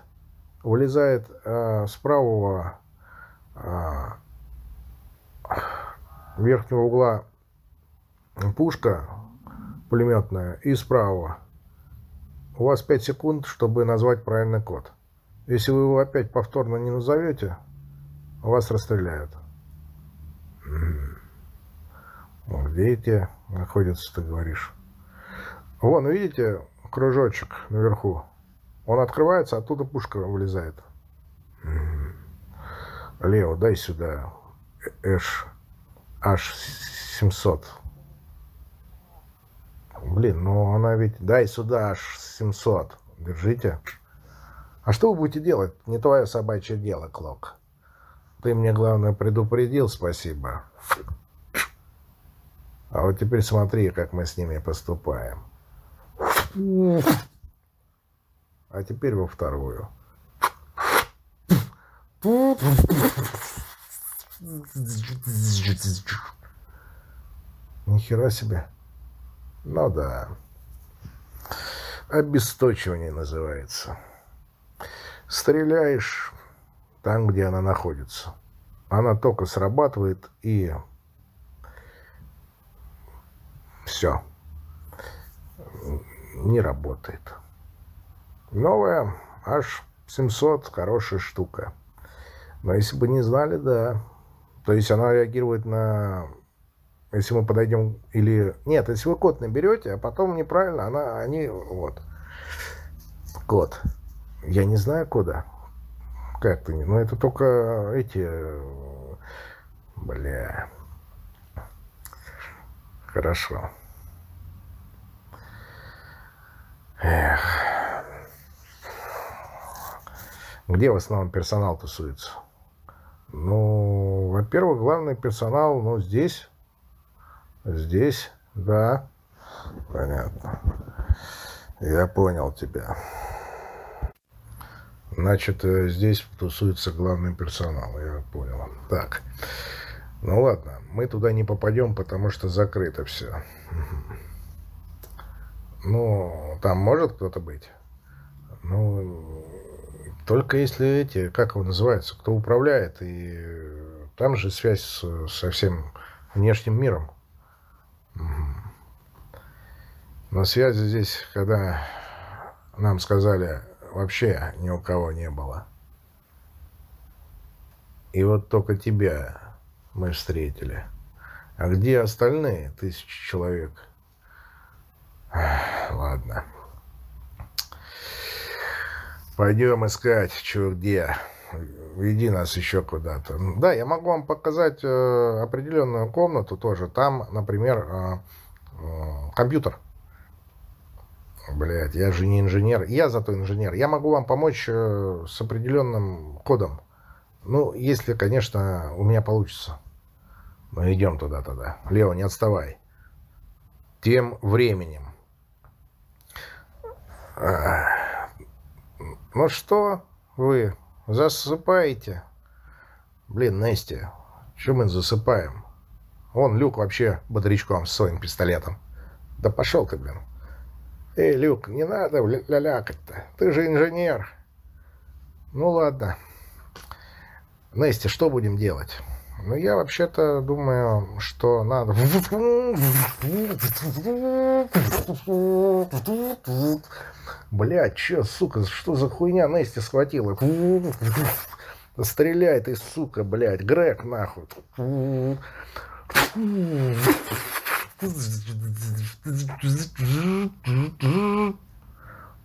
вылезает а, с правого верхнего угла пушка пулеметная и справа у вас 5 секунд, чтобы назвать правильный код. Если вы его опять повторно не назовете, вас расстреляют. Где эти находятся, ты говоришь? Вон, видите кружочек наверху? Он открывается, оттуда пушка вылезает. Лео, дай сюда Эш H700. Блин, ну она ведь... Дай сюда аж 700. Держите. А что вы будете делать? Не твое собачье дело, Клок. Ты мне, главное, предупредил, спасибо. А вот теперь смотри, как мы с ними поступаем. А теперь во вторую. Нихера себе. Ну да. Обесточивание называется. Стреляешь там, где она находится. Она только срабатывает и все. Не работает. Новая аж 700, хорошая штука. Но если бы не знали, да. То есть она реагирует на... Если мы подойдем или... Нет, если вы код наберете, а потом неправильно, она... Они... Вот. Код. Я не знаю кода. Как ты не... Ну, это только эти... Бля. Хорошо. Эх. Где в основном персонал тусуется? Ну, во-первых, главный персонал, ну, здесь. Здесь, да. Понятно. Я понял тебя. Значит, э, здесь тусуется главный персонал, я понял. Так, ну ладно, мы туда не попадем, потому что закрыто все. Ну, там может кто-то быть? Ну, только если эти, как его называется, кто управляет, и там же связь с, со всем внешним миром. На связи здесь, когда нам сказали, вообще ни у кого не было. И вот только тебя мы встретили. А где остальные тысячи человек? Ладно. Пойдем искать, чего где. Веди нас еще куда-то. Да, я могу вам показать э, определенную комнату тоже. Там, например, э, э, компьютер. Блять, я же не инженер. Я зато инженер. Я могу вам помочь с определенным кодом. Ну, если, конечно, у меня получится. Ну, идем туда тогда. Лео, не отставай. Тем временем. Ну что вы засыпаете? Блин, Нестя, что мы засыпаем? Вон Люк вообще бодрячком с своим пистолетом. Да пошел ты, блин. Эй, Люк, не надо лялякать-то. Ты же инженер. Ну ладно. Настя, что будем делать? Ну, я вообще-то думаю, что надо... *laughs* Блядь, чё, сука, что за хуйня Настя схватила? Стреляй ты, сука, блядь, Грег, нахуй.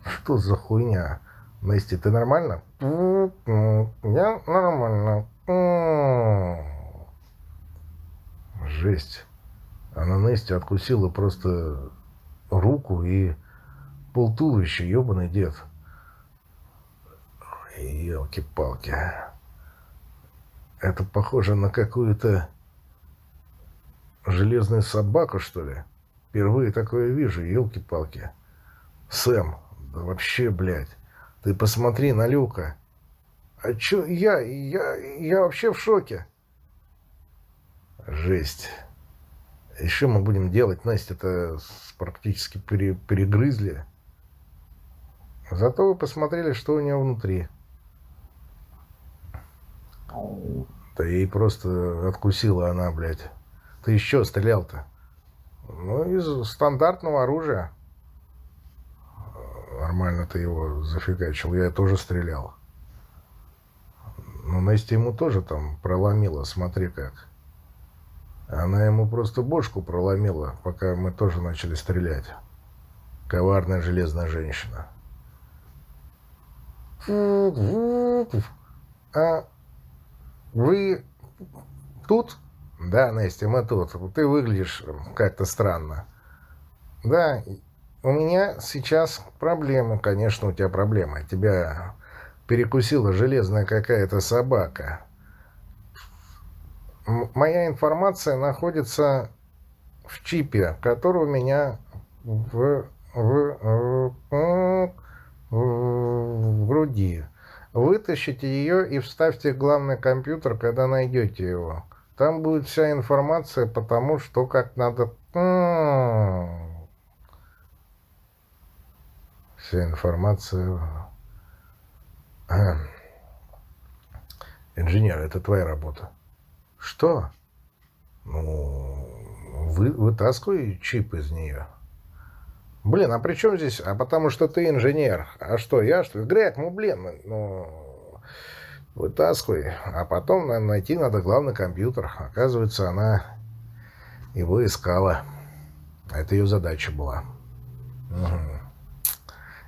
Что за хуйня? Настя, ты нормально? Я нормально. Жесть. Она Настя откусила просто руку и полтуловища, ебаный дед. Елки-палки. Это похоже на какую-то железную собаку, что ли? Впервые такое вижу, елки-палки. Сэм, да вообще, блядь, ты посмотри на Люка. А чё, я, я, я вообще в шоке. Жесть. И что мы будем делать? Настя-то практически пере, перегрызли. Зато вы посмотрели, что у нее внутри. Да ей просто откусила она, блядь. Ты еще стрелял-то? Ну, из стандартного оружия. Нормально ты его зафигачил. Я тоже стрелял. Но Настя ему тоже там проломила, смотри как. Она ему просто бошку проломила, пока мы тоже начали стрелять. Коварная железная женщина. А вы тут? Да, Настя, мы тут. Ты выглядишь как-то странно. Да, у меня сейчас проблемы, конечно, у тебя проблемы. Тебя перекусила железная какая-то собака. Моя информация находится в чипе, который у меня в, в, в, в груди. Вытащите ее и вставьте в главный компьютер, когда найдете его. Там будет вся информация по тому, что как надо... Вся информация... Инженер, это твоя работа. Что? Ну, вы, вытаскивай чип из нее. Блин, а при чем здесь? А потому что ты инженер. А что, я что? Грег, ну блин, ну... Вытаскивай. А потом наверное, найти надо главный компьютер. Оказывается, она его искала. Это ее задача была. Угу.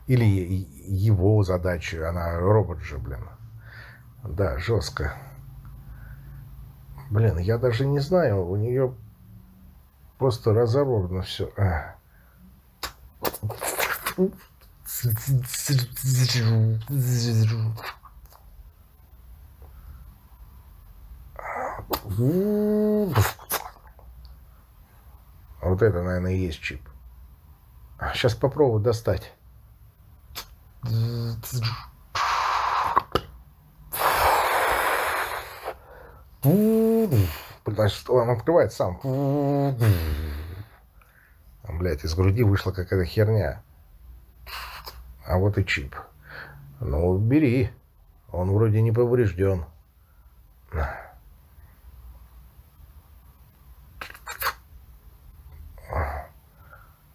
Или его задача. Она робот же, блин. Да, жестко. Блин, я даже не знаю. У нее просто разорвано все. А. Вот это, наверное, и есть чип. Сейчас попробую достать. Значит, он открывает сам. Блять, из груди вышла какая-то херня. А вот и чип. Ну, бери. Он вроде не поврежден.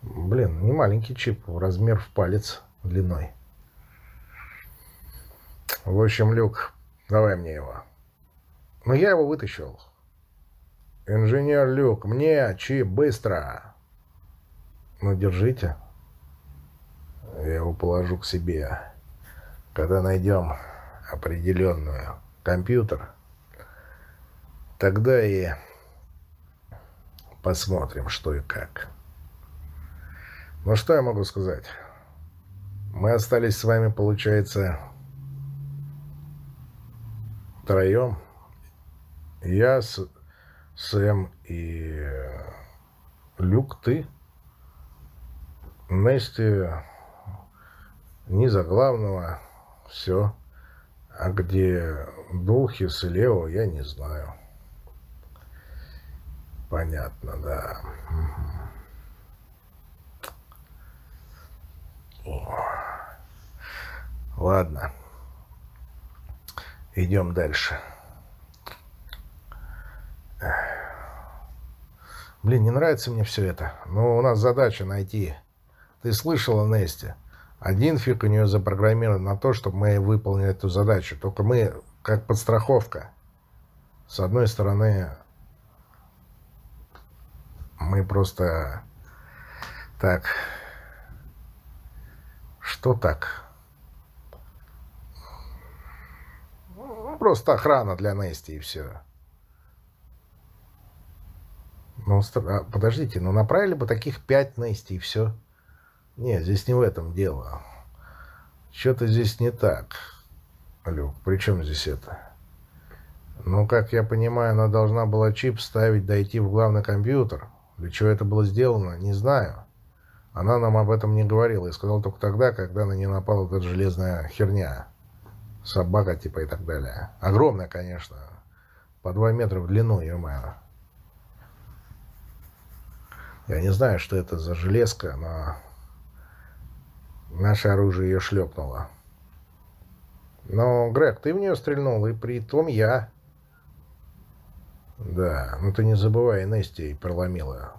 Блин, не маленький чип, размер в палец длиной. В общем, Люк, давай мне его. Но я его вытащил. Инженер Люк, мне чип быстро. Ну, держите. Я его положу к себе. Когда найдем определенную компьютер, тогда и посмотрим, что и как. Ну, что я могу сказать? Мы остались с вами, получается, втроем. Я, Сэм и Люк, ты. Нести ни за главного, все. А где Дулхис и Лео, я не знаю. Понятно, да. Угу. Ладно. Идем дальше. Блин, не нравится мне все это. Но у нас задача найти ты слышала, Нести? Один фиг у нее запрограммирован на то, чтобы мы выполнили эту задачу. Только мы как подстраховка. С одной стороны, мы просто... Так. Что так? Просто охрана для Нести и все. Ну, подождите, ну направили бы таких пять Нести и все. Нет, здесь не в этом дело. Что-то здесь не так. Люк, при чем здесь это? Ну, как я понимаю, она должна была чип ставить, дойти в главный компьютер. Для чего это было сделано, не знаю. Она нам об этом не говорила и сказала только тогда, когда на нее напала эта железная херня. Собака типа и так далее. Огромная, конечно. По два метра в длину, ё-моё. Я не знаю, что это за железка, но Наше оружие ее шлепнуло. Но, Грег, ты в нее стрельнул, и при том я. Да, ну ты не забывай, Нести проломила.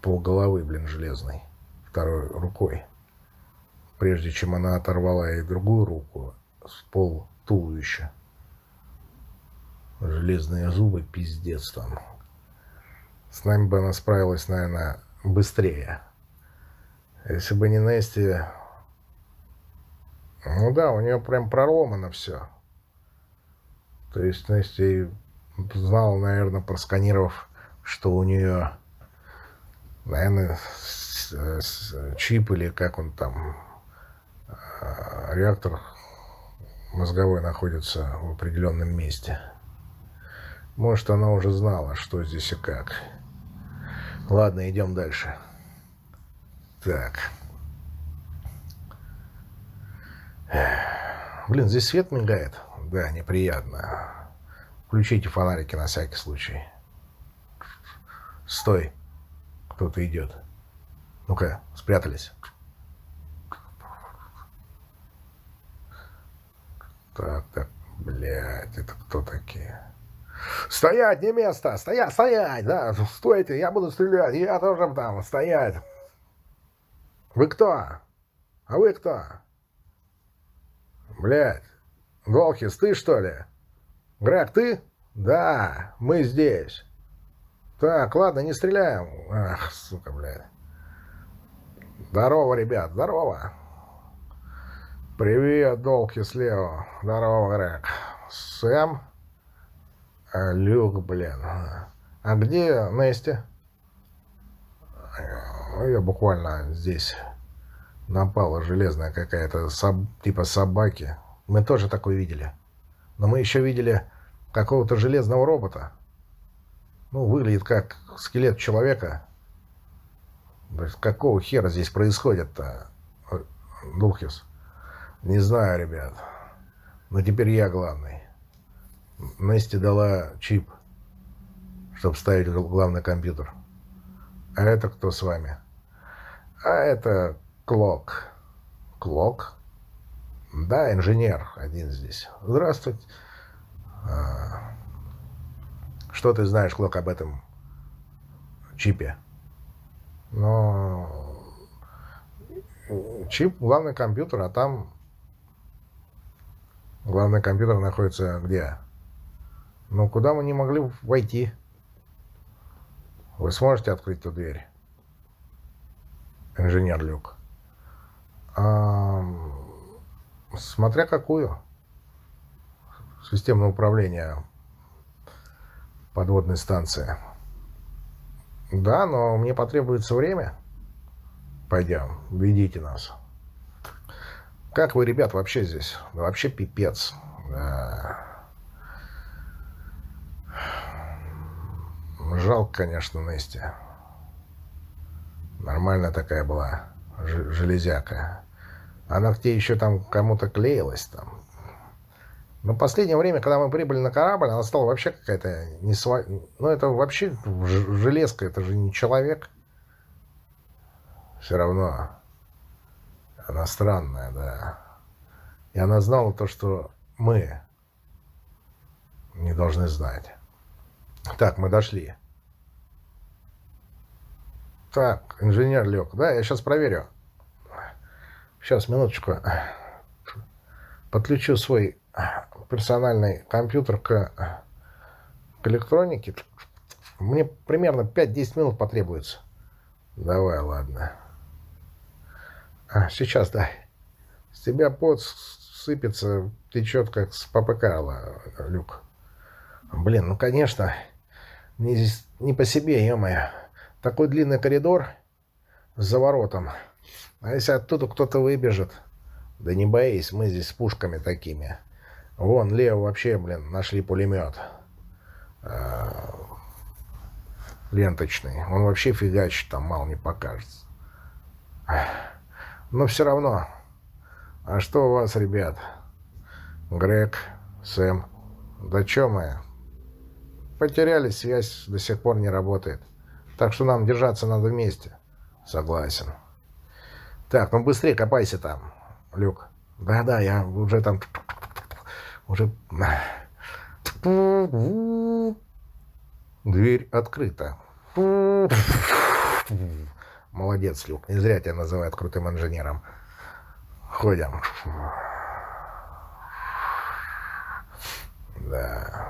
Пол головы, блин, железной. Второй рукой. Прежде чем она оторвала и другую руку с пол туловища. Железные зубы, пиздец там. С нами бы она справилась, наверное, быстрее. Если бы не Нести... Ну да, у нее прям проломано все. То есть Нести знал, наверное, просканировав, что у нее, наверное, чип или как он там, А, реактор мозговой находится в определенном месте. Может, она уже знала, что здесь и как. Ладно, идем дальше. Так. Блин, здесь свет мигает. Да, неприятно. Включите фонарики на всякий случай. Стой. Кто-то идет. Ну-ка, спрятались. Так, так, блядь, это кто такие? Стоять, не место! Стоять, стоять! Да, стойте, я буду стрелять, я тоже там, стоять! Вы кто? А вы кто? Блядь, Голхис, ты что ли? Грег, ты? Да, мы здесь. Так, ладно, не стреляем. Ах, сука, блядь. Здорово, ребят, здорово. Привет, Долки слева. Здорово, Грег. Сэм? Люк, блин. А где Нести? Ее буквально здесь напала железная какая-то, соб... типа собаки. Мы тоже такое видели. Но мы еще видели какого-то железного робота. Ну, выглядит как скелет человека. Какого хера здесь происходит-то, Дулхис? Не знаю, ребят. Но теперь я главный. Нести дала чип, чтобы ставить главный компьютер. А это кто с вами? А это Клок. Клок? Да, инженер один здесь. Здравствуйте. А, что ты знаешь, Клок, об этом чипе? Но чип, главный компьютер, а там главный компьютер находится где? Ну, куда мы не могли войти? Вы сможете открыть эту дверь? Инженер Люк. А, смотря какую. Системное управление подводной станции. Да, но мне потребуется время. Пойдем, ведите нас. Как вы, ребят, вообще здесь? Вообще пипец. Да. Жалко, конечно, Нести. Нормальная такая была железяка. Она к еще там кому-то клеилась там. Но в последнее время, когда мы прибыли на корабль, она стала вообще какая-то не сва... Ну, это вообще железка, это же не человек. Все равно она странная, да. И она знала то, что мы не должны знать. Так, мы дошли. Так, инженер лег. Да, я сейчас проверю. Сейчас, минуточку. Подключу свой персональный компьютер к, к электронике. Мне примерно 5-10 минут потребуется. Давай, ладно. А, сейчас, да. С тебя пот сыпется, течет, как с ППК, Люк. Блин, ну, конечно, не, не по себе, ё-моё. Такой длинный коридор с заворотом. А если оттуда кто-то выбежит? Да не боись, мы здесь с пушками такими. Вон, Лео вообще, блин, нашли пулемет. А, ленточный. Он вообще фигачит, там мало не покажется. Но все равно. А что у вас, ребят? Грег, Сэм. Да чё мы? Потеряли связь, до сих пор не работает. Так что нам держаться надо вместе. Согласен. Так, ну быстрее копайся там, Люк. Да-да, я уже там... Уже... Дверь открыта. Молодец, Люк. Не зря тебя называют крутым инженером. Ходим. Да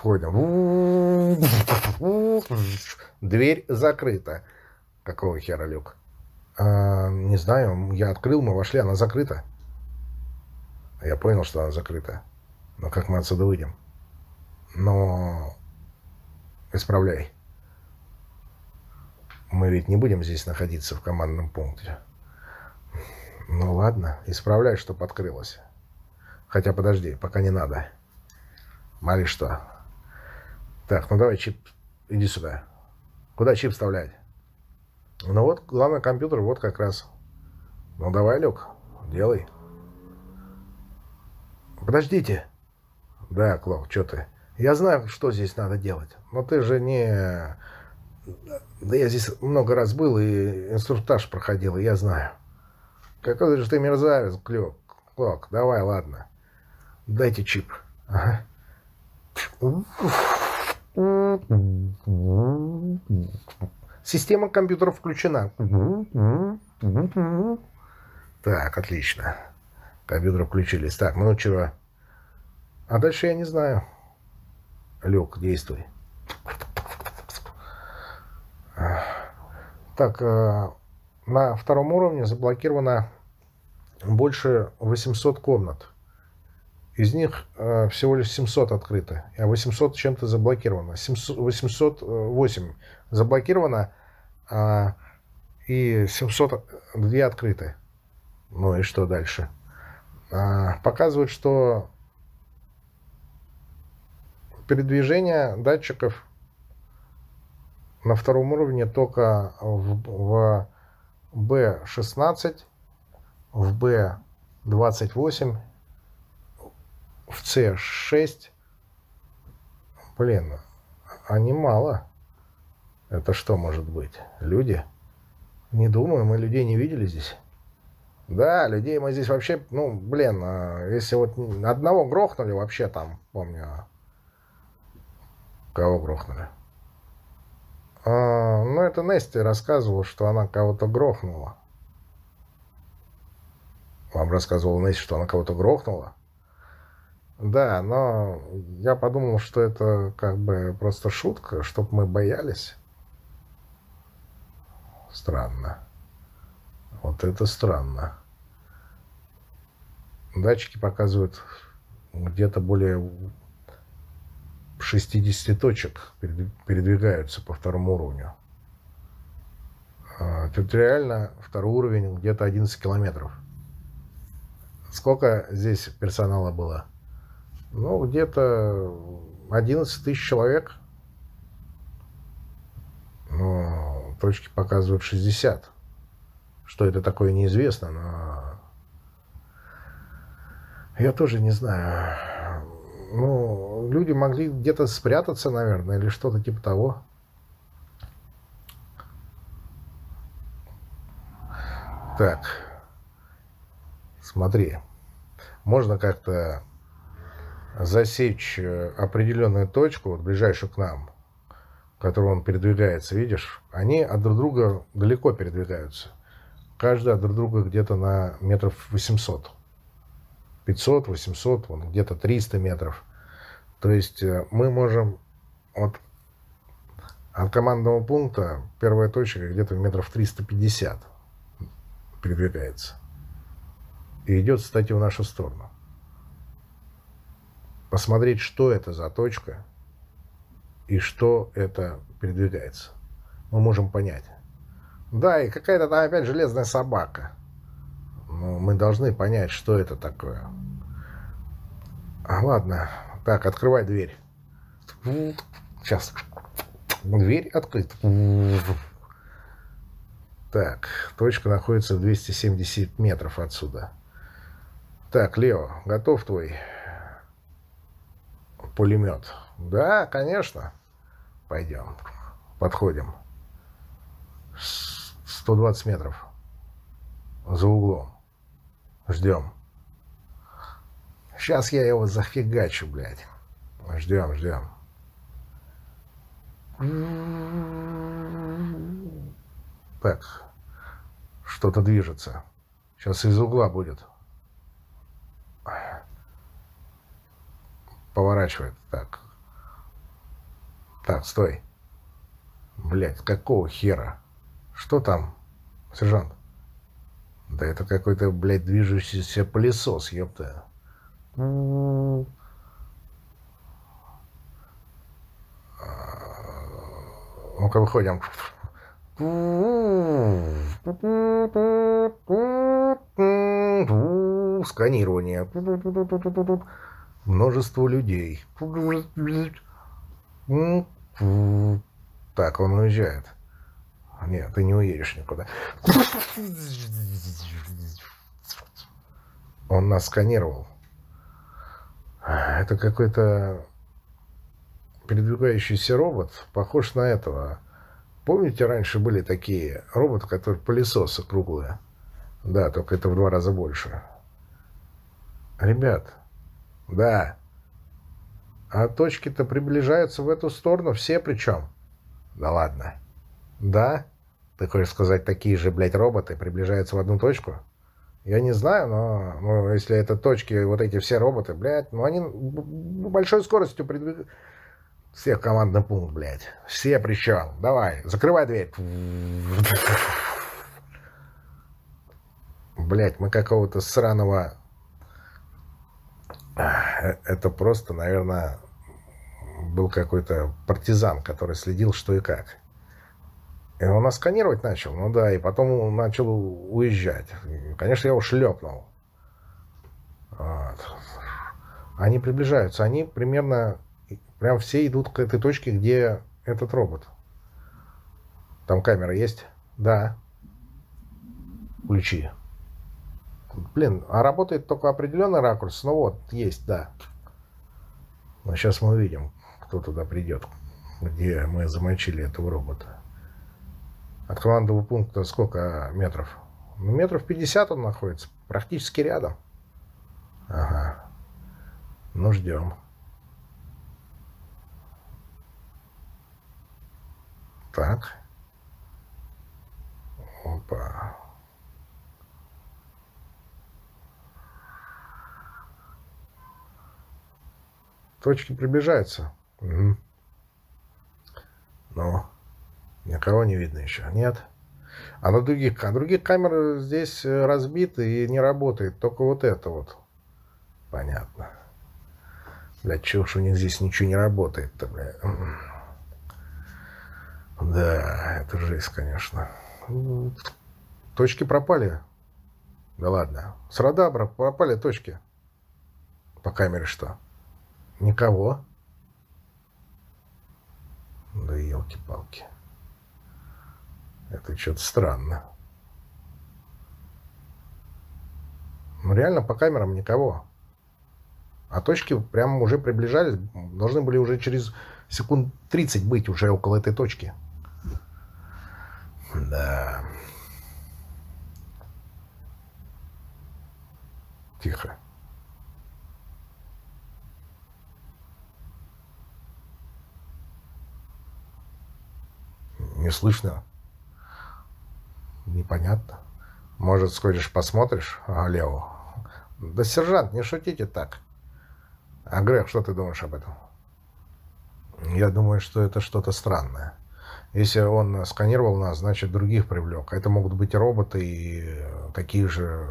входим. Дверь закрыта. Какого хера, Люк? А, не знаю, я открыл, мы вошли, она закрыта. Я понял, что она закрыта. Но как мы отсюда выйдем? Но... Исправляй. Мы ведь не будем здесь находиться в командном пункте. Ну ладно, исправляй, что подкрылось. Хотя подожди, пока не надо. Мали что. Так, ну давай чип, иди сюда. Куда чип вставлять? Ну вот, главный компьютер, вот как раз. Ну давай, Люк, делай. Подождите. Да, Клок, что ты? Я знаю, что здесь надо делать. Но ты же не... Да я здесь много раз был и инструктаж проходил, я знаю. Какой же ты мерзавец, Клок. Клок, давай, ладно. Дайте чип. Ага. Система компьютера включена. Так, отлично. Компьютер включились. Так, ну чего? А дальше я не знаю. Люк, действуй. Так, э, на втором уровне заблокировано больше 800 комнат. Из них э, всего лишь 700 открыты, а 800 чем-то заблокировано. 700, 808 заблокировано, а, и 702 открыты. Ну и что дальше? А, показывает, что передвижение датчиков на втором уровне только в, в B16, в B28, в C6. Блин, они мало. Это что может быть? Люди? Не думаю, мы людей не видели здесь. Да, людей мы здесь вообще, ну, блин, а если вот одного грохнули вообще там, помню. Кого грохнули? А, ну, это Нести рассказывала, что она кого-то грохнула. Вам рассказывал Нести, что она кого-то грохнула? Да, но я подумал, что это как бы просто шутка, чтобы мы боялись. Странно. Вот это странно. Датчики показывают где-то более 60 точек передвигаются по второму уровню. А, территориально второй уровень где-то 11 километров. Сколько здесь персонала было? Ну, где-то 11 тысяч человек. Но точки показывают 60. Что это такое, неизвестно, но... Я тоже не знаю. Ну, люди могли где-то спрятаться, наверное, или что-то типа того. Так. Смотри. Можно как-то засечь э, определенную точку, вот ближайшую к нам, которую он передвигается, видишь? Они от друг друга далеко передвигаются. Каждый от друг друга где-то на метров 800. 500, 800, вон, где-то 300 метров. То есть э, мы можем от, от командного пункта первая точка где-то метров 350 передвигается. И идет, кстати, в нашу сторону. Посмотреть, что это за точка и что это передвигается. Мы можем понять. Да, и какая-то там опять железная собака. Но мы должны понять, что это такое. А, ладно. Так, открывай дверь. Сейчас. Дверь открыта. Так, точка находится в 270 метров отсюда. Так, Лео, готов твой пулемет? Да, конечно. Пойдем. Подходим. 120 метров. За углом. Ждем. Сейчас я его зафигачу, блядь. Ждем, ждем. Так. Что-то движется. Сейчас из угла будет. Поворачивает. Так. Так, стой. Блядь, какого хера? Что там, сержант? Да это какой-то, блядь, движущийся пылесос, ёпта. Ну-ка, выходим. Сканирование. Множество людей. Так, он уезжает. Нет, ты не уедешь никуда. Он нас сканировал. Это какой-то передвигающийся робот, похож на этого. Помните, раньше были такие роботы, которые пылесосы круглые? Да, только это в два раза больше. Ребят, да. А точки-то приближаются в эту сторону, все причем. Да ладно. Да? Ты хочешь сказать, такие же, блядь, роботы приближаются в одну точку? Я не знаю, но ну, если это точки, вот эти все роботы, блядь, ну они большой скоростью придвигаются. Всех командный пункт, блядь. Все причем. Давай, закрывай дверь. Блядь, мы какого-то сраного... Э, это просто, наверное, был какой-то партизан, который следил, что и как. И он нас сканировать начал, ну да, и потом он начал уезжать. Конечно, я его шлепнул. Вот. Они приближаются, они примерно, прям все идут к этой точке, где этот робот. Там камера есть? Да. Включи. Блин, а работает только определенный ракурс. Ну вот, есть, да. Но сейчас мы увидим, кто туда придет, где мы замочили этого робота. От командного пункта сколько метров? Ну, метров 50 он находится. Практически рядом. Ага. Ну, ждем. Так. Опа. Точки приближаются. Угу. Ну. Никого не видно еще. Нет. А на других, а других камер здесь э, разбиты и не работает. Только вот это вот. Понятно. Блядь, чего ж у них здесь ничего не работает-то, блядь. Да, это жесть, конечно. Точки пропали. Да ладно. С радара пропали точки. По камере что? Никого. Да елки-палки. Это что-то странно. Ну, реально по камерам никого. А точки прямо уже приближались. Должны были уже через секунд 30 быть уже около этой точки. Да. Тихо. Не слышно. Непонятно. Может, сходишь посмотришь, Лео? Да, сержант, не шутите так. А, Грег, что ты думаешь об этом? Я думаю, что это что-то странное. Если он сканировал нас, значит, других привлек. Это могут быть роботы и такие же...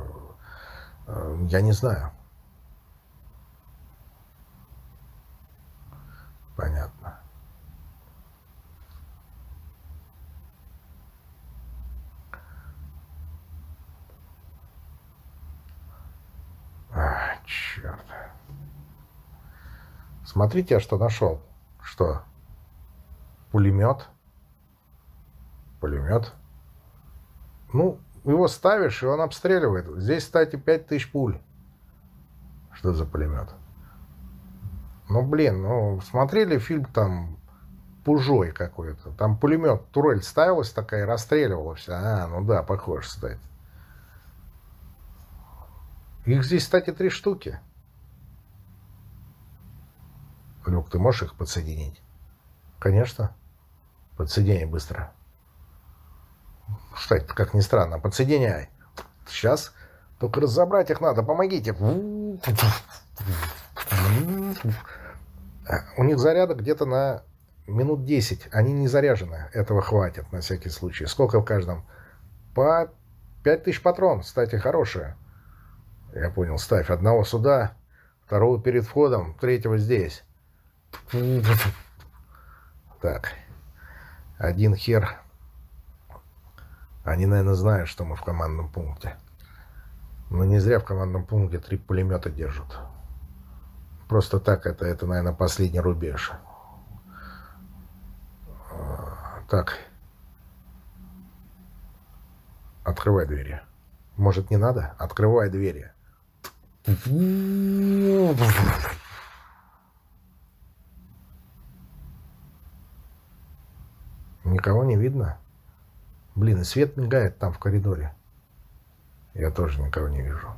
Э, я не знаю. Понятно. Черт. Смотрите, я что нашел. Что? Пулемет? Пулемет? Ну, его ставишь, и он обстреливает. Здесь, кстати, 5000 пуль. Что за пулемет? Ну, блин, ну, смотрели фильм там Пужой какой-то. Там пулемет, турель ставилась такая и расстреливала все. А, ну да, похож, кстати. Их здесь, кстати, три штуки. Люк, ты можешь их подсоединить? Конечно. Подсоединяй быстро. Кстати, как ни странно, подсоединяй. Сейчас. Только разобрать их надо, помогите. У них заряда где-то на минут 10. Они не заряжены. Этого хватит на всякий случай. Сколько в каждом? По 5000 патрон. Кстати, хорошие. Я понял. Ставь одного сюда, второго перед входом, третьего здесь. Так. Один хер. Они, наверное, знают, что мы в командном пункте. Но не зря в командном пункте три пулемета держат. Просто так это, это наверное, последний рубеж. А, так. Открывай двери. Может, не надо? Открывай двери. Никого не видно? Блин, и свет мигает там в коридоре. Я тоже никого не вижу.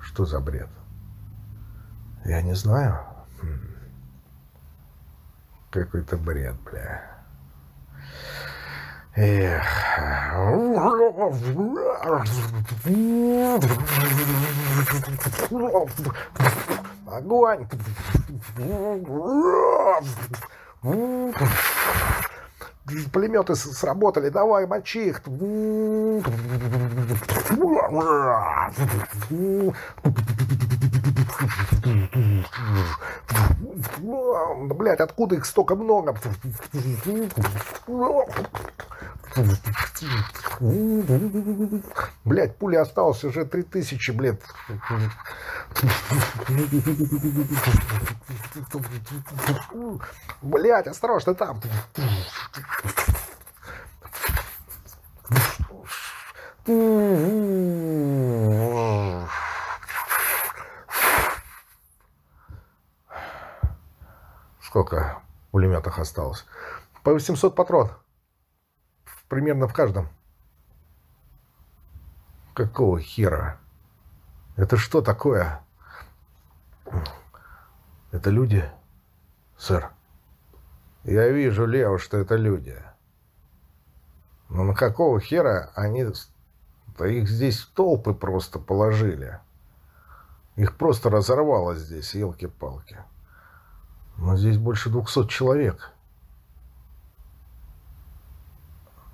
Что за бред? Я не знаю. Хм. Какой-то бред, бля. Эх. Огонь! Пулеметы сработали, давай, мочи их. Блять, откуда их столько много? Блять, пули осталось уже три тысячи, блядь. Блять, осторожно там. Сколько в пулеметах осталось? По 800 патрон. Примерно в каждом. Какого хера? Это что такое? Это люди, сэр. Я вижу, Лео, что это люди. Но на какого хера они... Да их здесь толпы просто положили. Их просто разорвало здесь, елки-палки. Но здесь больше двухсот человек.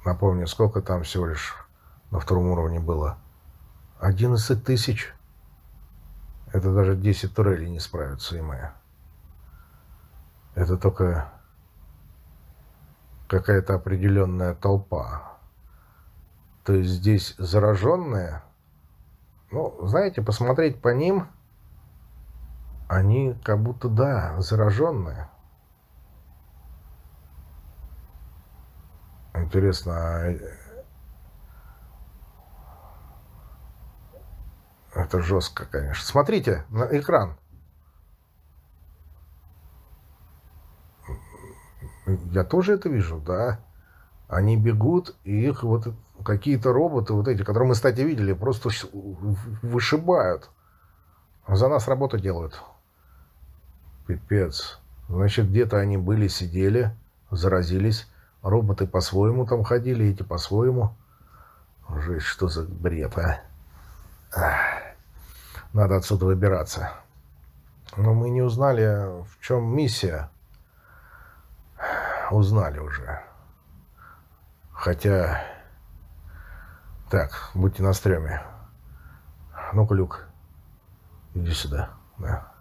Напомню, сколько там всего лишь на втором уровне было? Одиннадцать тысяч. Это даже десять турелей не справятся, и мы. Это только какая-то определенная толпа. То есть здесь зараженные, ну, знаете, посмотреть по ним, они как будто, да, зараженные. Интересно, а это жестко, конечно. Смотрите на экран. Я тоже это вижу, да. Они бегут, и их вот какие-то роботы, вот эти, которые мы, кстати, видели, просто вышибают. За нас работу делают. Пипец. Значит, где-то они были, сидели, заразились. Роботы по-своему там ходили, эти по-своему. Жесть, что за бред, а? Надо отсюда выбираться. Но мы не узнали, в чем миссия. Узнали уже. Хотя... Так, будьте на стреме. Ну-ка, Люк, иди сюда. Да.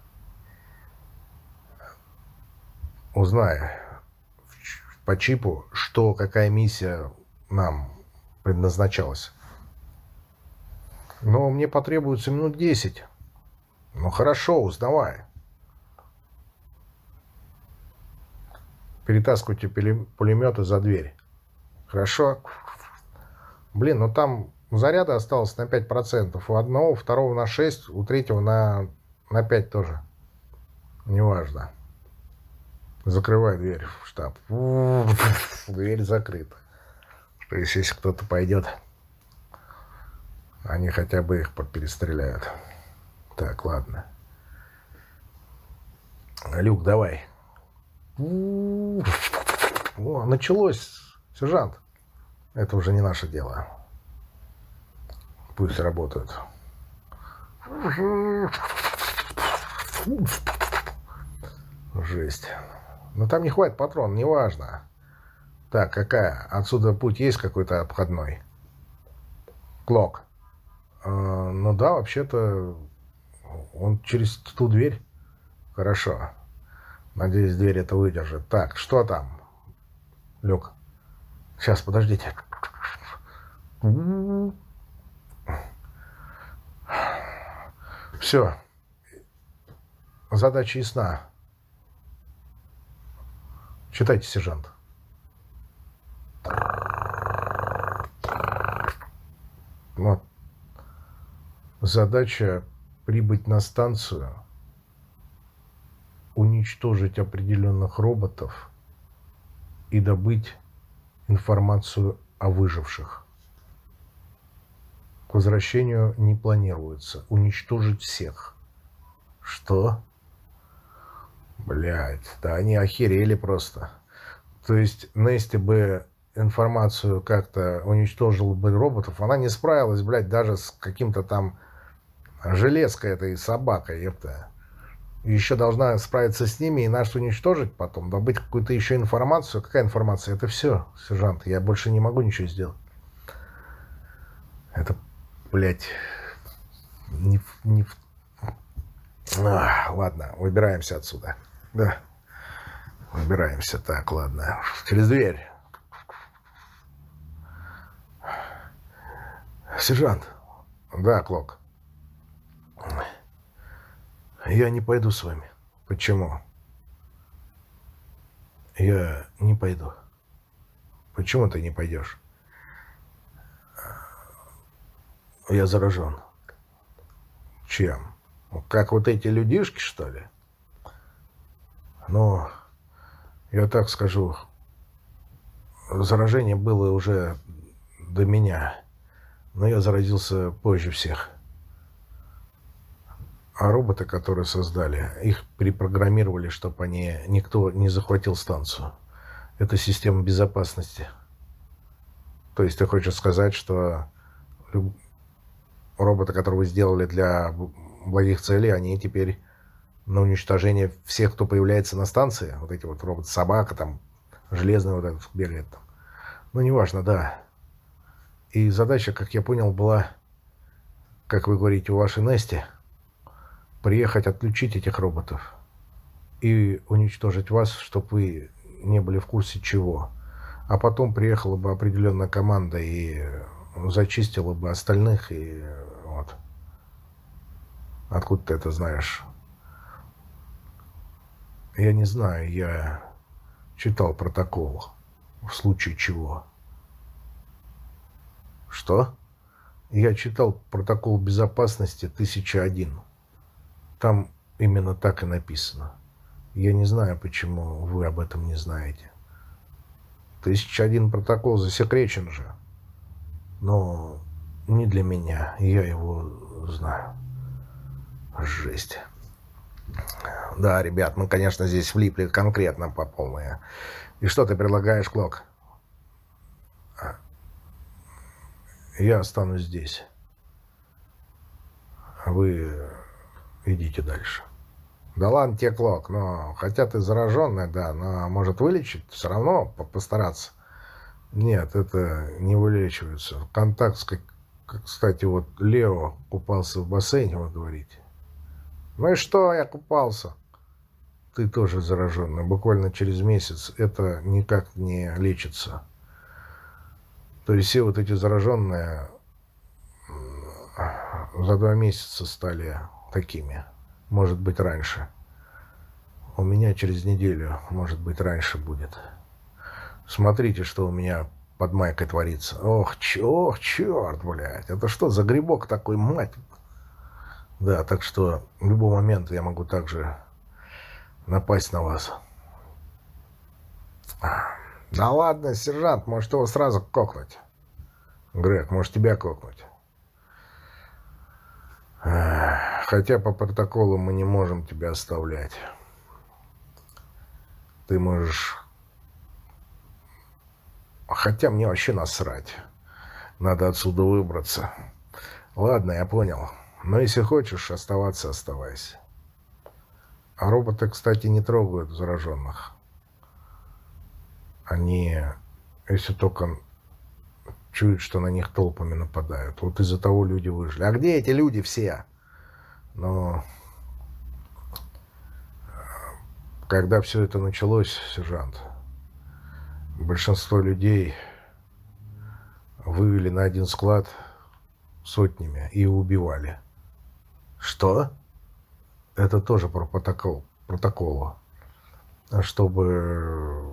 Узнай по чипу, что, какая миссия нам предназначалась. Но мне потребуется минут десять. Ну хорошо, узнавай. Перетаскивайте пулеметы за дверь. Хорошо? Блин, ну там заряда осталось на 5%. У одного, у второго на 6, у третьего на, на 5 тоже. Неважно. Закрывай дверь в штаб. *laughs* Дверь закрыта. То есть, если кто-то пойдет, они хотя бы их перестреляют. Так, ладно. Люк, давай. *laughs* О, началось, сержант. Это уже не наше дело. Пусть работают. Жесть. Но там не хватит патрон, неважно. Так, какая? Отсюда путь есть какой-то обходной? Клок. Э, а, ну да, вообще-то он через ту дверь. Хорошо. Надеюсь, дверь это выдержит. Так, что там? Люк. Сейчас, подождите. Все. Задача ясна. Читайте, сержант. Вот. Задача прибыть на станцию, уничтожить определенных роботов и добыть информацию о выживших. К возвращению не планируется. Уничтожить всех. Что? Блять, да они охерели просто. То есть Нести бы информацию как-то уничтожила бы роботов, она не справилась, блядь, даже с каким-то там железкой этой собакой, это. Еще должна справиться с ними и нас уничтожить потом, добыть какую-то еще информацию. Какая информация? Это все, сержант. Я больше не могу ничего сделать. Это, блядь, не, не... А, ладно, выбираемся отсюда. Да. Выбираемся. Так, ладно. Через дверь. Сержант. Да, Клок. Я не пойду с вами. Почему? Я не пойду. Почему ты не пойдешь? Я заражен. Чем? Как вот эти людишки, что ли? Но я так скажу, заражение было уже до меня, но я заразился позже всех. А роботы, которые создали, их перепрограммировали, чтобы они, никто не захватил станцию. Это система безопасности. То есть ты хочешь сказать, что роботы, которые вы сделали для благих целей, они теперь на уничтожение всех, кто появляется на станции. Вот эти вот робот-собака, там, железный вот этот бегает там. Ну, неважно, да. И задача, как я понял, была, как вы говорите, у вашей Нести, приехать отключить этих роботов и уничтожить вас, чтобы вы не были в курсе чего. А потом приехала бы определенная команда и зачистила бы остальных, и вот. Откуда ты это знаешь? Я не знаю, я читал протокол. В случае чего. Что? Я читал протокол безопасности 1001. Там именно так и написано. Я не знаю, почему вы об этом не знаете. 1001 протокол засекречен же. Но не для меня. Я его знаю. Жесть. Да, ребят, мы, конечно, здесь влипли конкретно по полной. И что ты предлагаешь, Клок? А, я останусь здесь. А вы идите дальше. Да ладно тебе, Клок, но хотя ты зараженный, да, но может вылечить, все равно постараться. Нет, это не вылечивается. Контакт с... Кстати, вот Лео купался в бассейне, вы говорите. Ну и что, я купался. Ты тоже зараженный. Буквально через месяц это никак не лечится. То есть все вот эти зараженные за два месяца стали такими. Может быть, раньше. У меня через неделю, может быть, раньше будет. Смотрите, что у меня под майкой творится. Ох, ох, черт, блядь. Это что за грибок такой, мать? Да, так что в любой момент я могу также напасть на вас. Да ладно, сержант, может его сразу кокнуть. Грег, может тебя кокнуть. Хотя по протоколу мы не можем тебя оставлять. Ты можешь... Хотя мне вообще насрать. Надо отсюда выбраться. Ладно, я понял. Но если хочешь оставаться, оставайся. А роботы, кстати, не трогают зараженных. Они, если только чуют, что на них толпами нападают. Вот из-за того люди выжили. А где эти люди все? Но когда все это началось, сержант, большинство людей вывели на один склад сотнями и убивали Что? Это тоже про протокол, протокола. Чтобы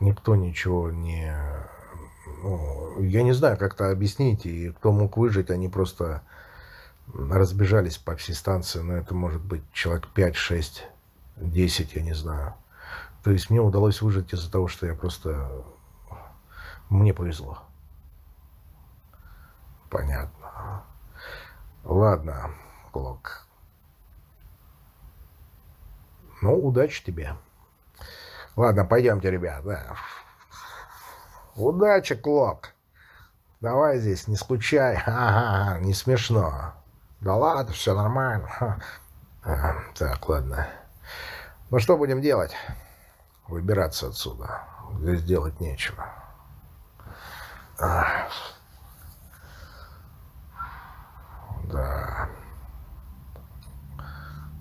никто ничего не... Ну, я не знаю, как это объяснить, и кто мог выжить, они просто разбежались по всей станции, но это может быть человек 5, 6, 10, я не знаю. То есть мне удалось выжить из-за того, что я просто... Мне повезло. Понятно. Ладно, Клок. Ну, удачи тебе. Ладно, пойдемте, ребят. Да. Удачи, Клок. Давай здесь, не скучай. *laughs* Ага, не смешно. Да ладно, все нормально. Ага, так, ладно. Ну что будем делать? Выбираться отсюда. Здесь делать нечего. Да.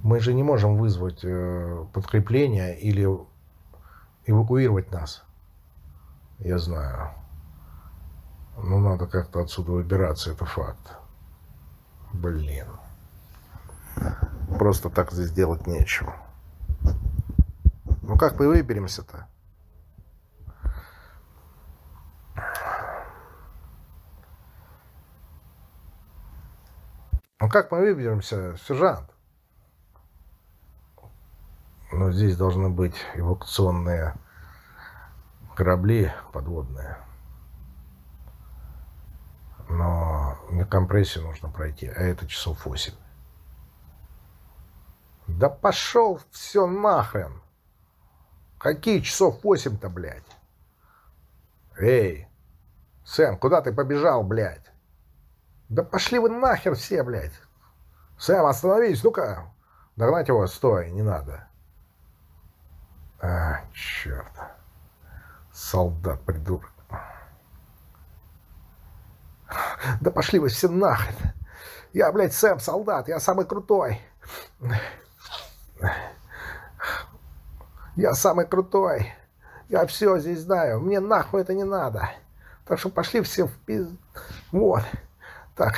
Мы же не можем вызвать э, подкрепление или эвакуировать нас. Я знаю. Но надо как-то отсюда выбираться, это факт. Блин. Просто так здесь делать нечего. Ну как мы выберемся-то? Ну как мы выберемся, сержант? Ну здесь должны быть эвакуационные корабли подводные. Но мне компрессию нужно пройти, а это часов 8. Да пошел все нахрен! Какие часов 8-то, блядь? Эй, Сэм, куда ты побежал, блядь? Да пошли вы нахер все, блядь. Сэм, остановись, ну-ка. Догнать его, стой, не надо. А, черт. Солдат, придурок. Да пошли вы все нахрен. Я, блядь, Сэм, солдат, я самый крутой. Я самый крутой. Я все здесь знаю. Мне нахуй это не надо. Так что пошли все в пиз... Вот. Так.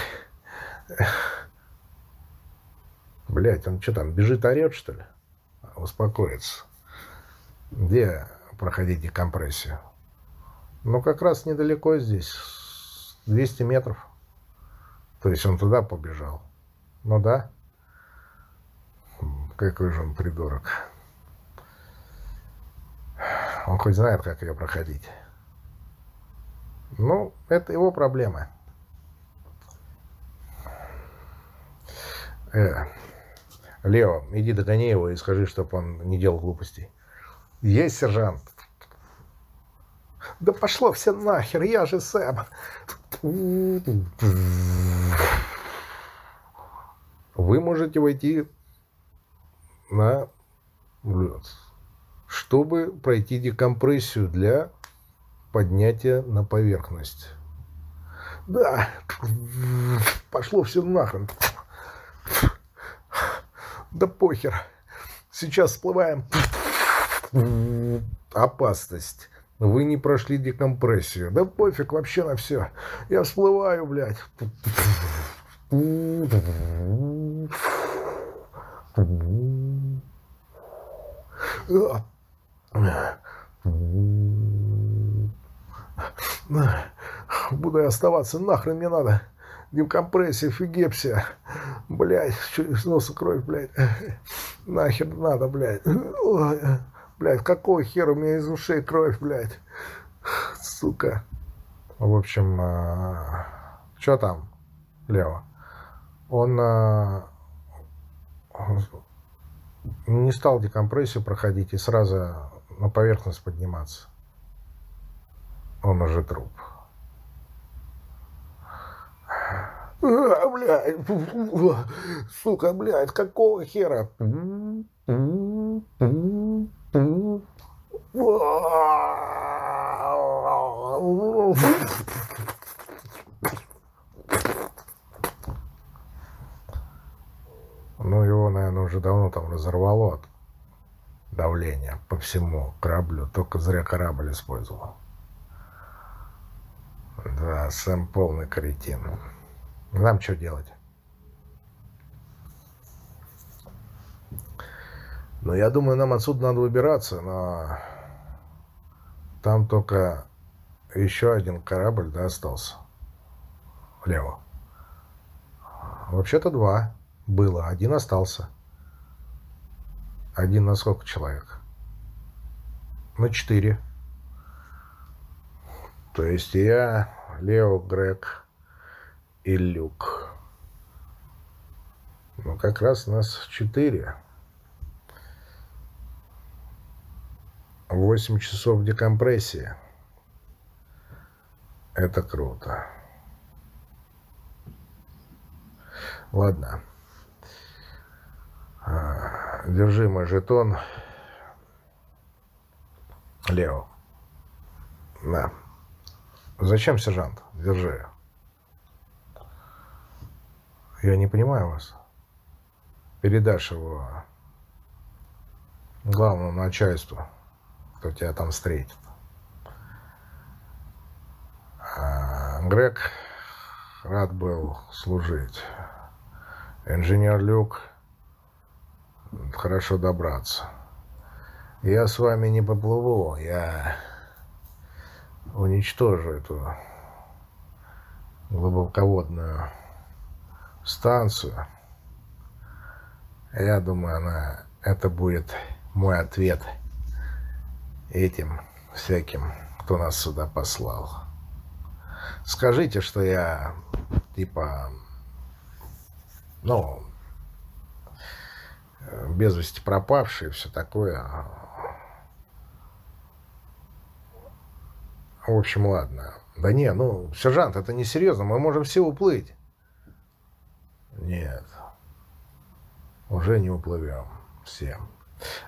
Блять, он что там, бежит, орет, что ли? Успокоится. Где проходить декомпрессию? Ну, как раз недалеко здесь. 200 метров. То есть он туда побежал. Ну да. Какой же он придурок. Он хоть знает, как ее проходить. Ну, это его проблемы. Э, Лео, иди догони его и скажи, чтобы он не делал глупостей. Есть, сержант. Да пошло все нахер, я же Сэм. Вы можете войти на чтобы пройти декомпрессию для поднятия на поверхность. Да, пошло все нахрен. Да похер. Сейчас всплываем. Опасность. Вы не прошли декомпрессию. Да пофиг вообще на все. Я всплываю, блядь. Буду я оставаться, нахрен мне надо. Декомпрессия, фигепсия. Блядь, через носа кровь, блядь. Нахер надо, блядь. Блядь, какого хера у меня из ушей кровь, блядь. Сука. В общем, а, что там, Лева? Он а, не стал декомпрессию проходить и сразу на поверхность подниматься. Он уже труп. А, блядь, сука, блядь, какого хера? Ну, его, наверное, уже давно там разорвало от давления по всему кораблю. Только зря корабль использовал. Да, Сэм полный кретин. Нам что делать? Но я думаю, нам отсюда надо выбираться, но там только еще один корабль, да, остался. Влево. Вообще-то два было, один остался. Один на сколько человек? На четыре. То есть я, Лео, Грег и Люк. Ну, как раз нас четыре. Восемь часов декомпрессии. Это круто. Ладно. А, держи мой жетон. Лео. Да. Зачем, сержант? Держи. Я не понимаю вас. Передашь его главному начальству, кто тебя там встретит. А Грег рад был служить. Инженер Люк хорошо добраться. Я с вами не поплыву, я уничтожу эту глубоководную станцию. Я думаю, она, это будет мой ответ этим всяким, кто нас сюда послал. Скажите, что я типа, ну, без вести пропавший, все такое. В общем, ладно. Да не, ну, сержант, это не серьезно, мы можем все уплыть. Нет, уже не уплывем всем.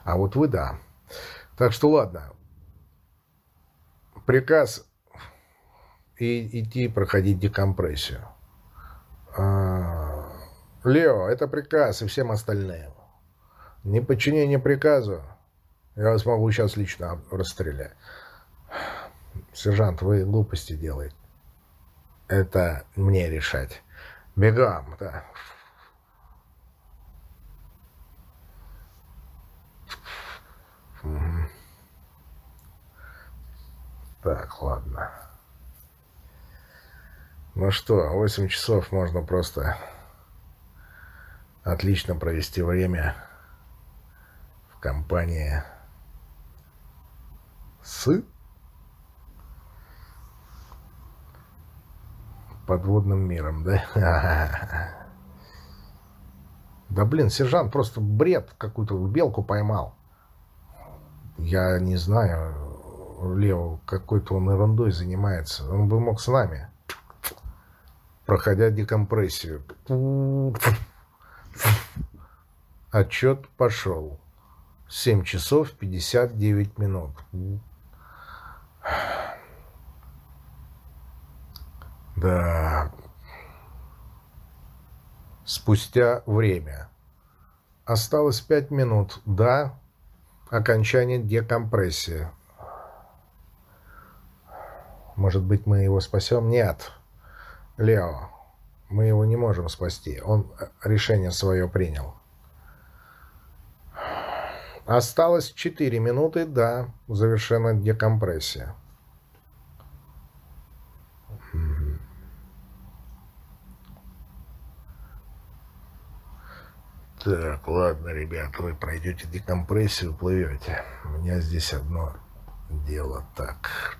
А вот вы да. Так что ладно. Приказ и идти проходить декомпрессию. А, Лео, это приказ и всем остальным. Неподчинение приказу я вас могу сейчас лично расстрелять. Сержант, вы глупости делаете. Это мне решать. Бегом, да. Так, ладно. Ну что, 8 часов можно просто отлично провести время в компании с подводным миром, да? *laughs* Да блин, сержант просто бред какую-то белку поймал. Я не знаю, Лео, какой-то он ерундой занимается. Он бы мог с нами, проходя декомпрессию. Отчет пошел. 7 часов 59 минут. Да. Спустя время. Осталось 5 минут. Да. Окончание декомпрессии. Может быть, мы его спасем? Нет. Лео, мы его не можем спасти. Он решение свое принял. Осталось 4 минуты до завершена декомпрессия. Так, ладно, ребята, вы пройдете декомпрессию, плывете. У меня здесь одно дело. Так.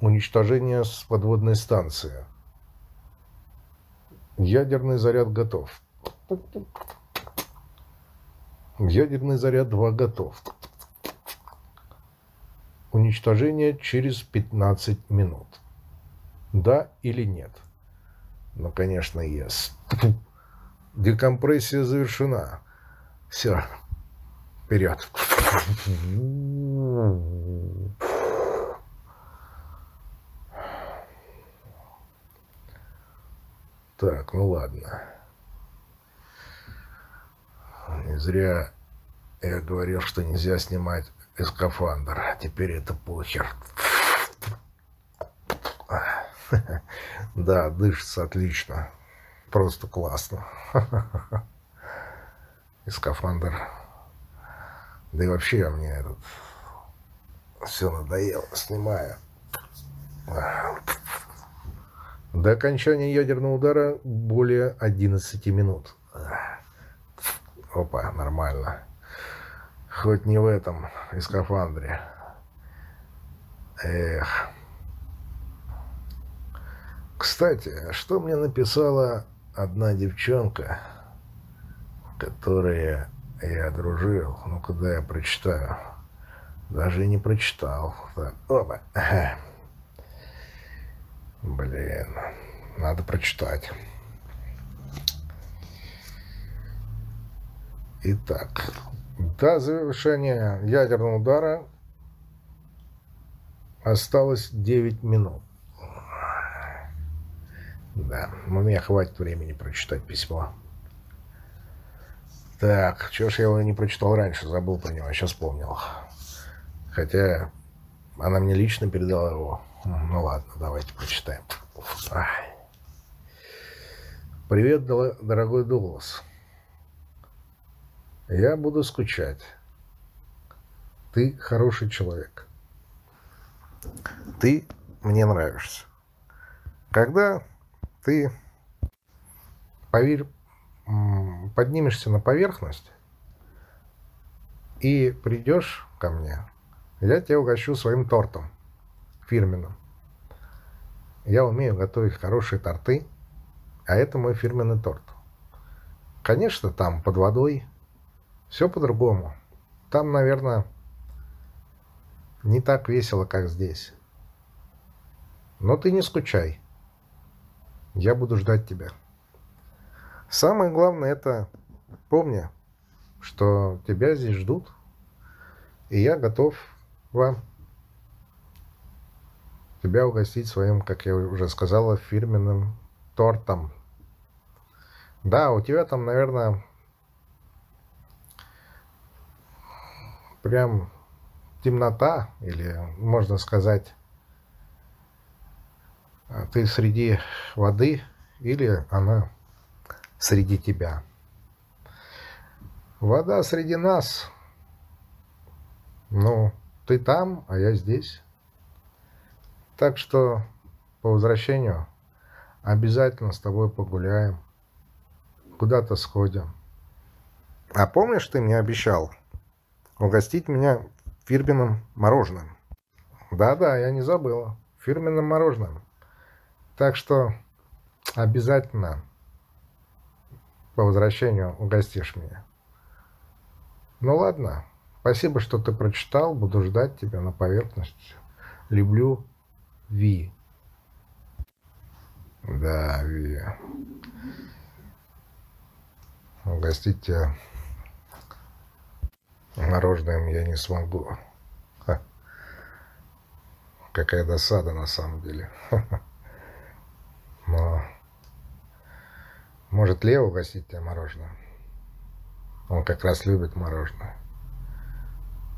Уничтожение с подводной станции. Ядерный заряд готов. Ядерный заряд 2 готов. Уничтожение через 15 минут. Да или нет? Ну, конечно, yes. Декомпрессия завершена. Все. Вперед. Так, ну ладно. Не зря я говорил, что нельзя снимать эскафандр. Теперь это похер. Да, дышится отлично. Просто классно. И скафандр. Да и вообще мне этот... Все надоело. Снимаю. До окончания ядерного удара более 11 минут. Опа, нормально. Хоть не в этом, и скафандре. Эх. Кстати, что мне написала одна девчонка, которая я дружил. Ну, куда я прочитаю? Даже не прочитал. Так, опа. Блин, надо прочитать. Итак, до завершения ядерного удара осталось 9 минут. Да, у меня хватит времени прочитать письмо. Так, чего ж я его не прочитал раньше, забыл про него, сейчас вспомнил. Хотя она мне лично передала его. Ну ладно, давайте прочитаем. Привет, дорогой Дуглас. Я буду скучать. Ты хороший человек. Ты мне нравишься. Когда ты, поверь, поднимешься на поверхность и придешь ко мне, я тебя угощу своим тортом фирменным. Я умею готовить хорошие торты, а это мой фирменный торт. Конечно, там под водой все по-другому. Там, наверное, не так весело, как здесь. Но ты не скучай. Я буду ждать тебя. Самое главное это помни, что тебя здесь ждут, и я готов вам тебя угостить своим, как я уже сказала, фирменным тортом. Да, у тебя там, наверное, прям темнота, или можно сказать, ты среди воды, или она среди тебя. Вода среди нас. Ну, ты там, а я здесь. Так что по возвращению обязательно с тобой погуляем. Куда-то сходим. А помнишь, ты мне обещал угостить меня фирменным мороженым? Да-да, я не забыла. Фирменным мороженым. Так что обязательно по возвращению угостишь меня. Ну ладно. Спасибо, что ты прочитал. Буду ждать тебя на поверхности. Люблю Ви. Да, Ви. Угостить тебя мороженым я не смогу. Ха. Какая досада на самом деле. Но может Лео угостить тебя мороженое? Он как раз любит мороженое.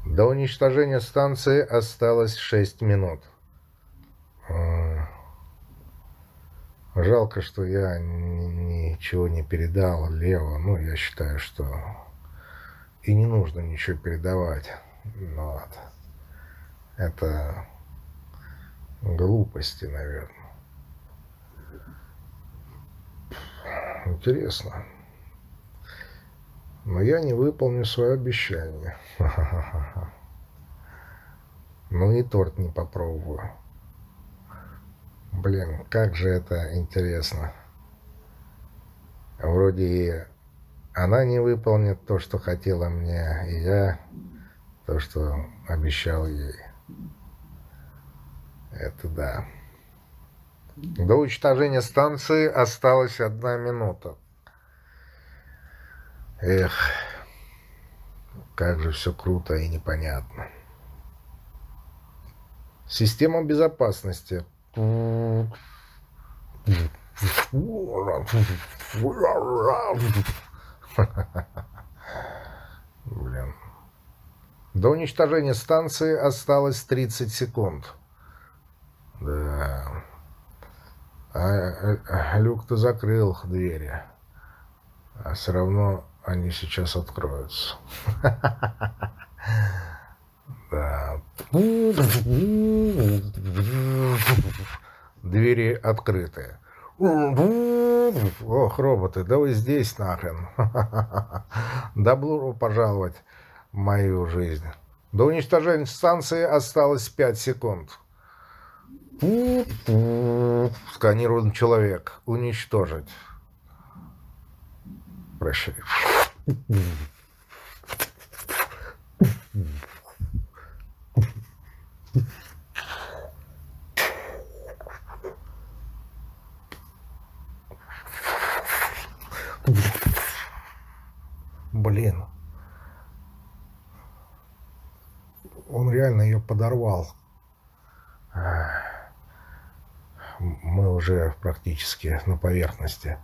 До уничтожения станции осталось 6 минут. Жалко, что я ничего не передал Лео. Ну, я считаю, что и не нужно ничего передавать. Но вот. Это глупости, наверное. Интересно. Но я не выполню свое обещание. *laughs* Ну и торт не попробую. Блин, как же это интересно. Вроде и она не выполнит то, что хотела мне, и я то, что обещал ей. Это да. До уничтожения станции осталась одна минута. Эх, как же все круто и непонятно. Система безопасности Блин. До уничтожения станции осталось 30 секунд. Да. А, люк-то закрыл двери. А все равно они сейчас откроются. *laughs* Двери открыты. Ох, роботы, да вы здесь нахрен. *laughs* Добро пожаловать в мою жизнь. До уничтожения станции осталось 5 секунд. Сканирован человек. Уничтожить. Прощай. Блин. Он реально ее подорвал. Мы уже практически на поверхности.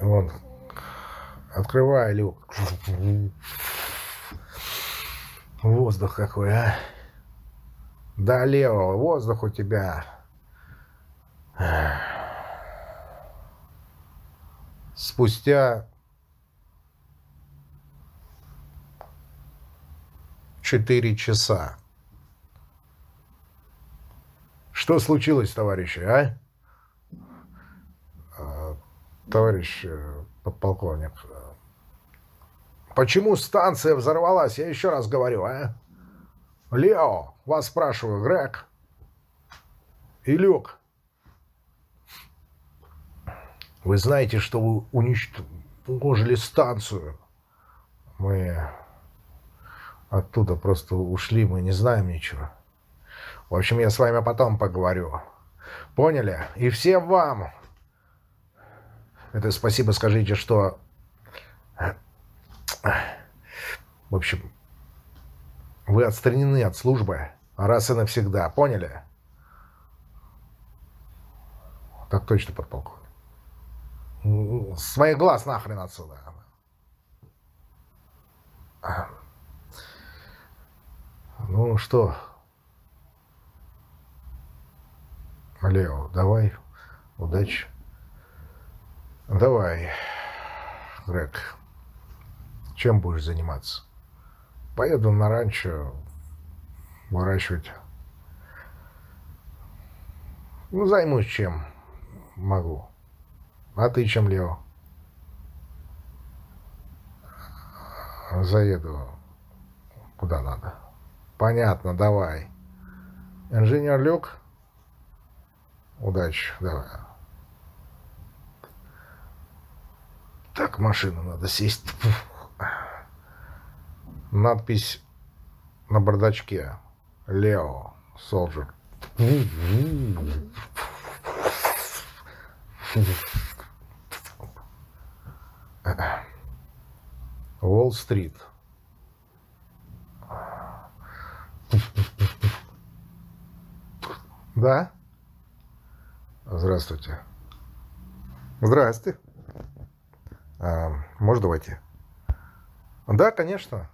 Вон, открывай люк. Воздух какой, а? Да, Лео, воздух у тебя. Спустя четыре часа. Что случилось, товарищи, а? а товарищ э, подполковник, Почему станция взорвалась? Я еще раз говорю, а? Лео, вас спрашиваю, Грег и Люк. Вы знаете, что вы уничтожили станцию? Мы оттуда просто ушли, мы не знаем ничего. В общем, я с вами потом поговорю. Поняли? И всем вам. Это спасибо скажите, что в общем, вы отстранены от службы раз и навсегда. Поняли? Так точно, подполковник. С моих глаз нахрен отсюда. Ну что, Лео, давай, удачи. Давай, Грег. Чем будешь заниматься? Поеду на ранчо выращивать. Ну, займусь чем могу. А ты чем, Лео? Заеду куда надо. Понятно, давай. Инженер Люк? Удачи, давай. Так, машину надо сесть. Надпись на бардачке. Лео Солджер. Уолл-стрит. Да? Здравствуйте. Здрасте. А, можно войти? Да, конечно.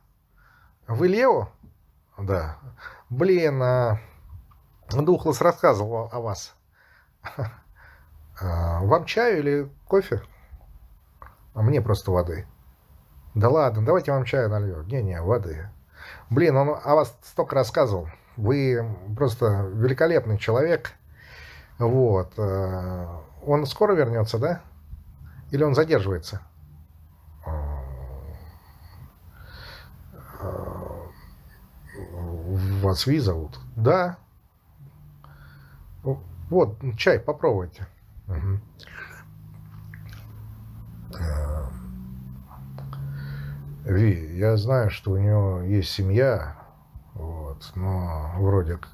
Вы Лео? Да. Блин, а... Духлас рассказывал о вас. *laughs* А, вам чаю или кофе? А мне просто воды. Да ладно, давайте вам чаю налью. Не-не, воды. Блин, он о вас столько рассказывал. Вы просто великолепный человек. Вот. А, он скоро вернется, да? Или он задерживается? Вас Ви зовут? Да. Вот, чай, попробуйте. Угу. Ви, я знаю, что у него есть семья, вот, но вроде как...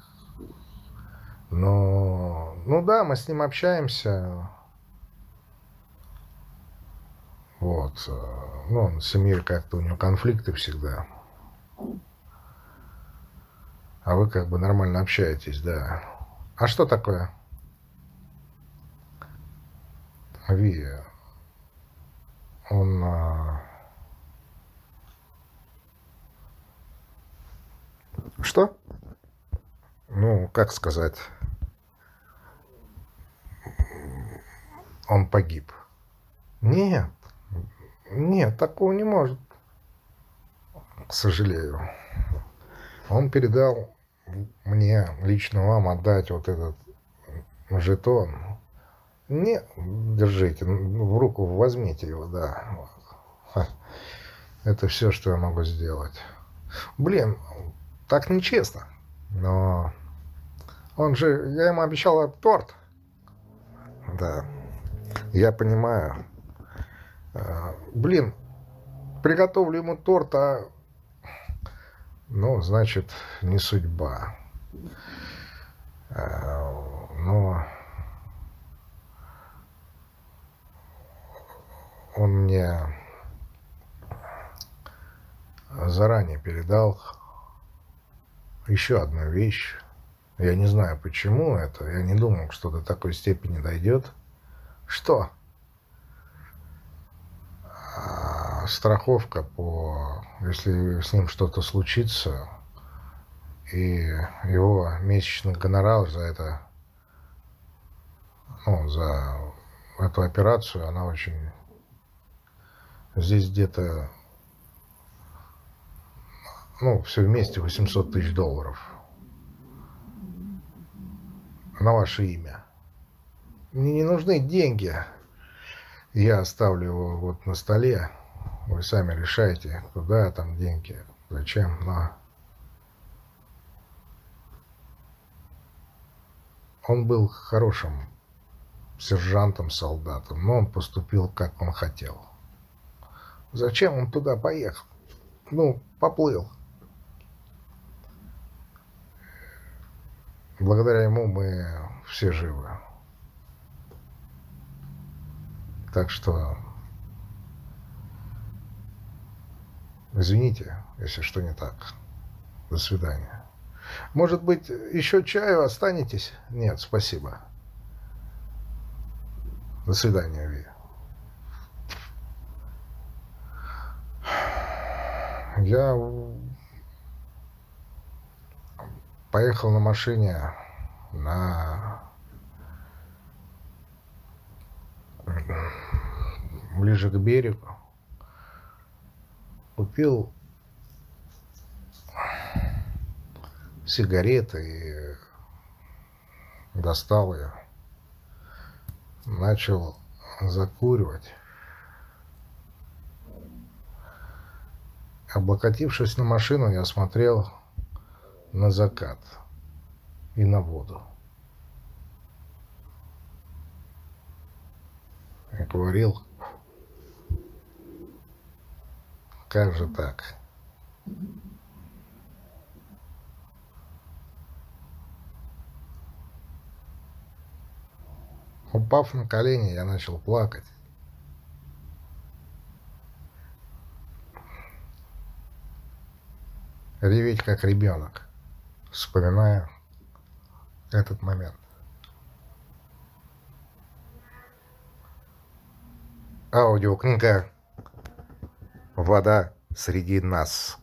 Но, ну да, мы с ним общаемся. Вот. Э, ну, с семьей как-то у него конфликты всегда. А вы как бы нормально общаетесь, да. А что такое? Ви, он а, что? Ну, как сказать? Он погиб. Нет, нет, такого не может. К сожалению. Он передал мне, лично вам, отдать вот этот жетон. Не, держите, в руку возьмите его, да. *laughs* Это все, что я могу сделать. Блин, так нечестно. Но он же, я ему обещал торт. Да, я понимаю. А, блин, приготовлю ему торт, а... Ну, значит, не судьба. А, но... Он мне заранее передал еще одну вещь. Я не знаю, почему это. Я не думал, что до такой степени дойдет. Что? А, страховка по... Если с ним что-то случится, и его месячный гонорар за это, ну, за эту операцию, она очень... Здесь где-то ну, все вместе 800 тысяч долларов на ваше имя. Мне не нужны деньги. Я оставлю его вот на столе. Вы сами решайте, куда там деньги, зачем, но... Он был хорошим сержантом, солдатом, но он поступил, как он хотел. Зачем он туда поехал? Ну, поплыл. Благодаря ему мы все живы. Так что извините, если что не так. До свидания. Может быть, еще чаю останетесь? Нет, спасибо. До свидания, Ви. Я поехал на машине на ближе к берегу, купил сигареты и достал ее, начал закуривать. Облокотившись на машину, я смотрел на закат и на воду. Я говорил, как же так? Упав на колени, я начал плакать. Реветь, как ребенок вспоминая этот момент. Аудиокнига «Вода среди нас».